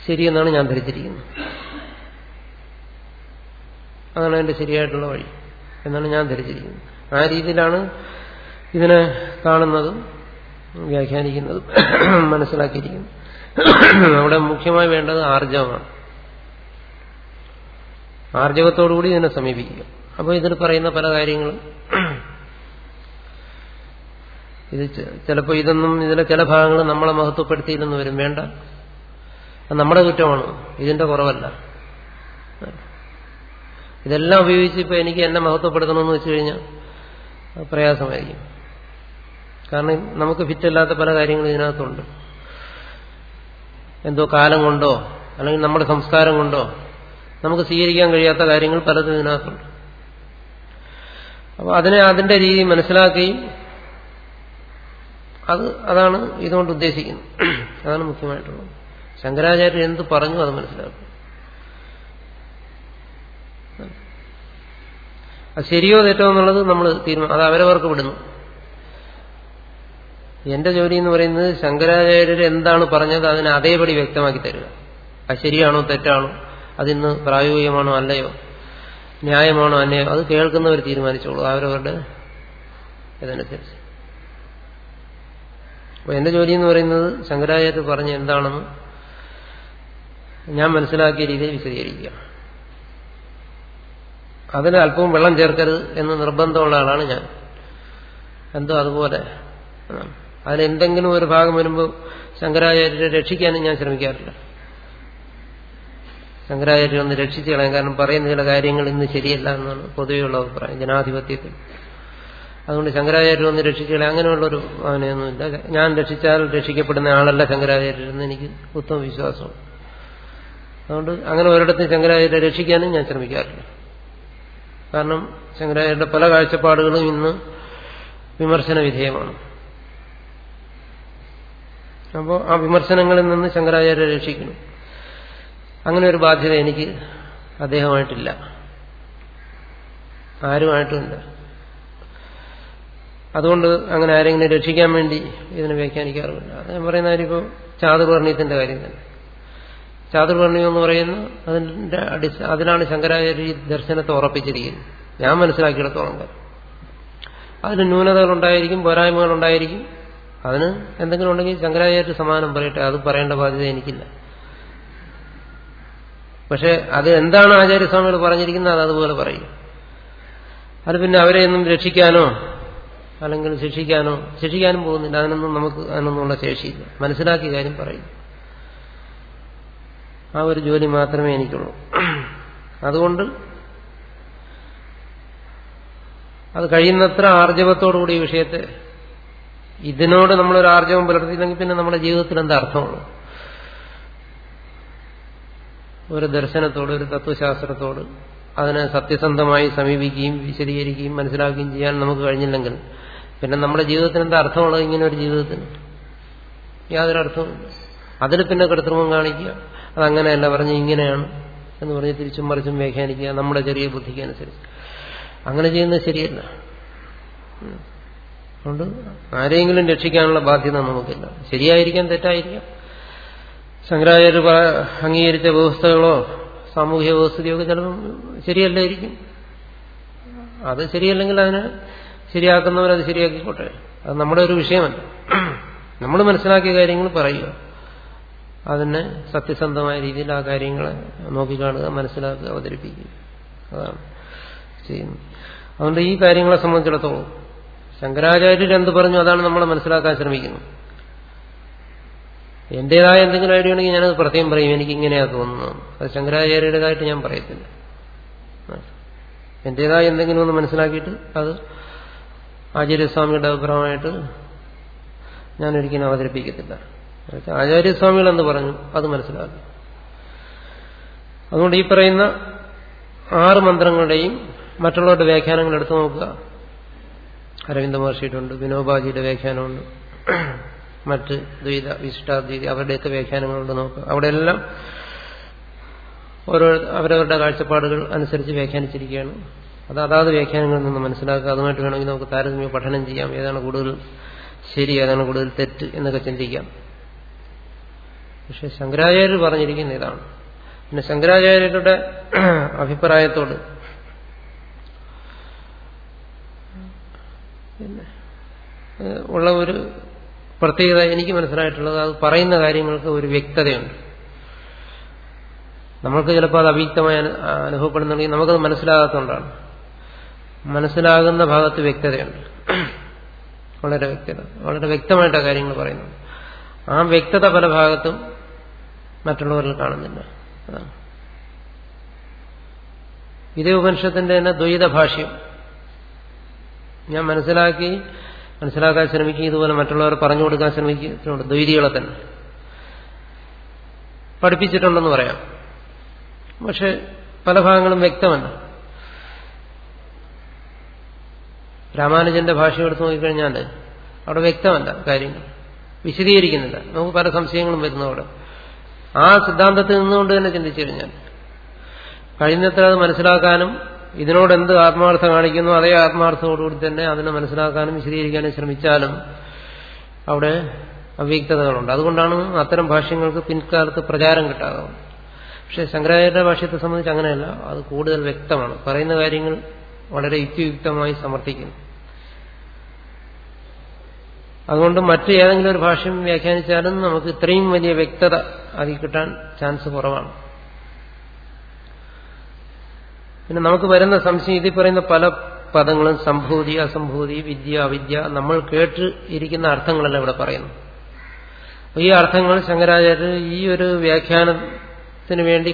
ശരിയെന്നാണ് ഞാൻ ധരിച്ചിരിക്കുന്നത്. അതാണ് എന്റെ ശരിയായിട്ടുള്ള വഴി എന്നാണ് ഞാൻ ധരിച്ചിരിക്കുന്നത്. ആ രീതിയിലാണ് ഇതിനെ കാണുന്നതും വ്യാഖ്യാനിക്കുന്നതും മനസ്സിലാക്കിയിരിക്കുന്നു. അവിടെ മുഖ്യമായി വേണ്ടത് ആർജവമാണ്. ആർജവത്തോടുകൂടി ഇതിനെ സമീപിക്കുക. അപ്പോൾ ഇതിൽ പറയുന്ന പല കാര്യങ്ങളും ഇത് ചിലപ്പോൾ ഇതൊന്നും ഇതിലെ ചില ഭാഗങ്ങൾ നമ്മളെ മഹത്വപ്പെടുത്തിയില്ലെന്ന് വരും. വേണ്ട. നമ്മുടെ കുറ്റമാണ്. ഇതിന്റെ കുറവല്ല. ഇതെല്ലാം ഉപയോഗിച്ച് ഇപ്പൊ എനിക്ക് എന്നെ മഹത്വപ്പെടുത്തണമെന്ന് വെച്ച് കഴിഞ്ഞാൽ പ്രയാസമായിരിക്കും. കാരണം നമുക്ക് ഫിറ്റല്ലാത്ത പല കാര്യങ്ങളും ഇതിനകത്തുണ്ട്. എന്തോ കാലം കൊണ്ടോ അല്ലെങ്കിൽ നമ്മുടെ സംസ്കാരം കൊണ്ടോ നമുക്ക് സ്വീകരിക്കാൻ കഴിയാത്ത കാര്യങ്ങൾ പലതും ഇതിനകത്തുണ്ട്. അപ്പോൾ അതിനെ അതിന്റെ രീതി മനസ്സിലാക്കി അത് അതാണ് ഇതുകൊണ്ട് ഉദ്ദേശിക്കുന്നത്. അതാണ് മുഖ്യമായിട്ടുള്ളത്. ശങ്കരാചാര്യർ എന്ത് പറഞ്ഞു അത് മനസ്സിലാക്കും. അത് ശരിയോ തെറ്റോ എന്നുള്ളത് നമ്മൾ തീരുമാനം അത് അവരവർക്ക് വിടുന്നു. എന്റെ ജോലി എന്ന് പറയുന്നത് ശങ്കരാചാര്യർ എന്താണ് പറഞ്ഞത് അതിനെ അതേപടി വ്യക്തമാക്കി തരിക. അത് ശരിയാണോ തെറ്റാണോ അതിന്ന് പ്രായോഗികമാണോ അല്ലയോ ന്യായമാണോ അല്ലയോ അത് കേൾക്കുന്നവർ തീരുമാനിച്ചോളൂ. അവരവരുടെ ഇതനുസരിച്ച്. അപ്പൊ എന്റെ ജോലി എന്ന് പറയുന്നത് ശങ്കരാചാര്യർ പറഞ്ഞ എന്താണെന്ന് ഞാൻ മനസ്സിലാക്കിയ രീതിയിൽ വിശദീകരിക്കുക. അതിന് അല്പവും വെള്ളം ചേർക്കരുത് എന്ന് നിർബന്ധമുള്ള ആളാണ് ഞാൻ. എന്തോ അതുപോലെ. അതിലെന്തെങ്കിലും ഒരു ഭാഗം വരുമ്പോൾ ശങ്കരാചാര്യരെ രക്ഷിക്കാനും ഞാൻ ശ്രമിക്കാറില്ല. ശങ്കരാചാര്യ ഒന്ന് രക്ഷിച്ചു കളയാൻ കാരണം പറയുന്ന ചില കാര്യങ്ങൾ ഇന്ന് ശരിയല്ല എന്നാണ് പൊതുവെയുള്ള അഭിപ്രായം ജനാധിപത്യത്തിൽ. അതുകൊണ്ട് ശങ്കരാചാര്യ ഒന്ന് രക്ഷിച്ചു കളയാൻ അങ്ങനെയുള്ളൊരു ഭാവനയൊന്നുമില്ല ഞാൻ രക്ഷിച്ചാൽ രക്ഷിക്കപ്പെടുന്ന ആളല്ല ശങ്കരാചാര്യരെന്ന് എനിക്ക് ഉത്തമ വിശ്വാസമാണ് അതുകൊണ്ട് അങ്ങനെ ഒരിടത്തും ശങ്കരാചാര്യ രക്ഷിക്കാനും ഞാൻ ശ്രമിക്കാറില്ല. കാരണം ശങ്കരാചാര്യരുടെ പല കാഴ്ചപ്പാടുകളും ഇന്ന് വിമർശന വിധേയമാണ്. അപ്പോൾ ആ വിമർശനങ്ങളിൽ നിന്ന് ശങ്കരാചാര്യ രക്ഷിക്കുന്നു അങ്ങനെ ഒരു ബാധ്യത എനിക്ക് അദ്ദേഹമായിട്ടില്ല. ആരുമായിട്ടുമില്ല അതുകൊണ്ട് അങ്ങനെ ആരെങ്കിലും രക്ഷിക്കാൻ വേണ്ടി ഇതിനെ വ്യാഖ്യാനിക്കാറുമില്ല. അത് ഞാൻ പറയുന്ന കാര്യമിപ്പോൾ ചാതുർവർണയത്തിന്റെ കാര്യം തന്നെ. ചാതുർവർണയം എന്ന് പറയുന്ന അതിന്റെ അടിസ്ഥ അതിനാണ് ശങ്കരാചാര്യ ദർശനത്തെ ഉറപ്പിച്ചിരിക്കുന്നത്. ഞാൻ മനസ്സിലാക്കിയിടത്തോളം ന്യൂനതകൾ ഉണ്ടായിരിക്കും പോരായ്മകൾ പോരായ്മകളുണ്ടായിരിക്കും. അതിന് എന്തെങ്കിലും ഉണ്ടെങ്കിൽ ശങ്കരാചാര്യ സമാനം പറയട്ടെ. അത് പറയേണ്ട ബാധ്യത എനിക്കില്ല. പക്ഷെ അത് എന്താണ് ആചാര്യസ്വാമികൾ പറഞ്ഞിരിക്കുന്നത് അത് അതുപോലെ പറയും. അത് പിന്നെ അവരെ ഒന്നും രക്ഷിക്കാനോ അല്ലെങ്കിൽ ശിക്ഷിക്കാനോ ശിക്ഷിക്കാനും പോകുന്നില്ല. അതിനൊന്നും നമുക്ക് അതിനൊന്നുമുള്ള ശേഷിയില്ല. മനസ്സിലാക്കിയ കാര്യം പറയും. ആ ഒരു ജോലി മാത്രമേ എനിക്കുള്ളൂ. അതുകൊണ്ട് അത് കഴിയുന്നത്ര ആർജവത്തോടുകൂടി ഈ വിഷയത്തെ ഇതിനോട് നമ്മളൊരു ആർജവം പുലർത്തിയില്ലെങ്കിൽ പിന്നെ നമ്മുടെ ജീവിതത്തിൽ എന്താ അർത്ഥമുള്ളൂ ഒരു ദർശനത്തോട് ഒരു തത്വശാസ്ത്രത്തോട് അതിനെ സത്യസന്ധമായി സമീപിക്കുകയും വിശദീകരിക്കുകയും മനസ്സിലാക്കുകയും ചെയ്യാൻ നമുക്ക് കഴിഞ്ഞില്ലെങ്കിൽ പിന്നെ നമ്മുടെ ജീവിതത്തിന് എന്താ അർത്ഥമുള്ളത് ഇങ്ങനെ ഒരു ജീവിതത്തിന്? യാതൊരു അർത്ഥവുമില്ല അതിൽ പിന്നെ കൃത്രിമം കാണിക്കുക. അതങ്ങനെയല്ല പറഞ്ഞ് ഇങ്ങനെയാണ് എന്ന് പറഞ്ഞ് തിരിച്ചും മറിച്ചും വ്യാഖ്യാനിക്കുക. നമ്മുടെ ചെറിയ ബുദ്ധിക്ക് അനുസരിച്ച് അങ്ങനെ ചെയ്യുന്നത് ശരിയല്ല. അതുകൊണ്ട് ആരെയെങ്കിലും രക്ഷിക്കാനുള്ള ബാധ്യത നമുക്കില്ല. ശരിയായിരിക്കാം തെറ്റായിരിക്കാം. ശങ്കരാചാര്യ അംഗീകരിച്ച വ്യവസ്ഥകളോ സാമൂഹ്യ വ്യവസ്ഥയോ ഒക്കെ ചിലപ്പോൾ ശരിയല്ലായിരിക്കും. അത് ശരിയല്ലെങ്കിൽ അതിനെ ശരിയാക്കുന്നവരത് ശരിയാക്കിക്കോട്ടെ. അത് നമ്മുടെ ഒരു വിഷയമല്ല. നമ്മൾ മനസ്സിലാക്കിയ കാര്യങ്ങൾ പറയുക. അതിനെ സത്യസന്ധമായ രീതിയിൽ ആ കാര്യങ്ങളെ നോക്കിക്കാണുക മനസ്സിലാക്കുക അവതരിപ്പിക്കുക. അതാണ് ചെയ്യുന്നത്. അതുകൊണ്ട് ഈ കാര്യങ്ങളെ സംബന്ധിച്ചിടത്തോളം ശങ്കരാചാര്യർ എന്ത് പറഞ്ഞു അതാണ് നമ്മൾ മനസ്സിലാക്കാൻ ശ്രമിക്കുന്നത്. എന്റേതായ എന്തെങ്കിലും ഐഡിയ ഉണ്ടെങ്കിൽ ഞാനത് പ്രത്യേകം പറയും. എനിക്ക് ഇങ്ങനെയാ തോന്നുന്നത്. അത് ശങ്കരാചാര്യരുടേതായിട്ട് ഞാൻ പറയത്തില്ല. എന്റേതായ എന്തെങ്കിലും ഒന്ന് മനസ്സിലാക്കിയിട്ട് അത് ആചാര്യസ്വാമിയുടെ അഭിപ്രായമായിട്ട് ഞാൻ ഒരിക്കലും അവതരിപ്പിക്കത്തില്ല ആചാര്യസ്വാമികൾ എന്ന് പറഞ്ഞു അത് മനസ്സിലാക്കി. അതുകൊണ്ട് ഈ പറയുന്ന ആറ് മന്ത്രങ്ങളുടെയും മറ്റുള്ളവരുടെ വ്യാഖ്യാനങ്ങൾ എടുത്തു നോക്കുക. അരവിന്ദ മഹർഷിയിട്ടുണ്ട് വിനോബാജിയുടെ വ്യാഖ്യാനമുണ്ട്. മറ്റ് ദ്വൈത വിശിഷ്ടാദ്വൈതി അവരുടെയൊക്കെ വ്യാഖ്യാനങ്ങളുണ്ട് നോക്കുക അവിടെയെല്ലാം ഓരോ അവരവരുടെ കാഴ്ചപ്പാടുകൾ അനുസരിച്ച് വ്യാഖ്യാനിച്ചിരിക്കുകയാണ്. അത് അതാത് വ്യാഖ്യാനങ്ങളിൽ നിന്ന് മനസ്സിലാക്കുക. അതുമായിട്ട് വേണമെങ്കിൽ നമുക്ക് താരതമ്യ പഠനം ചെയ്യാം. ഏതാണ് കൂടുതൽ ശരി ഏതാണ് കൂടുതൽ തെറ്റ് എന്നൊക്കെ ചിന്തിക്കാം. പക്ഷെ ശങ്കരാചാര്യർ പറഞ്ഞിരിക്കുന്ന ഇതാണ്. പിന്നെ ശങ്കരാചാര്യരുടെ അഭിപ്രായത്തോട് ഉള്ള ഒരു പ്രത്യേകത എനിക്ക് മനസ്സിലായിട്ടുള്ളത് അത് പറയുന്ന കാര്യങ്ങൾക്ക് ഒരു വ്യക്തതയുണ്ട്. നമ്മൾക്ക് ചിലപ്പോൾ അത് അവ്യക്തമായി അനുഭവപ്പെടുന്നുണ്ടെങ്കിൽ നമുക്കത് മനസ്സിലാകാത്തതുകൊണ്ടാണ്. മനസ്സിലാകുന്ന ഭാഗത്ത് വ്യക്തതയുണ്ട്. വളരെ വ്യക്തത വളരെ വ്യക്തമായിട്ടാണ് കാര്യങ്ങൾ പറയുന്നു. ആ വ്യക്തത പല ഭാഗത്തും മറ്റുള്ളവരിൽ കാണുന്നില്ല. ഇതേ ഉപനിഷത്തിന്റെ തന്നെ ദ്വൈത ഭാഷ്യം ഞാൻ മനസ്സിലാക്കി മനസ്സിലാക്കാൻ ശ്രമിക്കുക ഇതുപോലെ മറ്റുള്ളവർ പറഞ്ഞു കൊടുക്കാൻ ശ്രമിക്കുന്നുണ്ട് ദ്വൈതികളെ തന്നെ. പഠിപ്പിച്ചിട്ടുണ്ടെന്ന് പറയാം. പക്ഷെ പല ഭാഗങ്ങളും വ്യക്തമല്ല. രാമാനുജന്റെ ഭാഷ എടുത്ത് നോക്കിക്കഴിഞ്ഞാൽ അവിടെ വ്യക്തമല്ല കാര്യങ്ങൾ. വിശദീകരിക്കുന്നില്ല. നമുക്ക് പല സംശയങ്ങളും വരുന്നു അവിടെ. ആ സിദ്ധാന്തത്തിൽ നിന്നുകൊണ്ട് തന്നെ ചിന്തിച്ചു കഴിഞ്ഞാൽ കഴിഞ്ഞത്ര അത് മനസ്സിലാക്കാനും ഇതിനോട് എന്ത് ആത്മാർത്ഥം കാണിക്കുന്നു അതേ ആത്മാർത്ഥത്തോടുകൂടി തന്നെ അതിനെ മനസ്സിലാക്കാനും വിശദീകരിക്കാനും ശ്രമിച്ചാലും അവിടെ അവ്യക്തതകളുണ്ട്. അതുകൊണ്ടാണ് അത്തരം ഭാഷ്യങ്ങൾക്ക് പിൻകാലത്ത് പ്രചാരം കിട്ടാതെ പക്ഷെ ശങ്കരാചാര്യ ഭാഷ്യത്തെ സംബന്ധിച്ച് അങ്ങനെയല്ല. അത് കൂടുതൽ വ്യക്തമാണ്. പറയുന്ന കാര്യങ്ങൾ വളരെ യുക്തിയുക്തമായി സമർത്ഥിക്കുന്നു. അതുകൊണ്ട് മറ്റ് ഏതെങ്കിലും ഒരു ഭാഷ്യം വ്യാഖ്യാനിച്ചാലും നമുക്ക് ഇത്രയും വലിയ വ്യക്തത അതിൽ കിട്ടാൻ ചാൻസ് കുറവാണ്. പിന്നെ നമുക്ക് വരുന്ന സംശയം ഇതിൽ പറയുന്ന പല പദങ്ങളും സംഭൂതി അസംഭൂതി വിദ്യ അവിദ്യ നമ്മൾ കേട്ട് ഇരിക്കുന്ന അർത്ഥങ്ങളല്ല ഇവിടെ പറയുന്നു ഈ അർത്ഥങ്ങൾ ശങ്കരാചാര്യർ ഈ ഒരു വ്യാഖ്യാനത്തിന് വേണ്ടി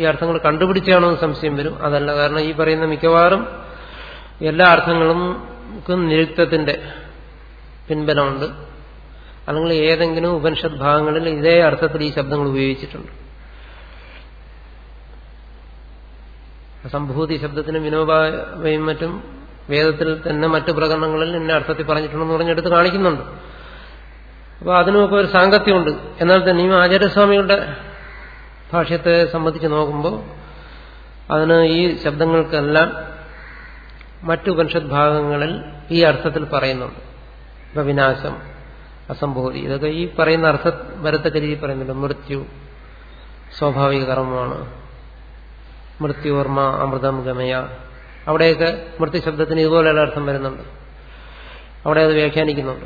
ഈ അർത്ഥങ്ങൾ കണ്ടുപിടിച്ചാണോ എന്ന് സംശയം വരും. അതല്ല കാരണം ഈ പറയുന്ന മിക്കവാറും എല്ലാ അർത്ഥങ്ങളും നിരുക്തത്തിന്റെ പിൻബലമുണ്ട്. അല്ലെങ്കിൽ ഏതെങ്കിലും ഉപനിഷത് ഭാഗങ്ങളിൽ ഇതേ അർത്ഥത്തിൽ ഈ ശബ്ദങ്ങൾ ഉപയോഗിച്ചിട്ടുണ്ട്. സംഭൂതി ശബ്ദത്തിന് വിനോബാവയും മറ്റും വേദത്തിൽ തന്നെ മറ്റു പ്രകടനങ്ങളിൽ എന്നെ അർത്ഥത്തിൽ പറഞ്ഞിട്ടുണ്ടെന്ന് പറഞ്ഞെടുത്ത് കാണിക്കുന്നുണ്ട്. അപ്പോൾ അതിനുമൊക്കെ ഒരു സാങ്കത്യമുണ്ട്. എന്നാൽ തന്നെയും ആചാര്യസ്വാമികളുടെ ഭാഷ്യത്തെ സംബന്ധിച്ച് നോക്കുമ്പോൾ അതിന് ഈ ശബ്ദങ്ങൾക്കെല്ലാം മറ്റു ഉപനിഷത് ഭാഗങ്ങളിൽ ഈ അർത്ഥത്തിൽ പറയുന്നുണ്ട്. ഇപ്പൊ വിനാശം അസംഭൂതി ഇതൊക്കെ ഈ പറയുന്ന അർത്ഥ വരത്തക്ക രീതി പറയുന്നുണ്ട് മൃത്യു സ്വാഭാവിക കർമ്മമാണ്. മൃത്യുവർമ്മ അമൃതം ഗമയ അവിടെയൊക്കെ മൃത്യു ശബ്ദത്തിന് ഇതുപോലെയുള്ള അർത്ഥം വരുന്നുണ്ട്. അവിടെ അത് വ്യാഖ്യാനിക്കുന്നുണ്ട്.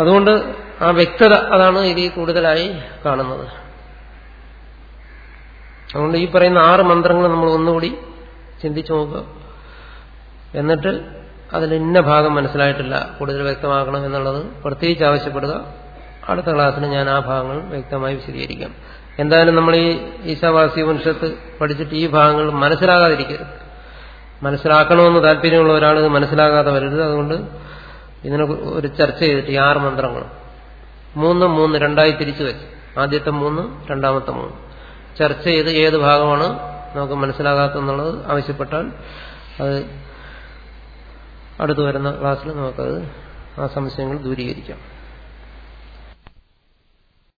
അതുകൊണ്ട് ആ വ്യക്തത അതാണ് ഇതിൽ കൂടുതലായി കാണുന്നത്. അതുകൊണ്ട് ഈ പറയുന്ന ആറ് മന്ത്രങ്ങൾ നമ്മൾ ഒന്നുകൂടി ചിന്തിച്ചു നോക്കുക. എന്നിട്ട് അതിൽ ഇന്ന ഭാഗം മനസ്സിലായിട്ടില്ല കൂടുതൽ വ്യക്തമാക്കണം എന്നുള്ളത് പ്രത്യേകിച്ച് ആവശ്യപ്പെടുക. അടുത്ത ക്ലാസ്സിന് ഞാൻ ആ ഭാഗങ്ങൾ വ്യക്തമായി വിശദീകരിക്കാം. എന്തായാലും നമ്മൾ ഈ ഈശാവാസി ഉപനിഷത്ത് പഠിച്ചിട്ട് ഈ ഭാഗങ്ങൾ മനസ്സിലാകാതിരിക്കരുത് മനസ്സിലാക്കണമെന്ന് താല്പര്യമുള്ള ഒരാൾ ഇത് മനസ്സിലാകാതെ വരരുത്. അതുകൊണ്ട് ഇതിനെ ഒരു ചർച്ച ചെയ്തിട്ട് ഈ ആറ് മന്ത്രങ്ങൾ. മൂന്ന് മൂന്ന് രണ്ടായി തിരിച്ചു വെച്ച്. ആദ്യത്തെ മൂന്ന് രണ്ടാമത്തെ മൂന്ന്. ചർച്ച ചെയ്ത് ഏത് ഭാഗമാണ് നമുക്ക് മനസ്സിലാകാത്തെന്നുള്ളത് ആവശ്യപ്പെട്ടാൽ അത് അടുത്തു വരുന്ന ക്ലാസ്സിൽ നമുക്കത് ആ സംശയങ്ങൾ ദൂരീകരിക്കാം.